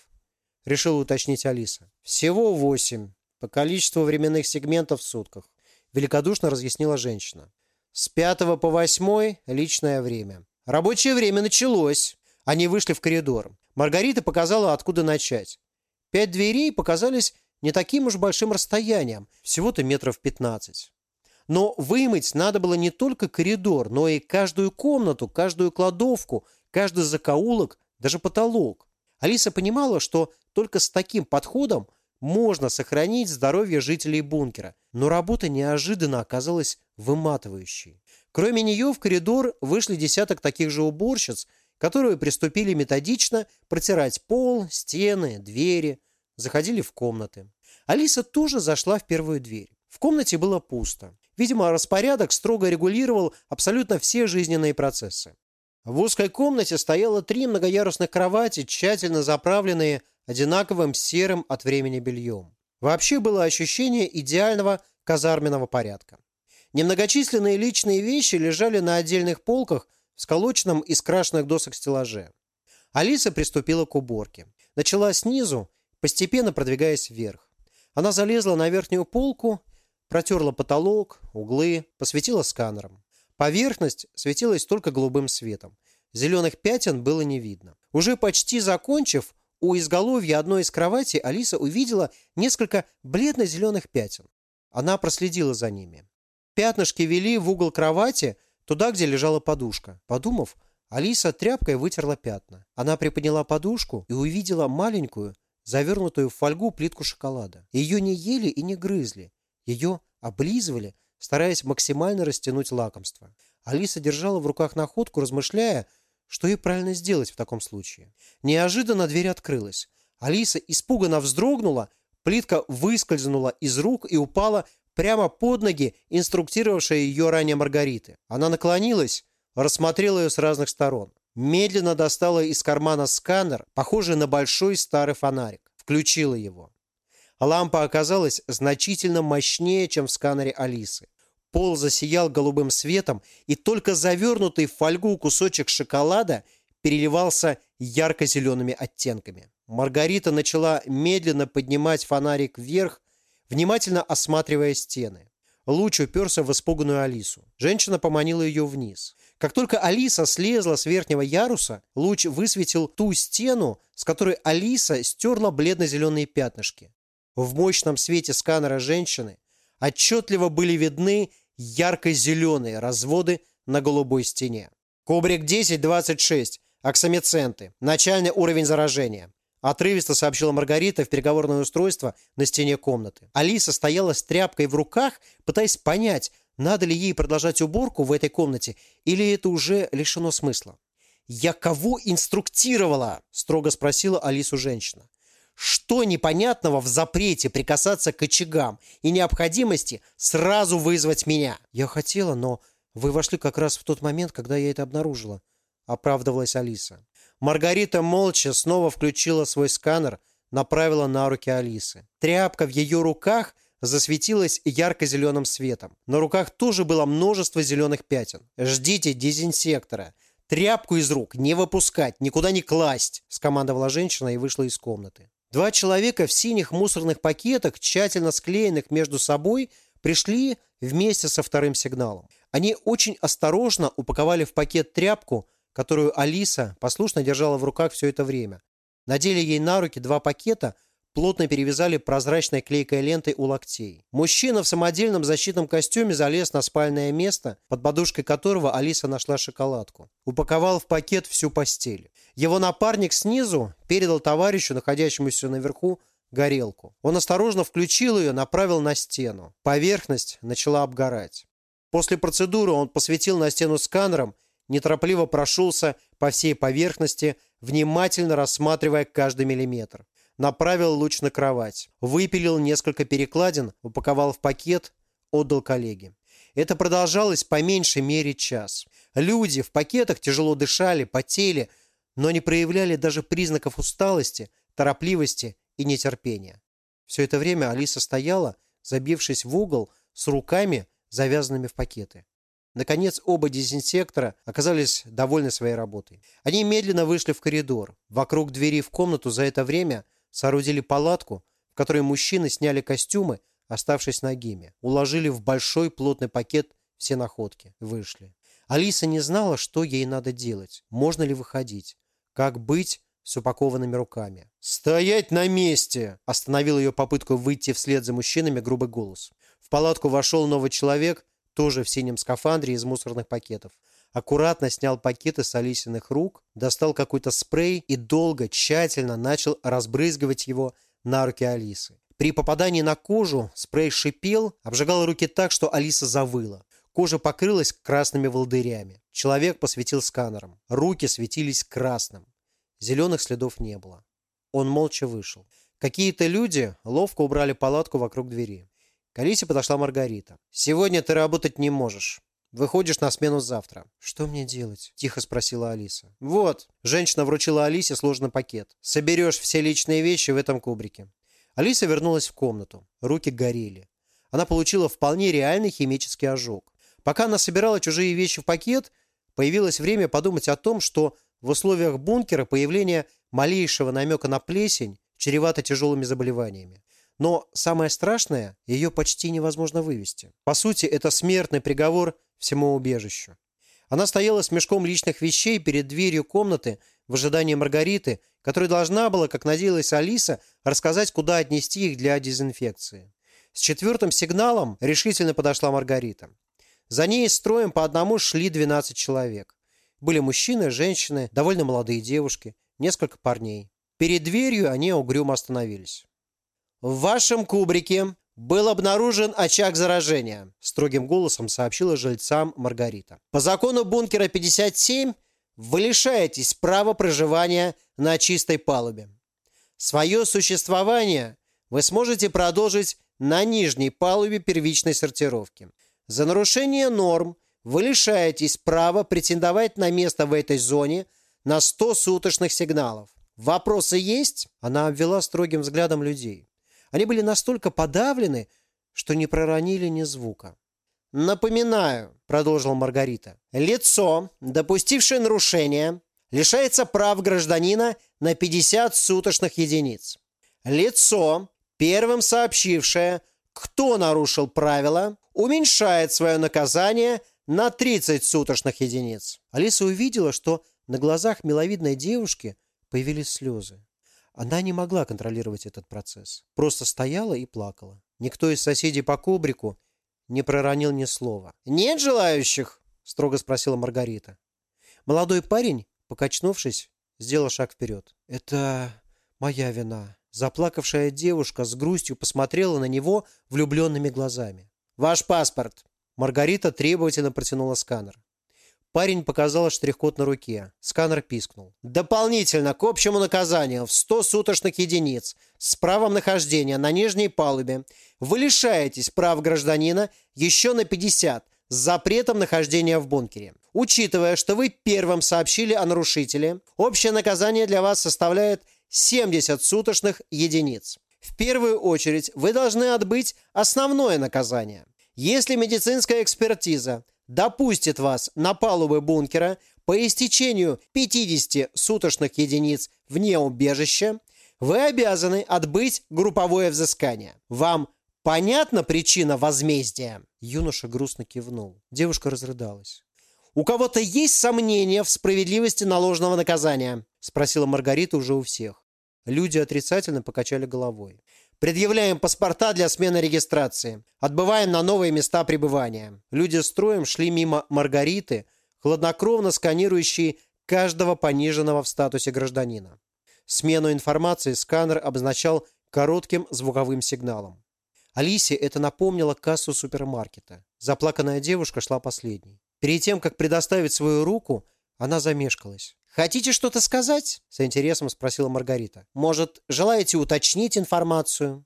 Решила уточнить Алиса. Всего восемь. По количеству временных сегментов в сутках. Великодушно разъяснила женщина. С пятого по восьмой – личное время. Рабочее время началось. Они вышли в коридор. Маргарита показала, откуда начать. Пять дверей показались не таким уж большим расстоянием, всего-то метров пятнадцать. Но вымыть надо было не только коридор, но и каждую комнату, каждую кладовку, каждый закоулок даже потолок. Алиса понимала, что только с таким подходом можно сохранить здоровье жителей бункера, но работа неожиданно оказалась выматывающей. Кроме нее в коридор вышли десяток таких же уборщиц, которые приступили методично протирать пол, стены, двери, заходили в комнаты. Алиса тоже зашла в первую дверь. В комнате было пусто. Видимо, распорядок строго регулировал абсолютно все жизненные процессы. В узкой комнате стояло три многоярусных кровати, тщательно заправленные одинаковым серым от времени бельем. Вообще было ощущение идеального казарменного порядка. Немногочисленные личные вещи лежали на отдельных полках в сколоченном из крашенных досок стеллаже. Алиса приступила к уборке. Начала снизу, постепенно продвигаясь вверх. Она залезла на верхнюю полку, протерла потолок, углы, посветила сканером. Поверхность светилась только голубым светом. Зеленых пятен было не видно. Уже почти закончив, у изголовья одной из кроватей Алиса увидела несколько бледно-зеленых пятен. Она проследила за ними. Пятнышки вели в угол кровати, туда, где лежала подушка. Подумав, Алиса тряпкой вытерла пятна. Она приподняла подушку и увидела маленькую, завернутую в фольгу плитку шоколада. Ее не ели и не грызли. Ее облизывали, стараясь максимально растянуть лакомство. Алиса держала в руках находку, размышляя, что ей правильно сделать в таком случае. Неожиданно дверь открылась. Алиса испуганно вздрогнула, плитка выскользнула из рук и упала прямо под ноги инструктировавшая ее ранее Маргариты. Она наклонилась, рассмотрела ее с разных сторон. Медленно достала из кармана сканер, похожий на большой старый фонарик. Включила его. Лампа оказалась значительно мощнее, чем в сканере Алисы. Пол засиял голубым светом, и только завернутый в фольгу кусочек шоколада переливался ярко-зелеными оттенками. Маргарита начала медленно поднимать фонарик вверх, внимательно осматривая стены. Луч уперся в испуганную Алису. Женщина поманила ее вниз. Как только Алиса слезла с верхнего яруса, луч высветил ту стену, с которой Алиса стерла бледно-зеленые пятнышки. В мощном свете сканера женщины отчетливо были видны ярко-зеленые разводы на голубой стене. Кубрик 10-26. Оксамиценты. Начальный уровень заражения. Отрывисто сообщила Маргарита в переговорное устройство на стене комнаты. Алиса стояла с тряпкой в руках, пытаясь понять, надо ли ей продолжать уборку в этой комнате или это уже лишено смысла. «Я кого инструктировала?» – строго спросила Алису женщина. Что непонятного в запрете прикасаться к очагам и необходимости сразу вызвать меня? Я хотела, но вы вошли как раз в тот момент, когда я это обнаружила, оправдывалась Алиса. Маргарита молча снова включила свой сканер, направила на руки Алисы. Тряпка в ее руках засветилась ярко-зеленым светом. На руках тоже было множество зеленых пятен. «Ждите дезинсектора. Тряпку из рук не выпускать, никуда не класть», скомандовала женщина и вышла из комнаты. Два человека в синих мусорных пакетах, тщательно склеенных между собой, пришли вместе со вторым сигналом. Они очень осторожно упаковали в пакет тряпку, которую Алиса послушно держала в руках все это время. Надели ей на руки два пакета, плотно перевязали прозрачной клейкой лентой у локтей. Мужчина в самодельном защитном костюме залез на спальное место, под подушкой которого Алиса нашла шоколадку. Упаковал в пакет всю постель. Его напарник снизу передал товарищу, находящемуся наверху, горелку. Он осторожно включил ее, направил на стену. Поверхность начала обгорать. После процедуры он посветил на стену сканером, неторопливо прошелся по всей поверхности, внимательно рассматривая каждый миллиметр направил луч на кровать, выпилил несколько перекладин, упаковал в пакет, отдал коллеге. Это продолжалось по меньшей мере час. Люди в пакетах тяжело дышали, потели, но не проявляли даже признаков усталости, торопливости и нетерпения. Все это время Алиса стояла, забившись в угол, с руками, завязанными в пакеты. Наконец, оба дезинсектора оказались довольны своей работой. Они медленно вышли в коридор. Вокруг двери в комнату за это время Соорудили палатку, в которой мужчины сняли костюмы, оставшись нагими. Уложили в большой плотный пакет все находки. Вышли. Алиса не знала, что ей надо делать. Можно ли выходить? Как быть с упакованными руками? «Стоять на месте!» Остановил ее попытку выйти вслед за мужчинами грубый голос. В палатку вошел новый человек, тоже в синем скафандре из мусорных пакетов. аккуратно снял пакеты с Алисиных рук, достал какой-то спрей и долго, тщательно начал разбрызгивать его на руки Алисы. При попадании на кожу спрей шипел, обжигал руки так, что Алиса завыла. Кожа покрылась красными волдырями. Человек посветил сканером. Руки светились красным. Зеленых следов не было. Он молча вышел. Какие-то люди ловко убрали палатку вокруг двери. К Алисе подошла Маргарита. «Сегодня ты работать не можешь. Выходишь на смену завтра». «Что мне делать?» – тихо спросила Алиса. «Вот». Женщина вручила Алисе сложный пакет. «Соберешь все личные вещи в этом кубрике». Алиса вернулась в комнату. Руки горели. Она получила вполне реальный химический ожог. Пока она собирала чужие вещи в пакет, появилось время подумать о том, что в условиях бункера появление малейшего намека на плесень чревато тяжелыми заболеваниями. Но самое страшное, ее почти невозможно вывести. По сути, это смертный приговор всему убежищу. Она стояла с мешком личных вещей перед дверью комнаты в ожидании Маргариты, которая должна была, как надеялась Алиса, рассказать, куда отнести их для дезинфекции. С четвертым сигналом решительно подошла Маргарита. За ней строем по одному шли 12 человек. Были мужчины, женщины, довольно молодые девушки, несколько парней. Перед дверью они угрюмо остановились. «В вашем кубрике был обнаружен очаг заражения», строгим голосом сообщила жильцам Маргарита. «По закону бункера 57 вы лишаетесь права проживания на чистой палубе. Свое существование вы сможете продолжить на нижней палубе первичной сортировки. За нарушение норм вы лишаетесь права претендовать на место в этой зоне на 100 суточных сигналов. Вопросы есть?» Она обвела строгим взглядом людей. Они были настолько подавлены, что не проронили ни звука. «Напоминаю», — продолжила Маргарита, «лицо, допустившее нарушение, лишается прав гражданина на 50 суточных единиц. Лицо, первым сообщившее, кто нарушил правила, уменьшает свое наказание на 30 суточных единиц». Алиса увидела, что на глазах миловидной девушки появились слезы. Она не могла контролировать этот процесс. Просто стояла и плакала. Никто из соседей по кубрику не проронил ни слова. «Нет желающих?» – строго спросила Маргарита. Молодой парень, покачнувшись, сделал шаг вперед. «Это моя вина». Заплакавшая девушка с грустью посмотрела на него влюбленными глазами. «Ваш паспорт!» Маргарита требовательно протянула сканер. Парень показал штрих-код на руке. Сканер пискнул. Дополнительно к общему наказанию в 100 суточных единиц с правом нахождения на нижней палубе вы лишаетесь прав гражданина еще на 50 с запретом нахождения в бункере. Учитывая, что вы первым сообщили о нарушителе, общее наказание для вас составляет 70 суточных единиц. В первую очередь вы должны отбыть основное наказание. Если медицинская экспертиза допустит вас на палубы бункера по истечению 50 суточных единиц вне убежища, вы обязаны отбыть групповое взыскание. Вам понятна причина возмездия?» Юноша грустно кивнул. Девушка разрыдалась. «У кого-то есть сомнения в справедливости наложенного наказания?» Спросила Маргарита уже у всех. Люди отрицательно покачали головой. Предъявляем паспорта для смены регистрации. Отбываем на новые места пребывания. Люди строем шли мимо Маргариты, хладнокровно сканирующие каждого пониженного в статусе гражданина. Смену информации сканер обозначал коротким звуковым сигналом. Алисе это напомнило кассу супермаркета. Заплаканная девушка шла последней. Перед тем, как предоставить свою руку, она замешкалась. «Хотите что-то сказать?» – с интересом спросила Маргарита. «Может, желаете уточнить информацию?»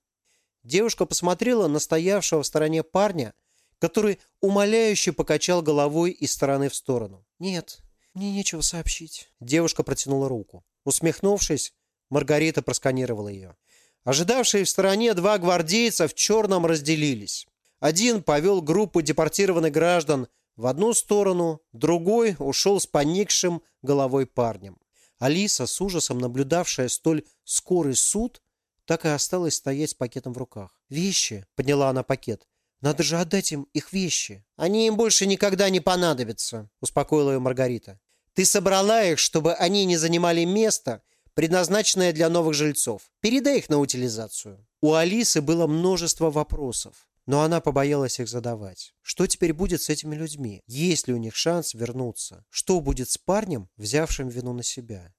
Девушка посмотрела на стоявшего в стороне парня, который умоляюще покачал головой из стороны в сторону. «Нет, мне нечего сообщить». Девушка протянула руку. Усмехнувшись, Маргарита просканировала ее. Ожидавшие в стороне два гвардейца в черном разделились. Один повел группу депортированных граждан в одну сторону, другой ушел с поникшим головой парнем. Алиса, с ужасом наблюдавшая столь скорый суд, так и осталась стоять с пакетом в руках. «Вещи!» — подняла она пакет. «Надо же отдать им их вещи!» «Они им больше никогда не понадобятся!» — успокоила ее Маргарита. «Ты собрала их, чтобы они не занимали место, предназначенное для новых жильцов. Передай их на утилизацию». У Алисы было множество вопросов но она побоялась их задавать. Что теперь будет с этими людьми? Есть ли у них шанс вернуться? Что будет с парнем, взявшим вину на себя?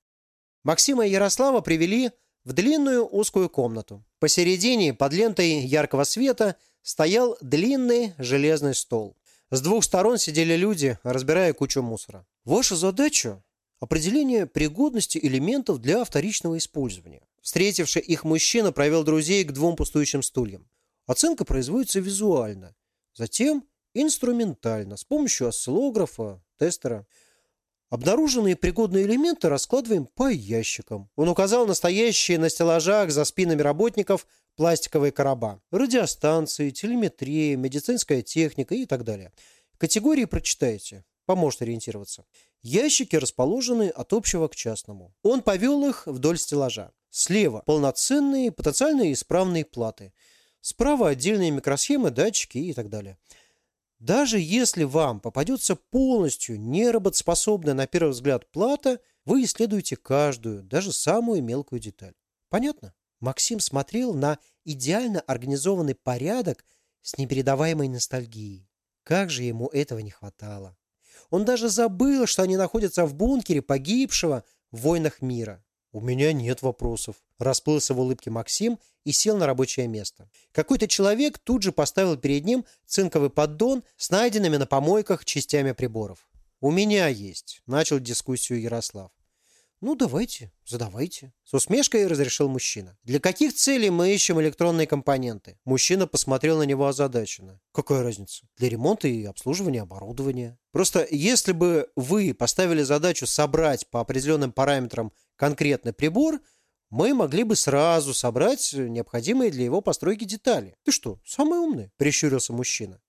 Максима и Ярослава привели в длинную узкую комнату. Посередине, под лентой яркого света, стоял длинный железный стол. С двух сторон сидели люди, разбирая кучу мусора. Ваша задача – определение пригодности элементов для вторичного использования. Встретивший их мужчина провел друзей к двум пустующим стульям. Оценка производится визуально, затем инструментально, с помощью осциллографа, тестера. Обнаруженные пригодные элементы раскладываем по ящикам. Он указал настоящие на стеллажах за спинами работников пластиковые короба. Радиостанции, телеметрия, медицинская техника и так далее. Категории прочитайте. Поможет ориентироваться. Ящики расположены от общего к частному. Он повел их вдоль стеллажа. Слева полноценные, потенциально исправные платы. Справа отдельные микросхемы, датчики и так далее. Даже если вам попадется полностью неработоспособная на первый взгляд плата, вы исследуете каждую, даже самую мелкую деталь. Понятно? Максим смотрел на идеально организованный порядок с непередаваемой ностальгией. Как же ему этого не хватало. Он даже забыл, что они находятся в бункере погибшего в войнах мира. «У меня нет вопросов», – расплылся в улыбке Максим и сел на рабочее место. Какой-то человек тут же поставил перед ним цинковый поддон с найденными на помойках частями приборов. «У меня есть», – начал дискуссию Ярослав. «Ну, давайте, задавайте», — с усмешкой разрешил мужчина. «Для каких целей мы ищем электронные компоненты?» Мужчина посмотрел на него озадаченно. «Какая разница? Для ремонта и обслуживания оборудования». «Просто если бы вы поставили задачу собрать по определенным параметрам конкретный прибор, мы могли бы сразу собрать необходимые для его постройки детали». «Ты что, самый умный?» — прищурился мужчина.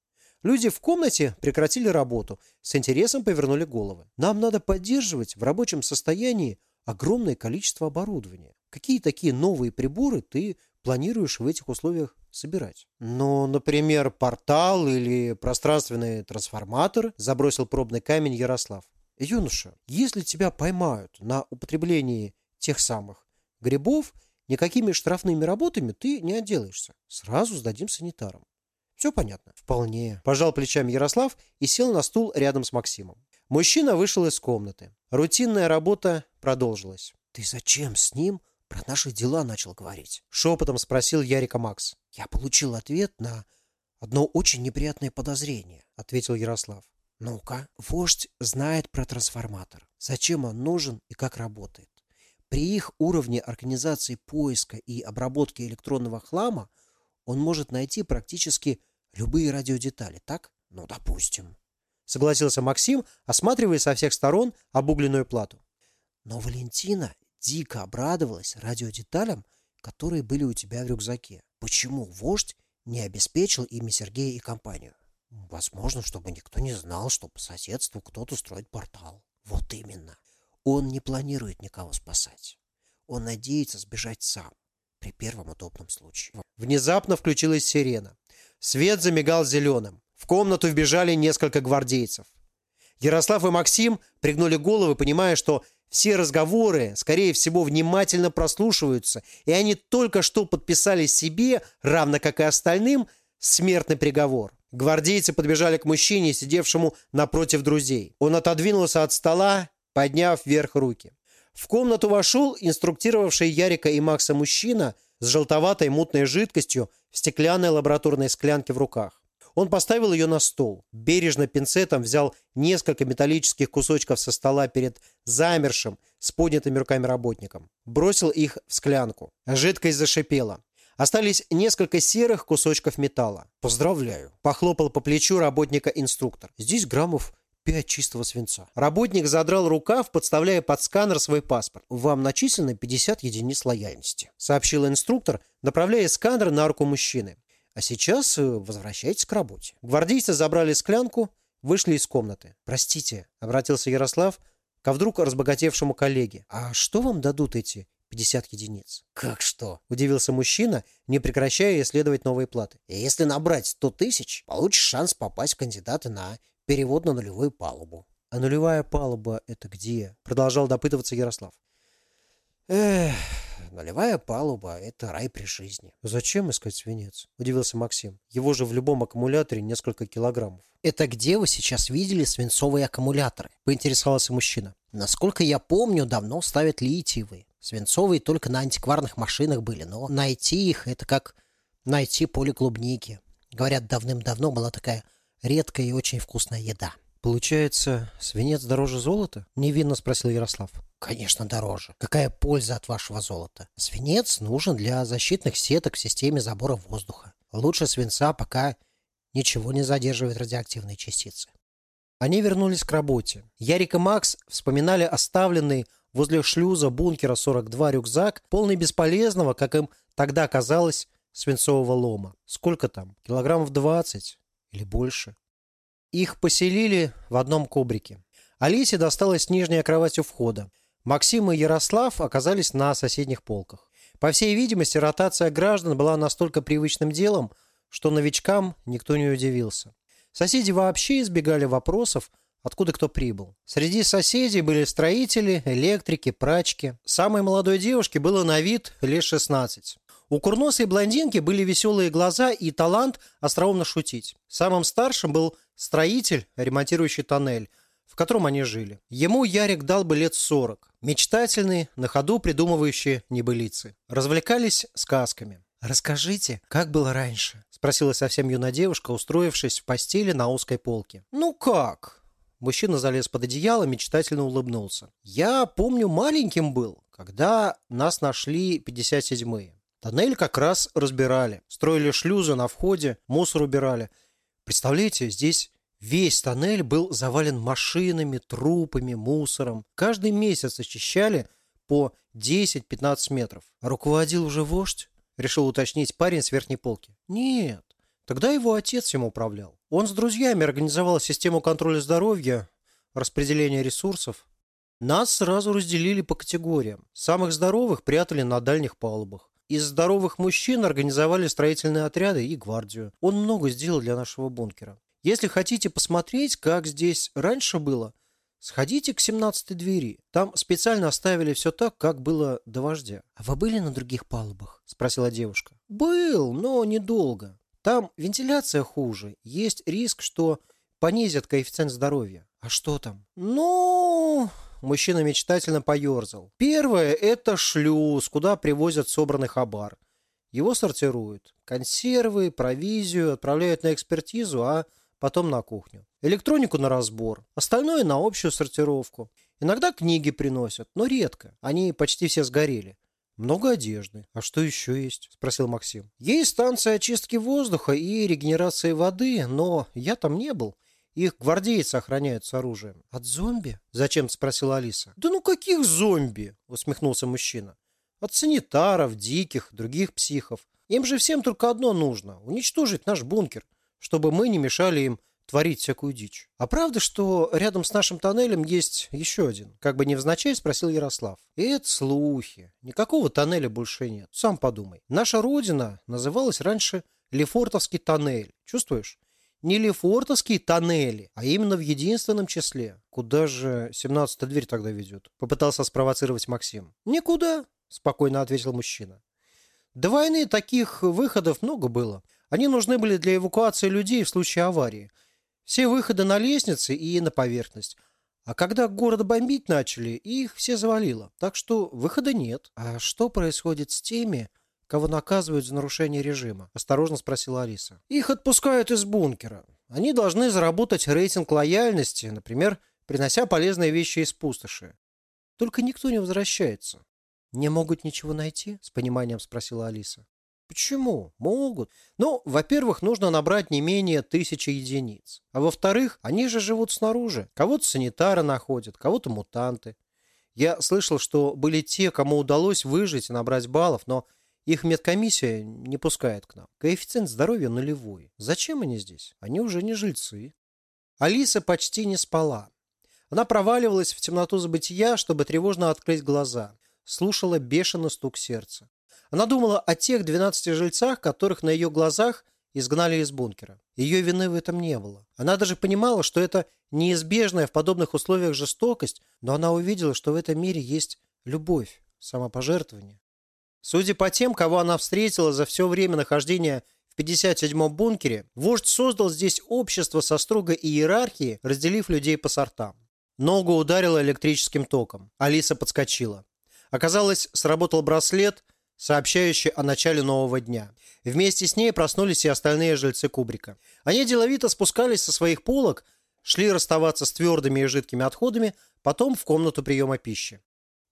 Люди в комнате прекратили работу, с интересом повернули головы. Нам надо поддерживать в рабочем состоянии огромное количество оборудования. Какие такие новые приборы ты планируешь в этих условиях собирать? Ну, например, портал или пространственный трансформатор, забросил пробный камень Ярослав. Юноша, если тебя поймают на употреблении тех самых грибов, никакими штрафными работами ты не отделаешься. Сразу сдадим санитарам. Все понятно? Вполне. Пожал плечами Ярослав и сел на стул рядом с Максимом. Мужчина вышел из комнаты. Рутинная работа продолжилась. Ты зачем с ним про наши дела начал говорить? Шепотом спросил Ярика Макс. Я получил ответ на одно очень неприятное подозрение, ответил Ярослав. Ну-ка, вождь знает про трансформатор. Зачем он нужен и как работает. При их уровне организации поиска и обработки электронного хлама он может найти практически Любые радиодетали, так? Ну, допустим. Согласился Максим, осматривая со всех сторон обугленную плату. Но Валентина дико обрадовалась радиодеталям, которые были у тебя в рюкзаке. Почему вождь не обеспечил ими Сергея и компанию? Возможно, чтобы никто не знал, что по соседству кто-то строит портал. Вот именно. Он не планирует никого спасать. Он надеется сбежать сам при первом удобном случае. Внезапно включилась сирена. Свет замигал зеленым. В комнату вбежали несколько гвардейцев. Ярослав и Максим пригнули головы, понимая, что все разговоры, скорее всего, внимательно прослушиваются, и они только что подписали себе, равно как и остальным, смертный приговор. Гвардейцы подбежали к мужчине, сидевшему напротив друзей. Он отодвинулся от стола, подняв вверх руки. В комнату вошел инструктировавший Ярика и Макса мужчина с желтоватой мутной жидкостью в стеклянной лабораторной склянке в руках. Он поставил ее на стол, бережно пинцетом взял несколько металлических кусочков со стола перед замершим с поднятыми руками работником. Бросил их в склянку. Жидкость зашипела. Остались несколько серых кусочков металла. «Поздравляю!» – похлопал по плечу работника инструктор. «Здесь граммов пять чистого свинца». Работник задрал рукав, подставляя под сканер свой паспорт. «Вам начислено 50 единиц лояльности», — сообщил инструктор, направляя сканер на руку мужчины. «А сейчас э, возвращайтесь к работе». Гвардейцы забрали склянку, вышли из комнаты. «Простите», — обратился Ярослав ко вдруг разбогатевшему коллеге. «А что вам дадут эти 50 единиц?» «Как что?» – удивился мужчина, не прекращая исследовать новые платы. «Если набрать 100 тысяч, получишь шанс попасть в кандидаты на перевод на нулевую палубу. А нулевая палуба это где? Продолжал допытываться Ярослав. Эх, нулевая палуба – это рай при жизни. Зачем искать свинец? Удивился Максим. Его же в любом аккумуляторе несколько килограммов. Это где вы сейчас видели свинцовые аккумуляторы? Поинтересовался мужчина. Насколько я помню, давно ставят литиевые. Свинцовые только на антикварных машинах были, но найти их – это как найти поле клубники. Говорят, давным-давно была такая редкая и очень вкусная еда. Получается, свинец дороже золота? Невинно спросил Ярослав. Конечно, дороже. Какая польза от вашего золота? Свинец нужен для защитных сеток в системе забора воздуха. Лучше свинца, пока ничего не задерживает радиоактивные частицы. Они вернулись к работе. Ярик и Макс вспоминали оставленный возле шлюза бункера 42 рюкзак, полный бесполезного, как им тогда казалось, свинцового лома. Сколько там? Килограммов 20 или больше? Их поселили в одном кубрике. Алисе досталась нижняя кровать у входа. Максим и Ярослав оказались на соседних полках. По всей видимости, ротация граждан была настолько привычным делом, что новичкам никто не удивился. Соседи вообще избегали вопросов, откуда кто прибыл. Среди соседей были строители, электрики, прачки. Самой молодой девушке было на вид лет 16. У курносой блондинки были веселые глаза и талант остроумно шутить. Самым старшим был строитель, ремонтирующий тоннель, в котором они жили. Ему Ярик дал бы лет сорок. Мечтательный, на ходу придумывающие небылицы. Развлекались сказками. «Расскажите, как было раньше?» – спросила совсем юная девушка, устроившись в постели на узкой полке. «Ну как?» Мужчина залез под одеяло, мечтательно улыбнулся. «Я помню, маленьким был, когда нас нашли 57-е. Тоннель как раз разбирали. Строили шлюзы на входе, мусор убирали. Представляете, здесь весь тоннель был завален машинами, трупами, мусором. Каждый месяц очищали по 10-15 метров. Руководил уже вождь? Решил уточнить парень с верхней полки. Нет, тогда его отец им управлял. Он с друзьями организовал систему контроля здоровья, распределения ресурсов. Нас сразу разделили по категориям. Самых здоровых прятали на дальних палубах. Из здоровых мужчин организовали строительные отряды и гвардию. Он много сделал для нашего бункера. Если хотите посмотреть, как здесь раньше было, сходите к 17-й двери. Там специально оставили все так, как было до вождя. «А вы были на других палубах?» – спросила девушка. «Был, но недолго. Там вентиляция хуже. Есть риск, что понизят коэффициент здоровья». «А что там?» «Ну...» Мужчина мечтательно поерзал. Первое – это шлюз, куда привозят собранный хабар. Его сортируют. Консервы, провизию отправляют на экспертизу, а потом на кухню. Электронику на разбор. Остальное на общую сортировку. Иногда книги приносят, но редко. Они почти все сгорели. Много одежды. А что еще есть? Спросил Максим. Есть станция очистки воздуха и регенерации воды, но я там не был. Их гвардейцы охраняют с оружием. От зомби? Зачем спросила Алиса. Да ну каких зомби? Усмехнулся мужчина. От санитаров, диких, других психов. Им же всем только одно нужно – уничтожить наш бункер, чтобы мы не мешали им творить всякую дичь. А правда, что рядом с нашим тоннелем есть еще один? Как бы невзначай спросил Ярослав. Это слухи. Никакого тоннеля больше нет. Сам подумай. Наша родина называлась раньше Лефортовский тоннель. Чувствуешь? не лефортовские тоннели, а именно в единственном числе. Куда же 17-я дверь тогда ведет? Попытался спровоцировать Максим. Никуда, спокойно ответил мужчина. До войны таких выходов много было. Они нужны были для эвакуации людей в случае аварии. Все выходы на лестнице и на поверхность. А когда город бомбить начали, их все завалило. Так что выхода нет. А что происходит с теми, кого наказывают за нарушение режима?» – осторожно спросила Алиса. «Их отпускают из бункера. Они должны заработать рейтинг лояльности, например, принося полезные вещи из пустоши. Только никто не возвращается». «Не могут ничего найти?» – с пониманием спросила Алиса. Почему? Могут. Ну, во-первых, нужно набрать не менее тысячи единиц. А во-вторых, они же живут снаружи. Кого-то санитары находят, кого-то мутанты. Я слышал, что были те, кому удалось выжить и набрать баллов, но их медкомиссия не пускает к нам. Коэффициент здоровья нулевой. Зачем они здесь? Они уже не жильцы. Алиса почти не спала. Она проваливалась в темноту забытия, чтобы тревожно открыть глаза. Слушала бешеный стук сердца. Она думала о тех 12 жильцах, которых на ее глазах изгнали из бункера. Ее вины в этом не было. Она даже понимала, что это неизбежная в подобных условиях жестокость, но она увидела, что в этом мире есть любовь, самопожертвование, Судя по тем, кого она встретила за все время нахождения в 57-м бункере, вождь создал здесь общество со строгой иерархией, разделив людей по сортам. Ногу ударило электрическим током. Алиса подскочила. Оказалось, сработал браслет, сообщающий о начале нового дня. Вместе с ней проснулись и остальные жильцы кубрика. Они деловито спускались со своих полок, шли расставаться с твердыми и жидкими отходами, потом в комнату приема пищи.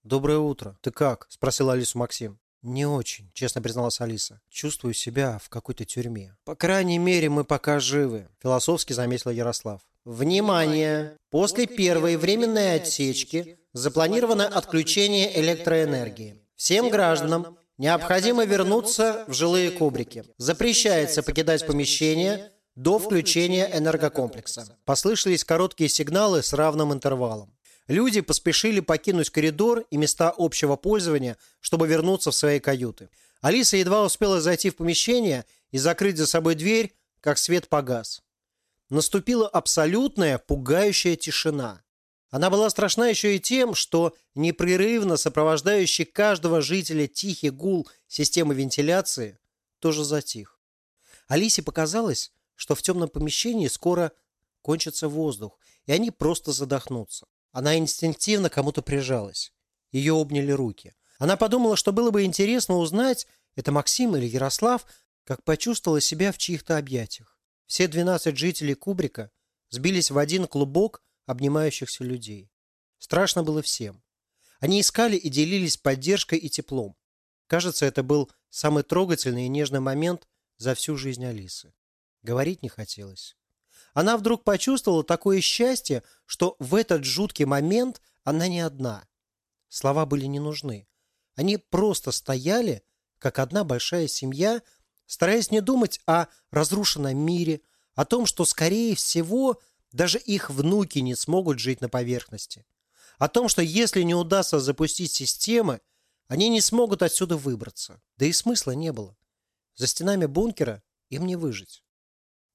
«Доброе утро. Ты как?» – спросил Алису Максим. «Не очень», – честно призналась Алиса. «Чувствую себя в какой-то тюрьме». «По крайней мере, мы пока живы», – философски заметил Ярослав. Внимание! После первой временной отсечки запланировано отключение электроэнергии. Всем гражданам необходимо вернуться в жилые кубрики. Запрещается покидать помещение до включения энергокомплекса. Послышались короткие сигналы с равным интервалом. Люди поспешили покинуть коридор и места общего пользования, чтобы вернуться в свои каюты. Алиса едва успела зайти в помещение и закрыть за собой дверь, как свет погас наступила абсолютная пугающая тишина. Она была страшна еще и тем, что непрерывно сопровождающий каждого жителя тихий гул системы вентиляции тоже затих. Алисе показалось, что в темном помещении скоро кончится воздух, и они просто задохнутся. Она инстинктивно кому-то прижалась. Ее обняли руки. Она подумала, что было бы интересно узнать, это Максим или Ярослав, как почувствовала себя в чьих-то объятиях. Все 12 жителей Кубрика сбились в один клубок обнимающихся людей. Страшно было всем. Они искали и делились поддержкой и теплом. Кажется, это был самый трогательный и нежный момент за всю жизнь Алисы. Говорить не хотелось. Она вдруг почувствовала такое счастье, что в этот жуткий момент она не одна. Слова были не нужны. Они просто стояли, как одна большая семья – стараясь не думать о разрушенном мире, о том, что, скорее всего, даже их внуки не смогут жить на поверхности, о том, что если не удастся запустить системы, они не смогут отсюда выбраться. Да и смысла не было. За стенами бункера им не выжить.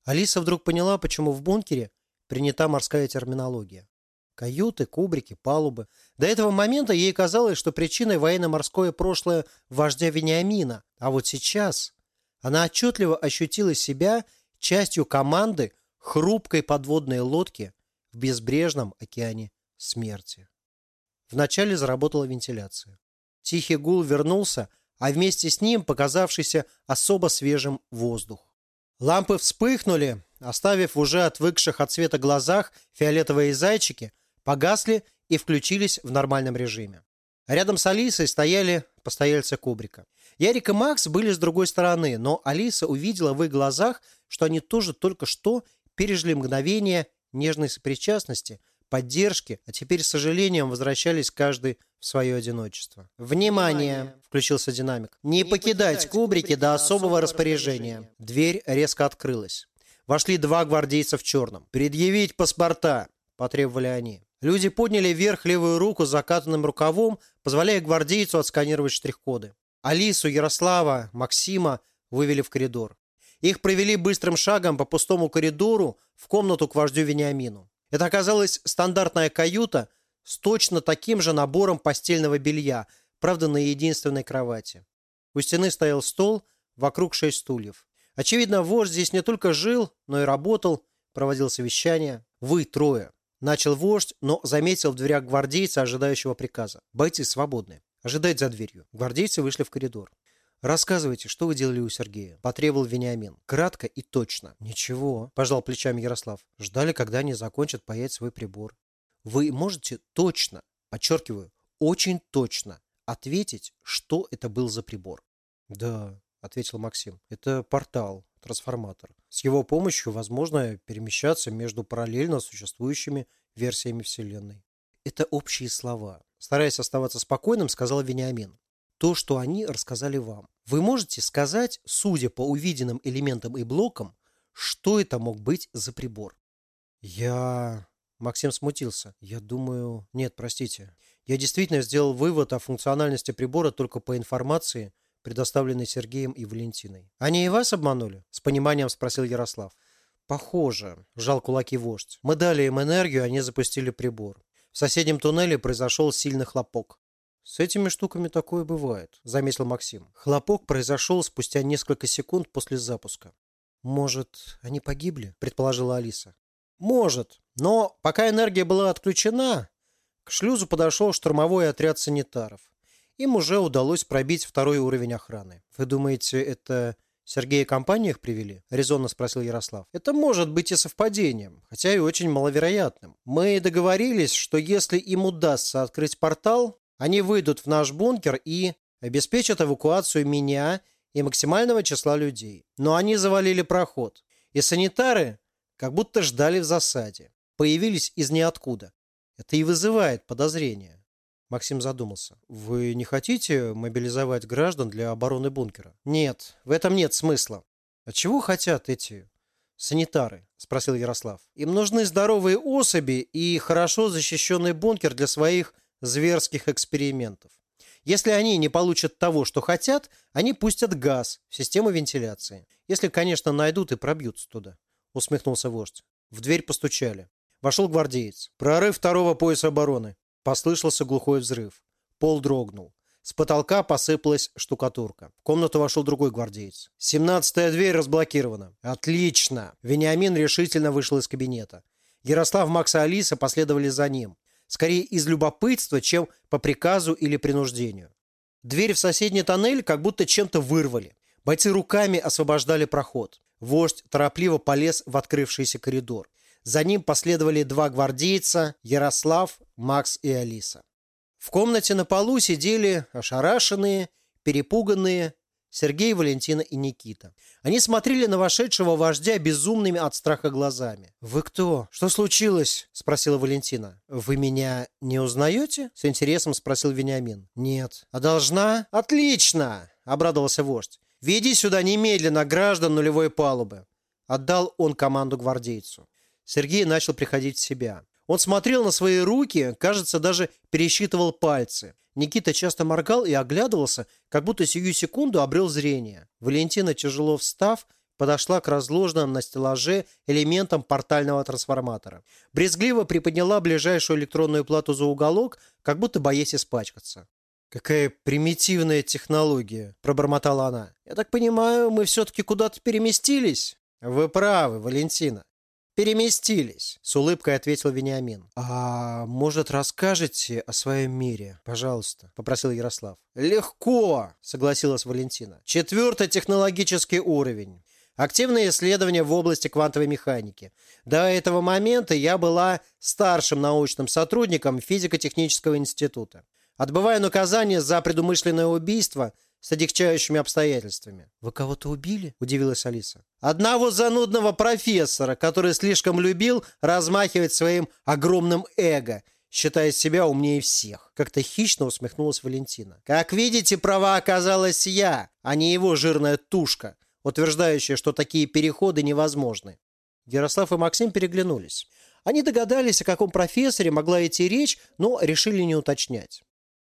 Алиса вдруг поняла, почему в бункере принята морская терминология. Каюты, кубрики, палубы. До этого момента ей казалось, что причиной военно-морское прошлое вождя Вениамина. А вот сейчас она отчетливо ощутила себя частью команды хрупкой подводной лодки в безбрежном океане смерти. Вначале заработала вентиляция. Тихий гул вернулся, а вместе с ним показавшийся особо свежим воздух. Лампы вспыхнули, оставив уже отвыкших от света глазах фиолетовые зайчики, погасли и включились в нормальном режиме. Рядом с Алисой стояли постояльцы кубрика. Ярик и Макс были с другой стороны, но Алиса увидела в их глазах, что они тоже только что пережили мгновение нежной сопричастности, поддержки, а теперь с сожалением возвращались каждый в свое одиночество. «Внимание!» – включился динамик. «Не покидать кубрики до особого распоряжения». Дверь резко открылась. Вошли два гвардейца в черном. «Предъявить паспорта!» – потребовали они. Люди подняли вверх левую руку с закатанным рукавом, позволяя гвардейцу отсканировать штрих-коды. Алису, Ярослава, Максима вывели в коридор. Их провели быстрым шагом по пустому коридору в комнату к вождю Вениамину. Это оказалась стандартная каюта с точно таким же набором постельного белья, правда, на единственной кровати. У стены стоял стол, вокруг шесть стульев. Очевидно, вождь здесь не только жил, но и работал, проводил совещания. Вы трое. Начал вождь, но заметил в дверях гвардейца, ожидающего приказа. Бойцы свободны. Ожидать за дверью. Гвардейцы вышли в коридор. «Рассказывайте, что вы делали у Сергея?» – потребовал Вениамин. Кратко и точно. «Ничего», – пожал плечами Ярослав. «Ждали, когда они закончат паять свой прибор». «Вы можете точно, подчеркиваю, очень точно ответить, что это был за прибор?» «Да», – ответил Максим. «Это портал, трансформатор. С его помощью возможно перемещаться между параллельно существующими версиями Вселенной». Это общие слова. Стараясь оставаться спокойным, сказал Вениамин. То, что они рассказали вам. Вы можете сказать, судя по увиденным элементам и блокам, что это мог быть за прибор? Я... Максим смутился. Я думаю... Нет, простите. Я действительно сделал вывод о функциональности прибора только по информации, предоставленной Сергеем и Валентиной. Они и вас обманули? С пониманием спросил Ярослав. Похоже, сжал кулаки вождь. Мы дали им энергию, они запустили прибор. В соседнем туннеле произошел сильный хлопок. С этими штуками такое бывает, заметил Максим. Хлопок произошел спустя несколько секунд после запуска. Может, они погибли? предположила Алиса. Может, но пока энергия была отключена, к шлюзу подошел штурмовой отряд санитаров. Им уже удалось пробить второй уровень охраны. Вы думаете, это Сергея компанию их привели? Резонно спросил Ярослав. Это может быть и совпадением, хотя и очень маловероятным. Мы договорились, что если им удастся открыть портал, они выйдут в наш бункер и обеспечат эвакуацию меня и максимального числа людей. Но они завалили проход. И санитары как будто ждали в засаде. Появились из ниоткуда. Это и вызывает подозрения. Максим задумался. «Вы не хотите мобилизовать граждан для обороны бункера?» «Нет, в этом нет смысла». «А чего хотят эти санитары?» – спросил Ярослав. «Им нужны здоровые особи и хорошо защищенный бункер для своих зверских экспериментов. Если они не получат того, что хотят, они пустят газ в систему вентиляции. Если, конечно, найдут и пробьются туда», – усмехнулся вождь. В дверь постучали. Вошел гвардеец. «Прорыв второго пояса обороны». Послышался глухой взрыв. Пол дрогнул. С потолка посыпалась штукатурка. В комнату вошел другой гвардеец. «Семнадцатая дверь разблокирована». «Отлично!» Вениамин решительно вышел из кабинета. Ярослав, Макс и Алиса последовали за ним. Скорее из любопытства, чем по приказу или принуждению. Дверь в соседний тоннель как будто чем-то вырвали. Бойцы руками освобождали проход. Вождь торопливо полез в открывшийся коридор. За ним последовали два гвардейца – Ярослав, Макс и Алиса. В комнате на полу сидели ошарашенные, перепуганные Сергей, Валентина и Никита. Они смотрели на вошедшего вождя безумными от страха глазами. «Вы кто? Что случилось?» – спросила Валентина. «Вы меня не узнаете?» – с интересом спросил Вениамин. «Нет». «А должна?» «Отлично!» – обрадовался вождь. «Веди сюда немедленно граждан нулевой палубы». Отдал он команду гвардейцу. Сергей начал приходить в себя. Он смотрел на свои руки, кажется, даже пересчитывал пальцы. Никита часто моргал и оглядывался, как будто сию секунду обрел зрение. Валентина, тяжело встав, подошла к разложенным на стеллаже элементам портального трансформатора. Брезгливо приподняла ближайшую электронную плату за уголок, как будто боясь испачкаться. «Какая примитивная технология», – пробормотала она. «Я так понимаю, мы все-таки куда-то переместились?» «Вы правы, Валентина переместились», — с улыбкой ответил Вениамин. «А может, расскажете о своем мире, пожалуйста?» — попросил Ярослав. «Легко», — согласилась Валентина. «Четвертый технологический уровень. Активные исследования в области квантовой механики. До этого момента я была старшим научным сотрудником физико-технического института. Отбывая наказание за предумышленное убийство с одягчающими обстоятельствами. «Вы кого-то убили?» – удивилась Алиса. «Одного занудного профессора, который слишком любил размахивать своим огромным эго, считая себя умнее всех». Как-то хищно усмехнулась Валентина. «Как видите, права оказалась я, а не его жирная тушка, утверждающая, что такие переходы невозможны». Ярослав и Максим переглянулись. Они догадались, о каком профессоре могла идти речь, но решили не уточнять.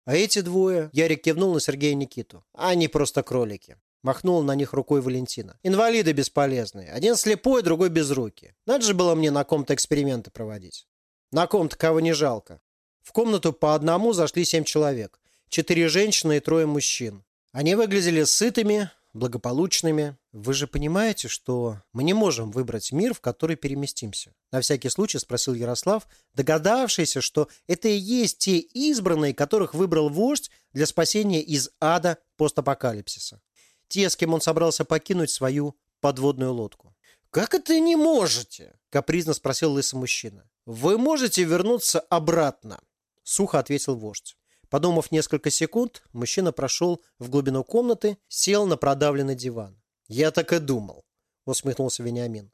А эти двое, Ярик кивнул на Сергея Никиту, они просто кролики. Махнула на них рукой Валентина. Инвалиды бесполезные. Один слепой, другой без руки. Надо же было мне на ком-то эксперименты проводить. На ком-то кого не жалко. В комнату по одному зашли семь человек. Четыре женщины и трое мужчин. Они выглядели сытыми, благополучными. Вы же понимаете, что мы не можем выбрать мир, в который переместимся? На всякий случай спросил Ярослав, догадавшийся, что это и есть те избранные, которых выбрал вождь для спасения из ада постапокалипсиса. Те, с кем он собрался покинуть свою подводную лодку. «Как это не можете?» – капризно спросил лысый мужчина. «Вы можете вернуться обратно?» – сухо ответил вождь. Подумав несколько секунд, мужчина прошел в глубину комнаты, сел на продавленный диван. «Я так и думал», — усмехнулся Вениамин.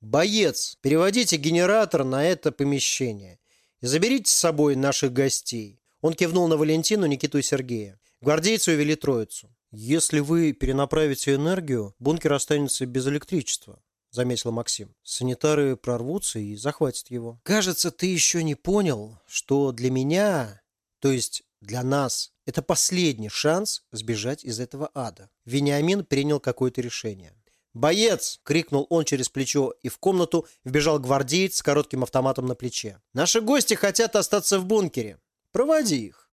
«Боец, переводите генератор на это помещение и заберите с собой наших гостей». Он кивнул на Валентину, Никиту и Сергея. Гвардейцы увели троицу. «Если вы перенаправите энергию, бункер останется без электричества», — заметил Максим. «Санитары прорвутся и захватят его». «Кажется, ты еще не понял, что для меня то есть для нас это последний шанс сбежать из этого ада. Вениамин принял какое-то решение. «Боец!» – крикнул он через плечо, и в комнату вбежал гвардеец с коротким автоматом на плече. «Наши гости хотят остаться в бункере. Проводи их!»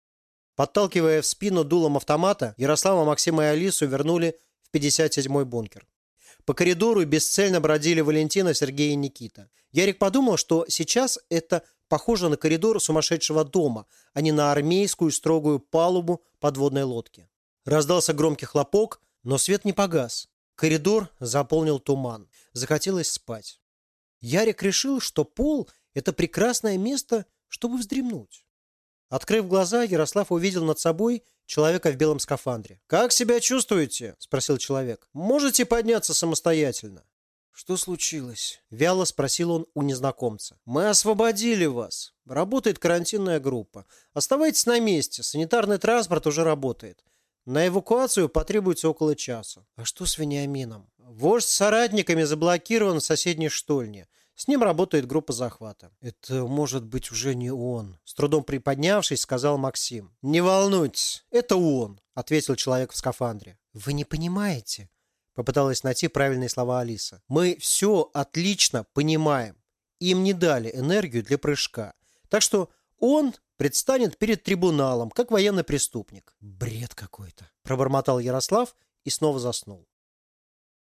Подталкивая в спину дулом автомата, Ярослава, Максима и Алису вернули в 57-й бункер. По коридору бесцельно бродили Валентина, Сергей и Никита. Ярик подумал, что сейчас это похоже на коридор сумасшедшего дома, а не на армейскую строгую палубу подводной лодки. Раздался громкий хлопок, но свет не погас. Коридор заполнил туман. Захотелось спать. Ярик решил, что пол – это прекрасное место, чтобы вздремнуть. Открыв глаза, Ярослав увидел над собой человека в белом скафандре. «Как себя чувствуете?» – спросил человек. «Можете подняться самостоятельно?» «Что случилось?» – вяло спросил он у незнакомца. «Мы освободили вас. Работает карантинная группа. Оставайтесь на месте. Санитарный транспорт уже работает. На эвакуацию потребуется около часа». «А что с Вениамином?» «Вождь с соратниками заблокирован в соседней штольне. С ним работает группа захвата. Это может быть уже не он. С трудом приподнявшись, сказал Максим. Не волнуйтесь, это он, ответил человек в скафандре. Вы не понимаете? Попыталась найти правильные слова Алиса. Мы все отлично понимаем. Им не дали энергию для прыжка. Так что он предстанет перед трибуналом, как военный преступник. Бред какой-то. Пробормотал Ярослав и снова заснул.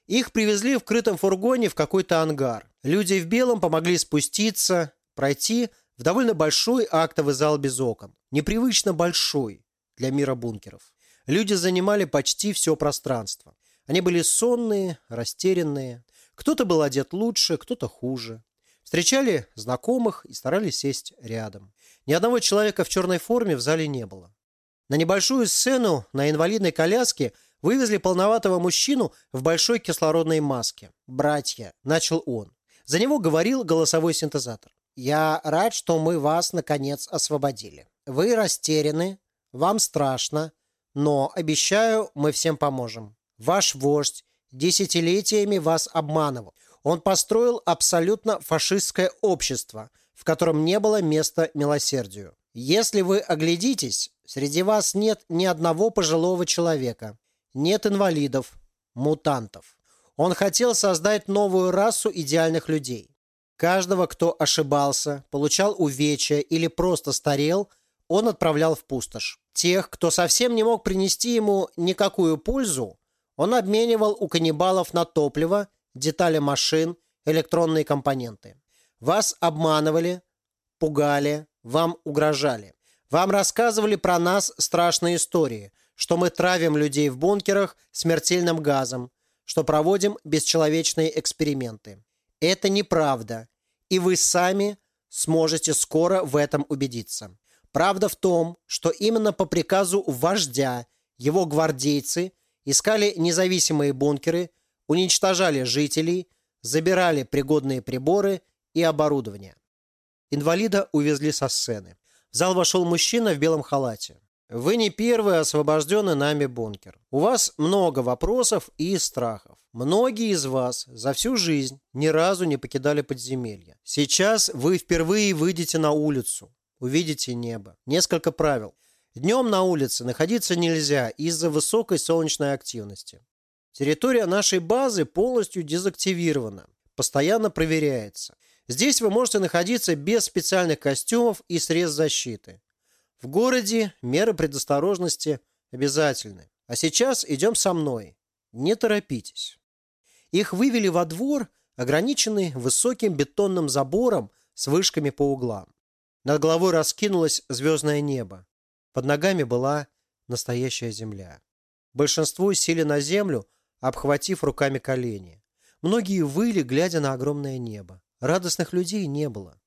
Их привезли в крытом фургоне в какой-то ангар. Люди в белом помогли спуститься, пройти в довольно большой актовый зал без окон. Непривычно большой для мира бункеров. Люди занимали почти все пространство. Они были сонные, растерянные. Кто-то был одет лучше, кто-то хуже. Встречали знакомых и старались сесть рядом. Ни одного человека в черной форме в зале не было. На небольшую сцену на инвалидной коляске Вывезли полноватого мужчину в большой кислородной маске. «Братья», — начал он. За него говорил голосовой синтезатор. «Я рад, что мы вас, наконец, освободили. Вы растеряны, вам страшно, но, обещаю, мы всем поможем. Ваш вождь десятилетиями вас обманывал. Он построил абсолютно фашистское общество, в котором не было места милосердию. Если вы оглядитесь, среди вас нет ни одного пожилого человека. Нет инвалидов, мутантов. Он хотел создать новую расу идеальных людей. Каждого, кто ошибался, получал увечья или просто старел, он отправлял в пустошь. Тех, кто совсем не мог принести ему никакую пользу, он обменивал у каннибалов на топливо, детали машин, электронные компоненты. Вас обманывали, пугали, вам угрожали. Вам рассказывали про нас страшные истории – что мы травим людей в бункерах смертельным газом, что проводим бесчеловечные эксперименты. Это неправда, и вы сами сможете скоро в этом убедиться. Правда в том, что именно по приказу вождя его гвардейцы искали независимые бункеры, уничтожали жителей, забирали пригодные приборы и оборудование. Инвалида увезли со сцены. В зал вошел мужчина в белом халате. Вы не первый освобожденный нами бункер. У вас много вопросов и страхов. Многие из вас за всю жизнь ни разу не покидали подземелья. Сейчас вы впервые выйдете на улицу, увидите небо. Несколько правил. Днем на улице находиться нельзя из-за высокой солнечной активности. Территория нашей базы полностью дезактивирована, постоянно проверяется. Здесь вы можете находиться без специальных костюмов и средств защиты. В городе меры предосторожности обязательны. А сейчас идем со мной. Не торопитесь. Их вывели во двор, ограниченный высоким бетонным забором с вышками по углам. Над головой раскинулось звездное небо. Под ногами была настоящая земля. Большинство сели на землю, обхватив руками колени. Многие выли, глядя на огромное небо. Радостных людей не было.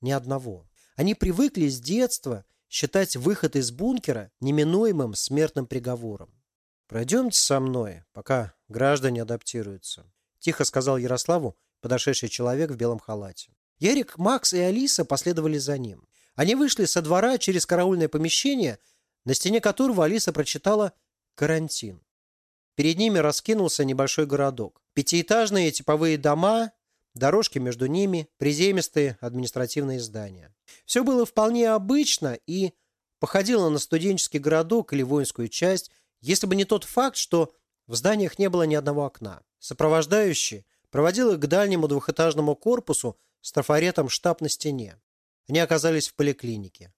Ни одного. Они привыкли с детства считать выход из бункера неминуемым смертным приговором. «Пройдемте со мной, пока граждане адаптируются», – тихо сказал Ярославу подошедший человек в белом халате. Ярик, Макс и Алиса последовали за ним. Они вышли со двора через караульное помещение, на стене которого Алиса прочитала «карантин». Перед ними раскинулся небольшой городок. Пятиэтажные типовые дома, дорожки между ними, приземистые административные здания. Все было вполне обычно и походило на студенческий городок или воинскую часть, если бы не тот факт, что в зданиях не было ни одного окна. Сопровождающий проводил их к дальнему двухэтажному корпусу с трафаретом штаб на стене. Они оказались в поликлинике.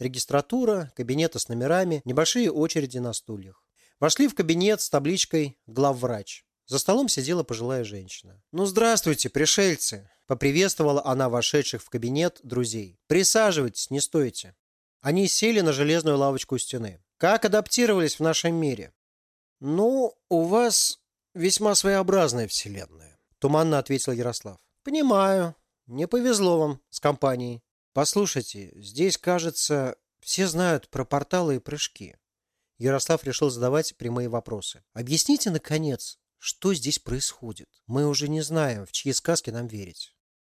Регистратура, кабинеты с номерами, небольшие очереди на стульях. Вошли в кабинет с табличкой «Главврач». За столом сидела пожилая женщина. «Ну, здравствуйте, пришельцы!» – поприветствовала она вошедших в кабинет друзей. «Присаживайтесь, не стойте». Они сели на железную лавочку у стены. «Как адаптировались в нашем мире?» «Ну, у вас весьма своеобразная вселенная», – туманно ответил Ярослав. «Понимаю. Не повезло вам с компанией. Послушайте, здесь, кажется, все знают про порталы и прыжки». Ярослав решил задавать прямые вопросы. «Объясните, наконец, что здесь происходит? Мы уже не знаем, в чьи сказки нам верить».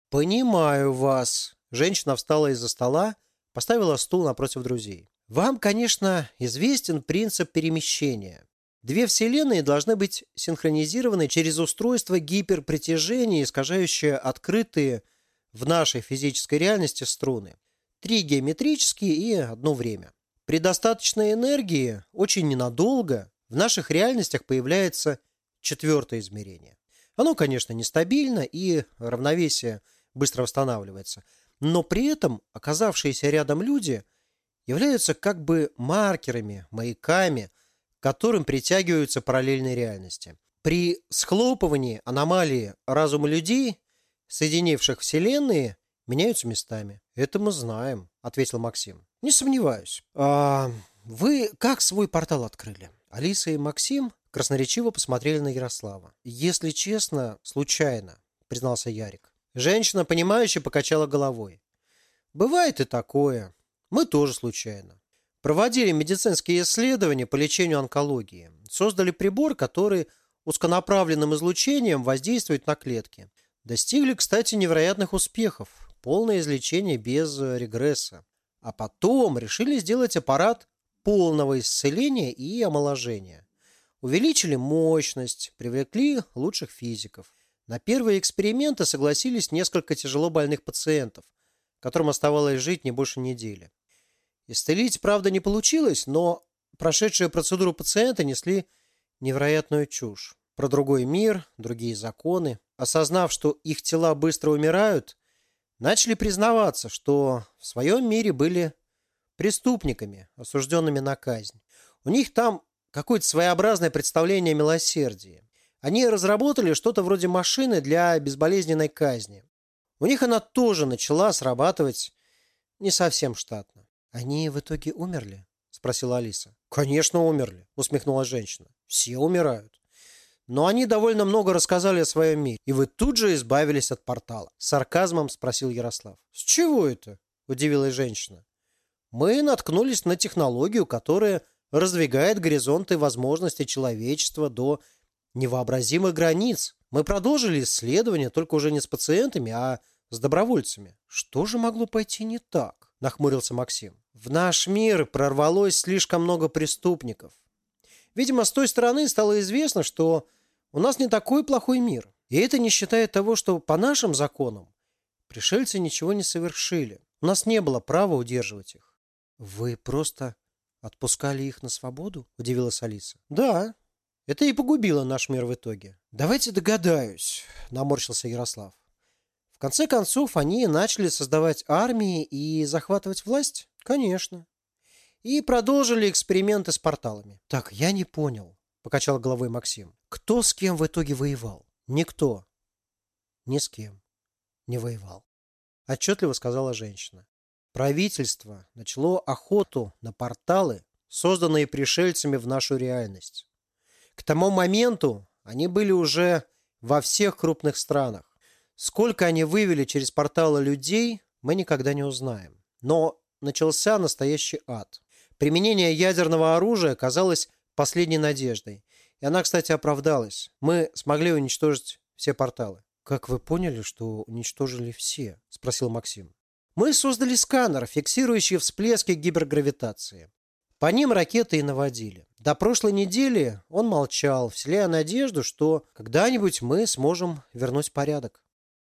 «Понимаю вас». Женщина встала из-за стола, поставила стул напротив друзей. «Вам, конечно, известен принцип перемещения. Две вселенные должны быть синхронизированы через устройство гиперпритяжения, искажающее открытые в нашей физической реальности струны. Три геометрические и одно время. При достаточной энергии очень ненадолго в наших реальностях появляется четвертое измерение. Оно, конечно, нестабильно и равновесие быстро восстанавливается, но при этом оказавшиеся рядом люди являются как бы маркерами, маяками – к которым притягиваются параллельные реальности. При схлопывании аномалии разума людей, соединивших вселенные, меняются местами. Это мы знаем, ответил Максим. Не сомневаюсь. А вы как свой портал открыли? Алиса и Максим красноречиво посмотрели на Ярослава. Если честно, случайно, признался Ярик. Женщина, понимающе покачала головой. Бывает и такое. Мы тоже случайно. Проводили медицинские исследования по лечению онкологии. Создали прибор, который узконаправленным излучением воздействует на клетки. Достигли, кстати, невероятных успехов. Полное излечение без регресса. А потом решили сделать аппарат полного исцеления и омоложения. Увеличили мощность, привлекли лучших физиков. На первые эксперименты согласились несколько тяжело больных пациентов, которым оставалось жить не больше недели. Исцелить, правда, не получилось, но прошедшие процедуру пациента несли невероятную чушь. Про другой мир, другие законы. Осознав, что их тела быстро умирают, начали признаваться, что в своем мире были преступниками, осужденными на казнь. У них там какое-то своеобразное представление о милосердии. Они разработали что-то вроде машины для безболезненной казни. У них она тоже начала срабатывать не совсем штатно. «Они в итоге умерли?» – спросила Алиса. «Конечно, умерли», – усмехнулась женщина. «Все умирают». «Но они довольно много рассказали о своем мире, и вы тут же избавились от портала», – с сарказмом спросил Ярослав. «С чего это?» – удивилась женщина. «Мы наткнулись на технологию, которая раздвигает горизонты возможностей человечества до невообразимых границ. Мы продолжили исследования, только уже не с пациентами, а с добровольцами. Что же могло пойти не так?» – нахмурился Максим. «В наш мир прорвалось слишком много преступников. Видимо, с той стороны стало известно, что у нас не такой плохой мир. И это не считая того, что по нашим законам пришельцы ничего не совершили. У нас не было права удерживать их». «Вы просто отпускали их на свободу?» – удивилась Алиса. «Да, это и погубило наш мир в итоге. Давайте догадаюсь, наморщился Ярослав. В конце концов, они начали создавать армии и захватывать власть? Конечно. И продолжили эксперименты с порталами. Так, я не понял, покачал головой Максим. Кто с кем в итоге воевал? Никто. Ни с кем не воевал. Отчетливо сказала женщина. Правительство начало охоту на порталы, созданные пришельцами в нашу реальность. К тому моменту они были уже во всех крупных странах. Сколько они вывели через порталы людей, мы никогда не узнаем. Но начался настоящий ад. Применение ядерного оружия казалось последней надеждой. И она, кстати, оправдалась. Мы смогли уничтожить все порталы. «Как вы поняли, что уничтожили все?» – спросил Максим. «Мы создали сканер, фиксирующий всплески гибергравитации. По ним ракеты и наводили. До прошлой недели он молчал, вселяя надежду, что когда-нибудь мы сможем вернуть порядок.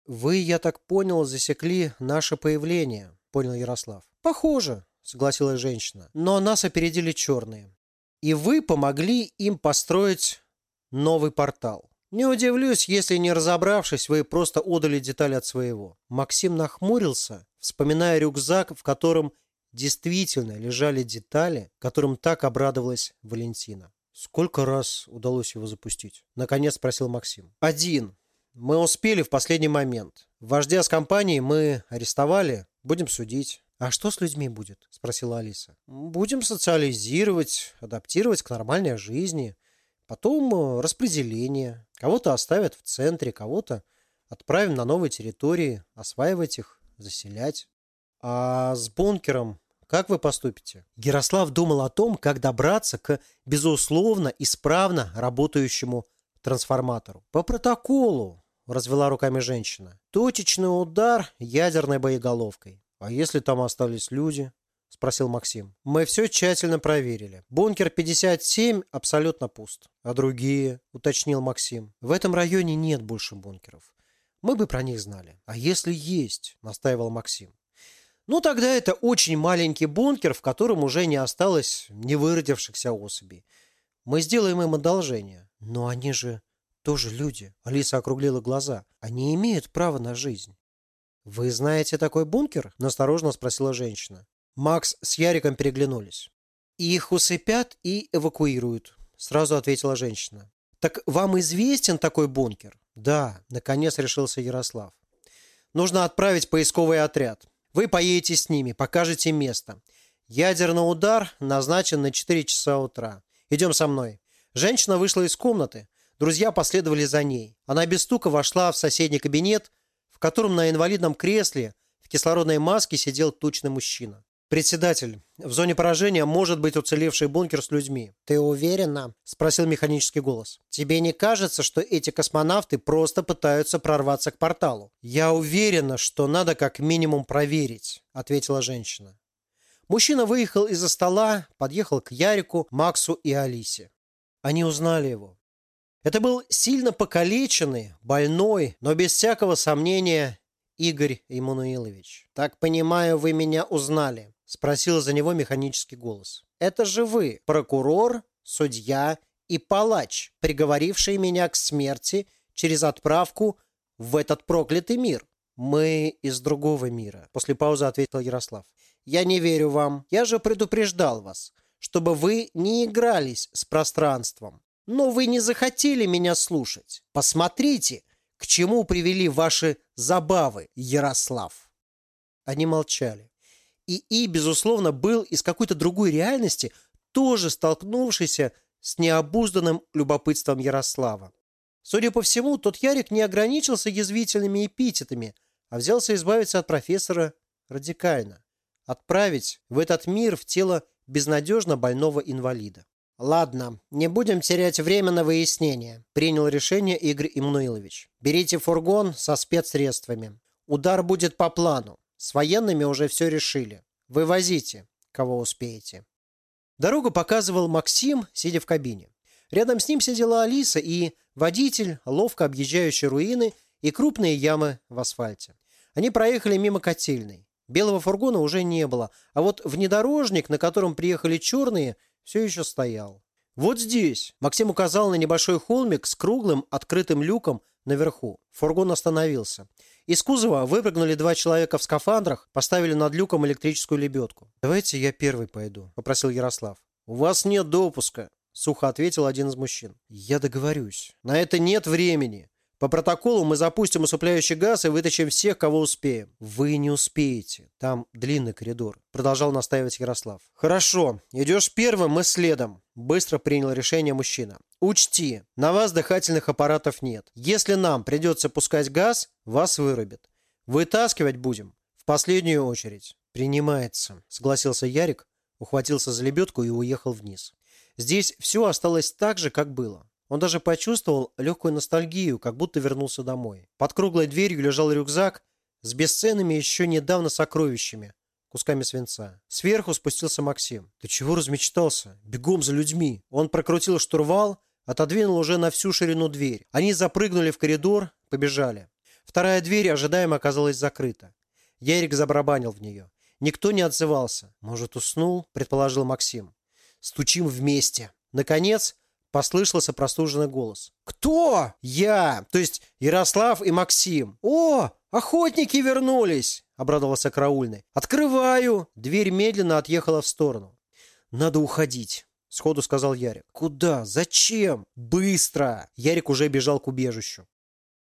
«Вы, я так понял, засекли наше появление», — понял Ярослав. «Похоже», — согласилась женщина. «Но нас опередили черные. И вы помогли им построить новый портал. Не удивлюсь, если не разобравшись, вы просто отдали детали от своего». Максим нахмурился, вспоминая рюкзак, в котором действительно лежали детали, которым так обрадовалась Валентина. «Сколько раз удалось его запустить?» – наконец спросил Максим. «Один. Мы успели в последний момент. Вождя с компанией мы арестовали, будем судить». «А что с людьми будет?» – спросила Алиса. «Будем социализировать, адаптировать к нормальной жизни. Потом э, распределение. Кого-то оставят в центре, кого-то отправим на новые территории, осваивать их, заселять. А с бункером как вы поступите? Ярослав думал о том, как добраться к, безусловно, исправно работающему трансформатору. По протоколу, развела руками женщина. Точечный удар ядерной боеголовкой. А если там остались люди? Спросил Максим. Мы все тщательно проверили. Бункер 57 абсолютно пуст. А другие? Уточнил Максим. В этом районе нет больше бункеров. Мы бы про них знали. А если есть? Настаивал Максим. Ну, тогда это очень маленький бункер, в котором уже не осталось невыродившихся особей. Мы сделаем им одолжение. Но они же тоже люди. Алиса округлила глаза. Они имеют право на жизнь. «Вы знаете такой бункер?» – насторожно спросила женщина. Макс с Яриком переглянулись. «Их усыпят и эвакуируют», – сразу ответила женщина. «Так вам известен такой бункер?» «Да», – наконец решился Ярослав. «Нужно отправить поисковый отряд. Вы поедете с ними, покажете место. Ядерный удар назначен на 4 часа утра. Идем со мной. Женщина вышла из комнаты. Друзья последовали за ней. Она без стука вошла в соседний кабинет, котором на инвалидном кресле в кислородной маске сидел тучный мужчина. «Председатель, в зоне поражения может быть уцелевший бункер с людьми». «Ты уверена?» – спросил механический голос. «Тебе не кажется, что эти космонавты просто пытаются прорваться к порталу?» «Я уверена, что надо как минимум проверить», – ответила женщина. Мужчина выехал из-за стола, подъехал к Ярику, Максу и Алисе. Они узнали его. Это был сильно покалеченный, больной, но без всякого сомнения Игорь Иммануилович. «Так понимаю, вы меня узнали?» Спросил за него механический голос. «Это же вы, прокурор, судья и палач, приговоривший меня к смерти через отправку в этот проклятый мир». «Мы из другого мира», – после паузы ответил Ярослав. «Я не верю вам. Я же предупреждал вас, чтобы вы не игрались с пространством. Но вы не захотели меня слушать. Посмотрите, к чему привели ваши забавы, Ярослав». Они молчали. И И, безусловно, был из какой-то другой реальности, тоже столкнувшийся с необузданным любопытством Ярослава. Судя по всему, тот Ярик не ограничился язвительными эпитетами, а взялся избавиться от профессора радикально. Отправить в этот мир в тело безнадежно больного инвалида. «Ладно, не будем терять время на выяснение», – принял решение Игорь Имнуилович. «Берите фургон со спецсредствами. Удар будет по плану. С военными уже все решили. Вывозите, кого успеете. Дорогу показывал Максим, сидя в кабине. Рядом с ним сидела Алиса и водитель, ловко объезжающий руины и крупные ямы в асфальте. Они проехали мимо котельной. Белого фургона уже не было, а вот внедорожник, на котором приехали черные, все еще стоял. «Вот здесь!» Максим указал на небольшой холмик с круглым открытым люком наверху. Фургон остановился. Из кузова выпрыгнули два человека в скафандрах, поставили над люком электрическую лебедку. «Давайте я первый пойду», – попросил Ярослав. «У вас нет допуска», – сухо ответил один из мужчин. «Я договорюсь». «На это нет времени. По протоколу мы запустим усыпляющий газ и вытащим всех, кого успеем». «Вы не успеете. Там длинный коридор», – продолжал настаивать Ярослав. «Хорошо. Идешь первым, мы следом», – быстро принял решение мужчина. «Учти, на вас дыхательных аппаратов нет. Если нам придется пускать газ, вас вырубят. Вытаскивать будем в последнюю очередь». «Принимается», – согласился Ярик, ухватился за лебедку и уехал вниз. Здесь все осталось так же, как было. Он даже почувствовал легкую ностальгию, как будто вернулся домой. Под круглой дверью лежал рюкзак с бесценными еще недавно сокровищами, кусками свинца. Сверху спустился Максим. «Ты чего размечтался? Бегом за людьми!» Он прокрутил штурвал, отодвинул уже на всю ширину дверь. Они запрыгнули в коридор, побежали. Вторая дверь ожидаемо оказалась закрыта. Ярик забарабанил в нее. Никто не отзывался. «Может, уснул?» – предположил Максим. «Стучим вместе». Наконец, Послышался простуженный голос. «Кто?» «Я, то есть Ярослав и Максим». «О, охотники вернулись!» обрадовался караульный. «Открываю!» Дверь медленно отъехала в сторону. «Надо уходить», — сходу сказал Ярик. «Куда? Зачем? Быстро!» Ярик уже бежал к убежищу.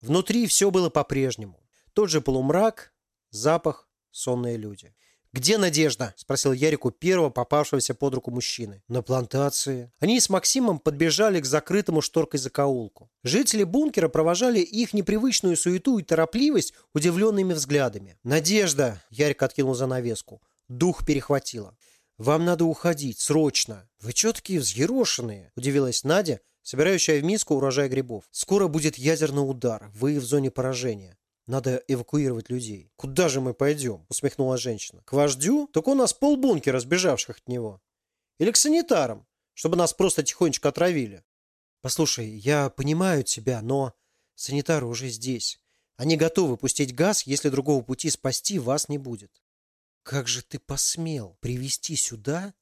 Внутри все было по-прежнему. Тот же полумрак, запах, сонные люди. «Где Надежда?» – спросил Ярику первого попавшегося под руку мужчины. «На плантации». Они с Максимом подбежали к закрытому шторкой закоулку. Жители бункера провожали их непривычную суету и торопливость удивленными взглядами. «Надежда!» – Ярик откинул занавеску. Дух перехватило. «Вам надо уходить, срочно!» «Вы чё такие взъерошенные?» – удивилась Надя, собирающая в миску урожай грибов. «Скоро будет ядерный удар. Вы в зоне поражения. Надо эвакуировать людей. Куда же мы пойдем? Усмехнула женщина. К вождю? Так у нас полбункера разбежавших от него. Или к санитарам, чтобы нас просто тихонечко отравили. Послушай, я понимаю тебя, но санитары уже здесь. Они готовы пустить газ, если другого пути спасти вас не будет. Как же ты посмел привести сюда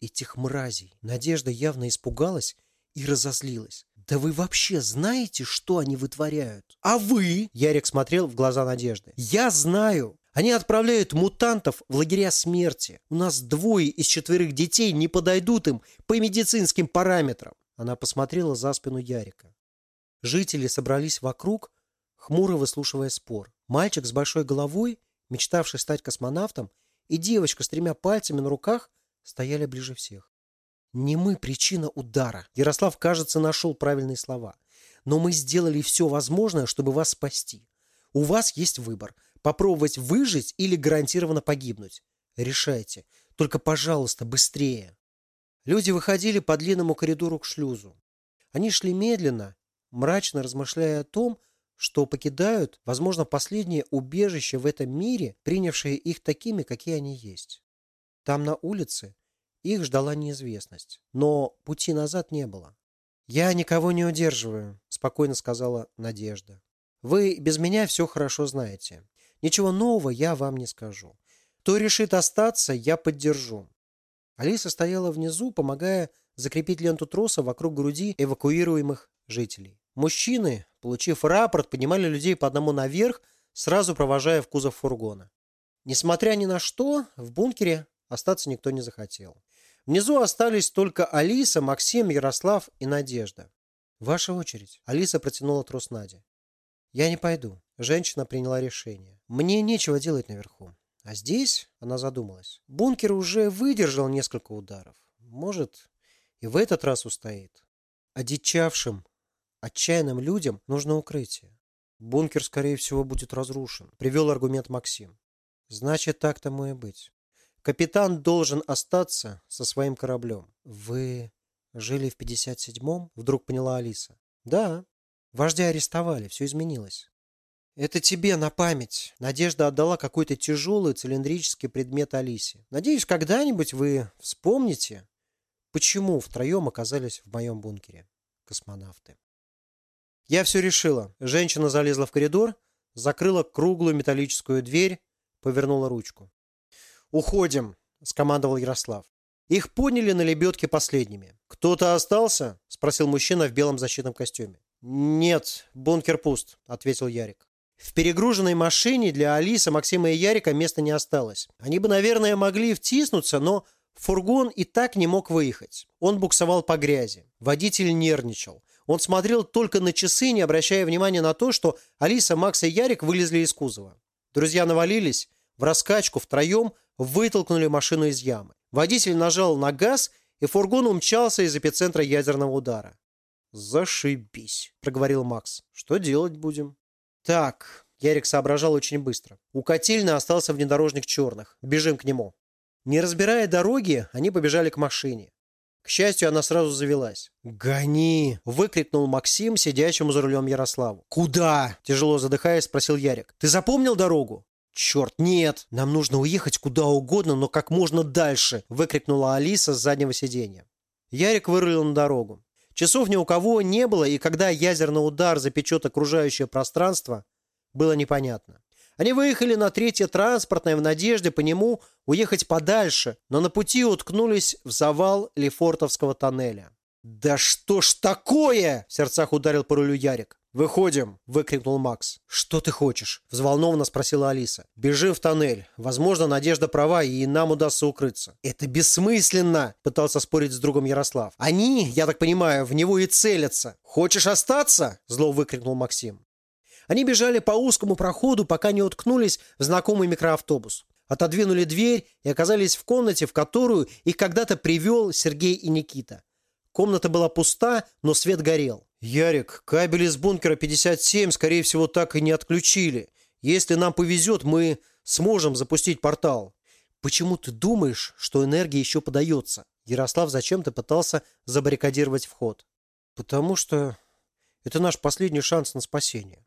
этих мразей? Надежда явно испугалась и разозлилась. Да вы вообще знаете, что они вытворяют? А вы? Ярик смотрел в глаза Надежды. Я знаю. Они отправляют мутантов в лагеря смерти. У нас двое из четверых детей не подойдут им по медицинским параметрам. Она посмотрела за спину Ярика. Жители собрались вокруг, хмуро выслушивая спор. Мальчик с большой головой, мечтавший стать космонавтом, и девочка с тремя пальцами на руках стояли ближе всех. Не мы причина удара. Ярослав, кажется, нашел правильные слова. Но мы сделали все возможное, чтобы вас спасти. У вас есть выбор. Попробовать выжить или гарантированно погибнуть. Решайте. Только, пожалуйста, быстрее. Люди выходили по длинному коридору к шлюзу. Они шли медленно, мрачно размышляя о том, что покидают, возможно, последнее убежище в этом мире, принявшее их такими, какие они есть. Там на улице их ждала неизвестность, но пути назад не было. «Я никого не удерживаю», – спокойно сказала Надежда. «Вы без меня все хорошо знаете. Ничего нового я вам не скажу. Кто решит остаться, я поддержу». Алиса стояла внизу, помогая закрепить ленту троса вокруг груди эвакуируемых жителей. Мужчины, получив рапорт, поднимали людей по одному наверх, сразу провожая в кузов фургона. Несмотря ни на что, в бункере остаться никто не захотел. Внизу остались только Алиса, Максим, Ярослав и Надежда. «Ваша очередь». Алиса протянула трос Наде. «Я не пойду». Женщина приняла решение. «Мне нечего делать наверху. А здесь...» Она задумалась. «Бункер уже выдержал несколько ударов. Может, и в этот раз устоит. Одичавшим, отчаянным людям нужно укрытие. Бункер, скорее всего, будет разрушен», привел аргумент Максим. «Значит, так тому и быть. Капитан должен остаться со своим кораблем. Вы жили в 57-м? Вдруг поняла Алиса. Да. Вождя арестовали, все изменилось. Это тебе на память. Надежда отдала какой-то тяжелый цилиндрический предмет Алисе. Надеюсь, когда-нибудь вы вспомните, почему втроем оказались в моем бункере космонавты. Я все решила. Женщина залезла в коридор, закрыла круглую металлическую дверь, повернула ручку. «Уходим», – скомандовал Ярослав. Их подняли на лебедке последними. «Кто-то остался?» – спросил мужчина в белом защитном костюме. «Нет, бункер пуст», – ответил Ярик. В перегруженной машине для Алисы, Максима и Ярика места не осталось. Они бы, наверное, могли втиснуться, но фургон и так не мог выехать. Он буксовал по грязи. Водитель нервничал. Он смотрел только на часы, не обращая внимания на то, что Алиса, Макс и Ярик вылезли из кузова. Друзья навалились в раскачку втроем, вытолкнули машину из ямы. Водитель нажал на газ, и фургон умчался из эпицентра ядерного удара. «Зашибись», — проговорил Макс. «Что делать будем?» «Так», — Ярик соображал очень быстро. «У котельной остался внедорожник черных. Бежим к нему». Не разбирая дороги, они побежали к машине. К счастью, она сразу завелась. «Гони!» – выкрикнул Максим, сидящему за рулем Ярославу. «Куда?» – тяжело задыхаясь, спросил Ярик. «Ты запомнил дорогу?» «Черт, нет! Нам нужно уехать куда угодно, но как можно дальше!» – выкрикнула Алиса с заднего сиденья. Ярик вырулил на дорогу. Часов ни у кого не было, и когда ядерный удар запечет окружающее пространство, было непонятно. Они выехали на третье транспортное в надежде по нему уехать подальше, но на пути уткнулись в завал Лефортовского тоннеля. «Да что ж такое?» – в сердцах ударил по рулю Ярик. «Выходим!» – выкрикнул Макс. «Что ты хочешь?» – взволнованно спросила Алиса. «Бежим в тоннель. Возможно, Надежда права, и нам удастся укрыться». «Это бессмысленно!» – пытался спорить с другом Ярослав. «Они, я так понимаю, в него и целятся. Хочешь остаться?» – зло выкрикнул Максим. Они бежали по узкому проходу, пока не уткнулись в знакомый микроавтобус. Отодвинули дверь и оказались в комнате, в которую их когда-то привел Сергей и Никита. Комната была пуста, но свет горел. «Ярик, кабель из бункера 57, скорее всего, так и не отключили. Если нам повезет, мы сможем запустить портал». «Почему ты думаешь, что энергия еще подается?» Ярослав зачем-то пытался забаррикадировать вход. «Потому что это наш последний шанс на спасение».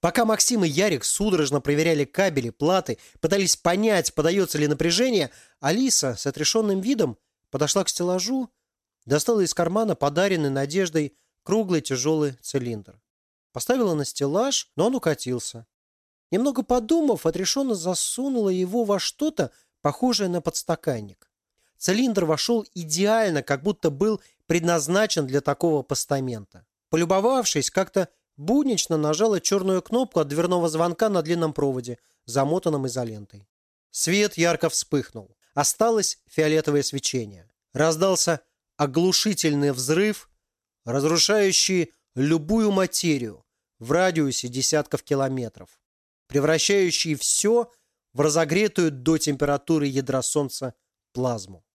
Пока Максим и Ярик судорожно проверяли кабели, платы, пытались понять, подается ли напряжение, Алиса с отрешенным видом подошла к стеллажу, достала из кармана подаренный Надеждой круглый тяжелый цилиндр. Поставила на стеллаж, но он укатился. Немного подумав, отрешенно засунула его во что-то, похожее на подстаканник. Цилиндр вошел идеально, как будто был предназначен для такого постамента. Полюбовавшись, как-то буднично нажала черную кнопку от дверного звонка на длинном проводе, замотанном изолентой. Свет ярко вспыхнул. Осталось фиолетовое свечение. Раздался оглушительный взрыв, разрушающий любую материю в радиусе десятков километров, превращающий все в разогретую до температуры ядра Солнца плазму.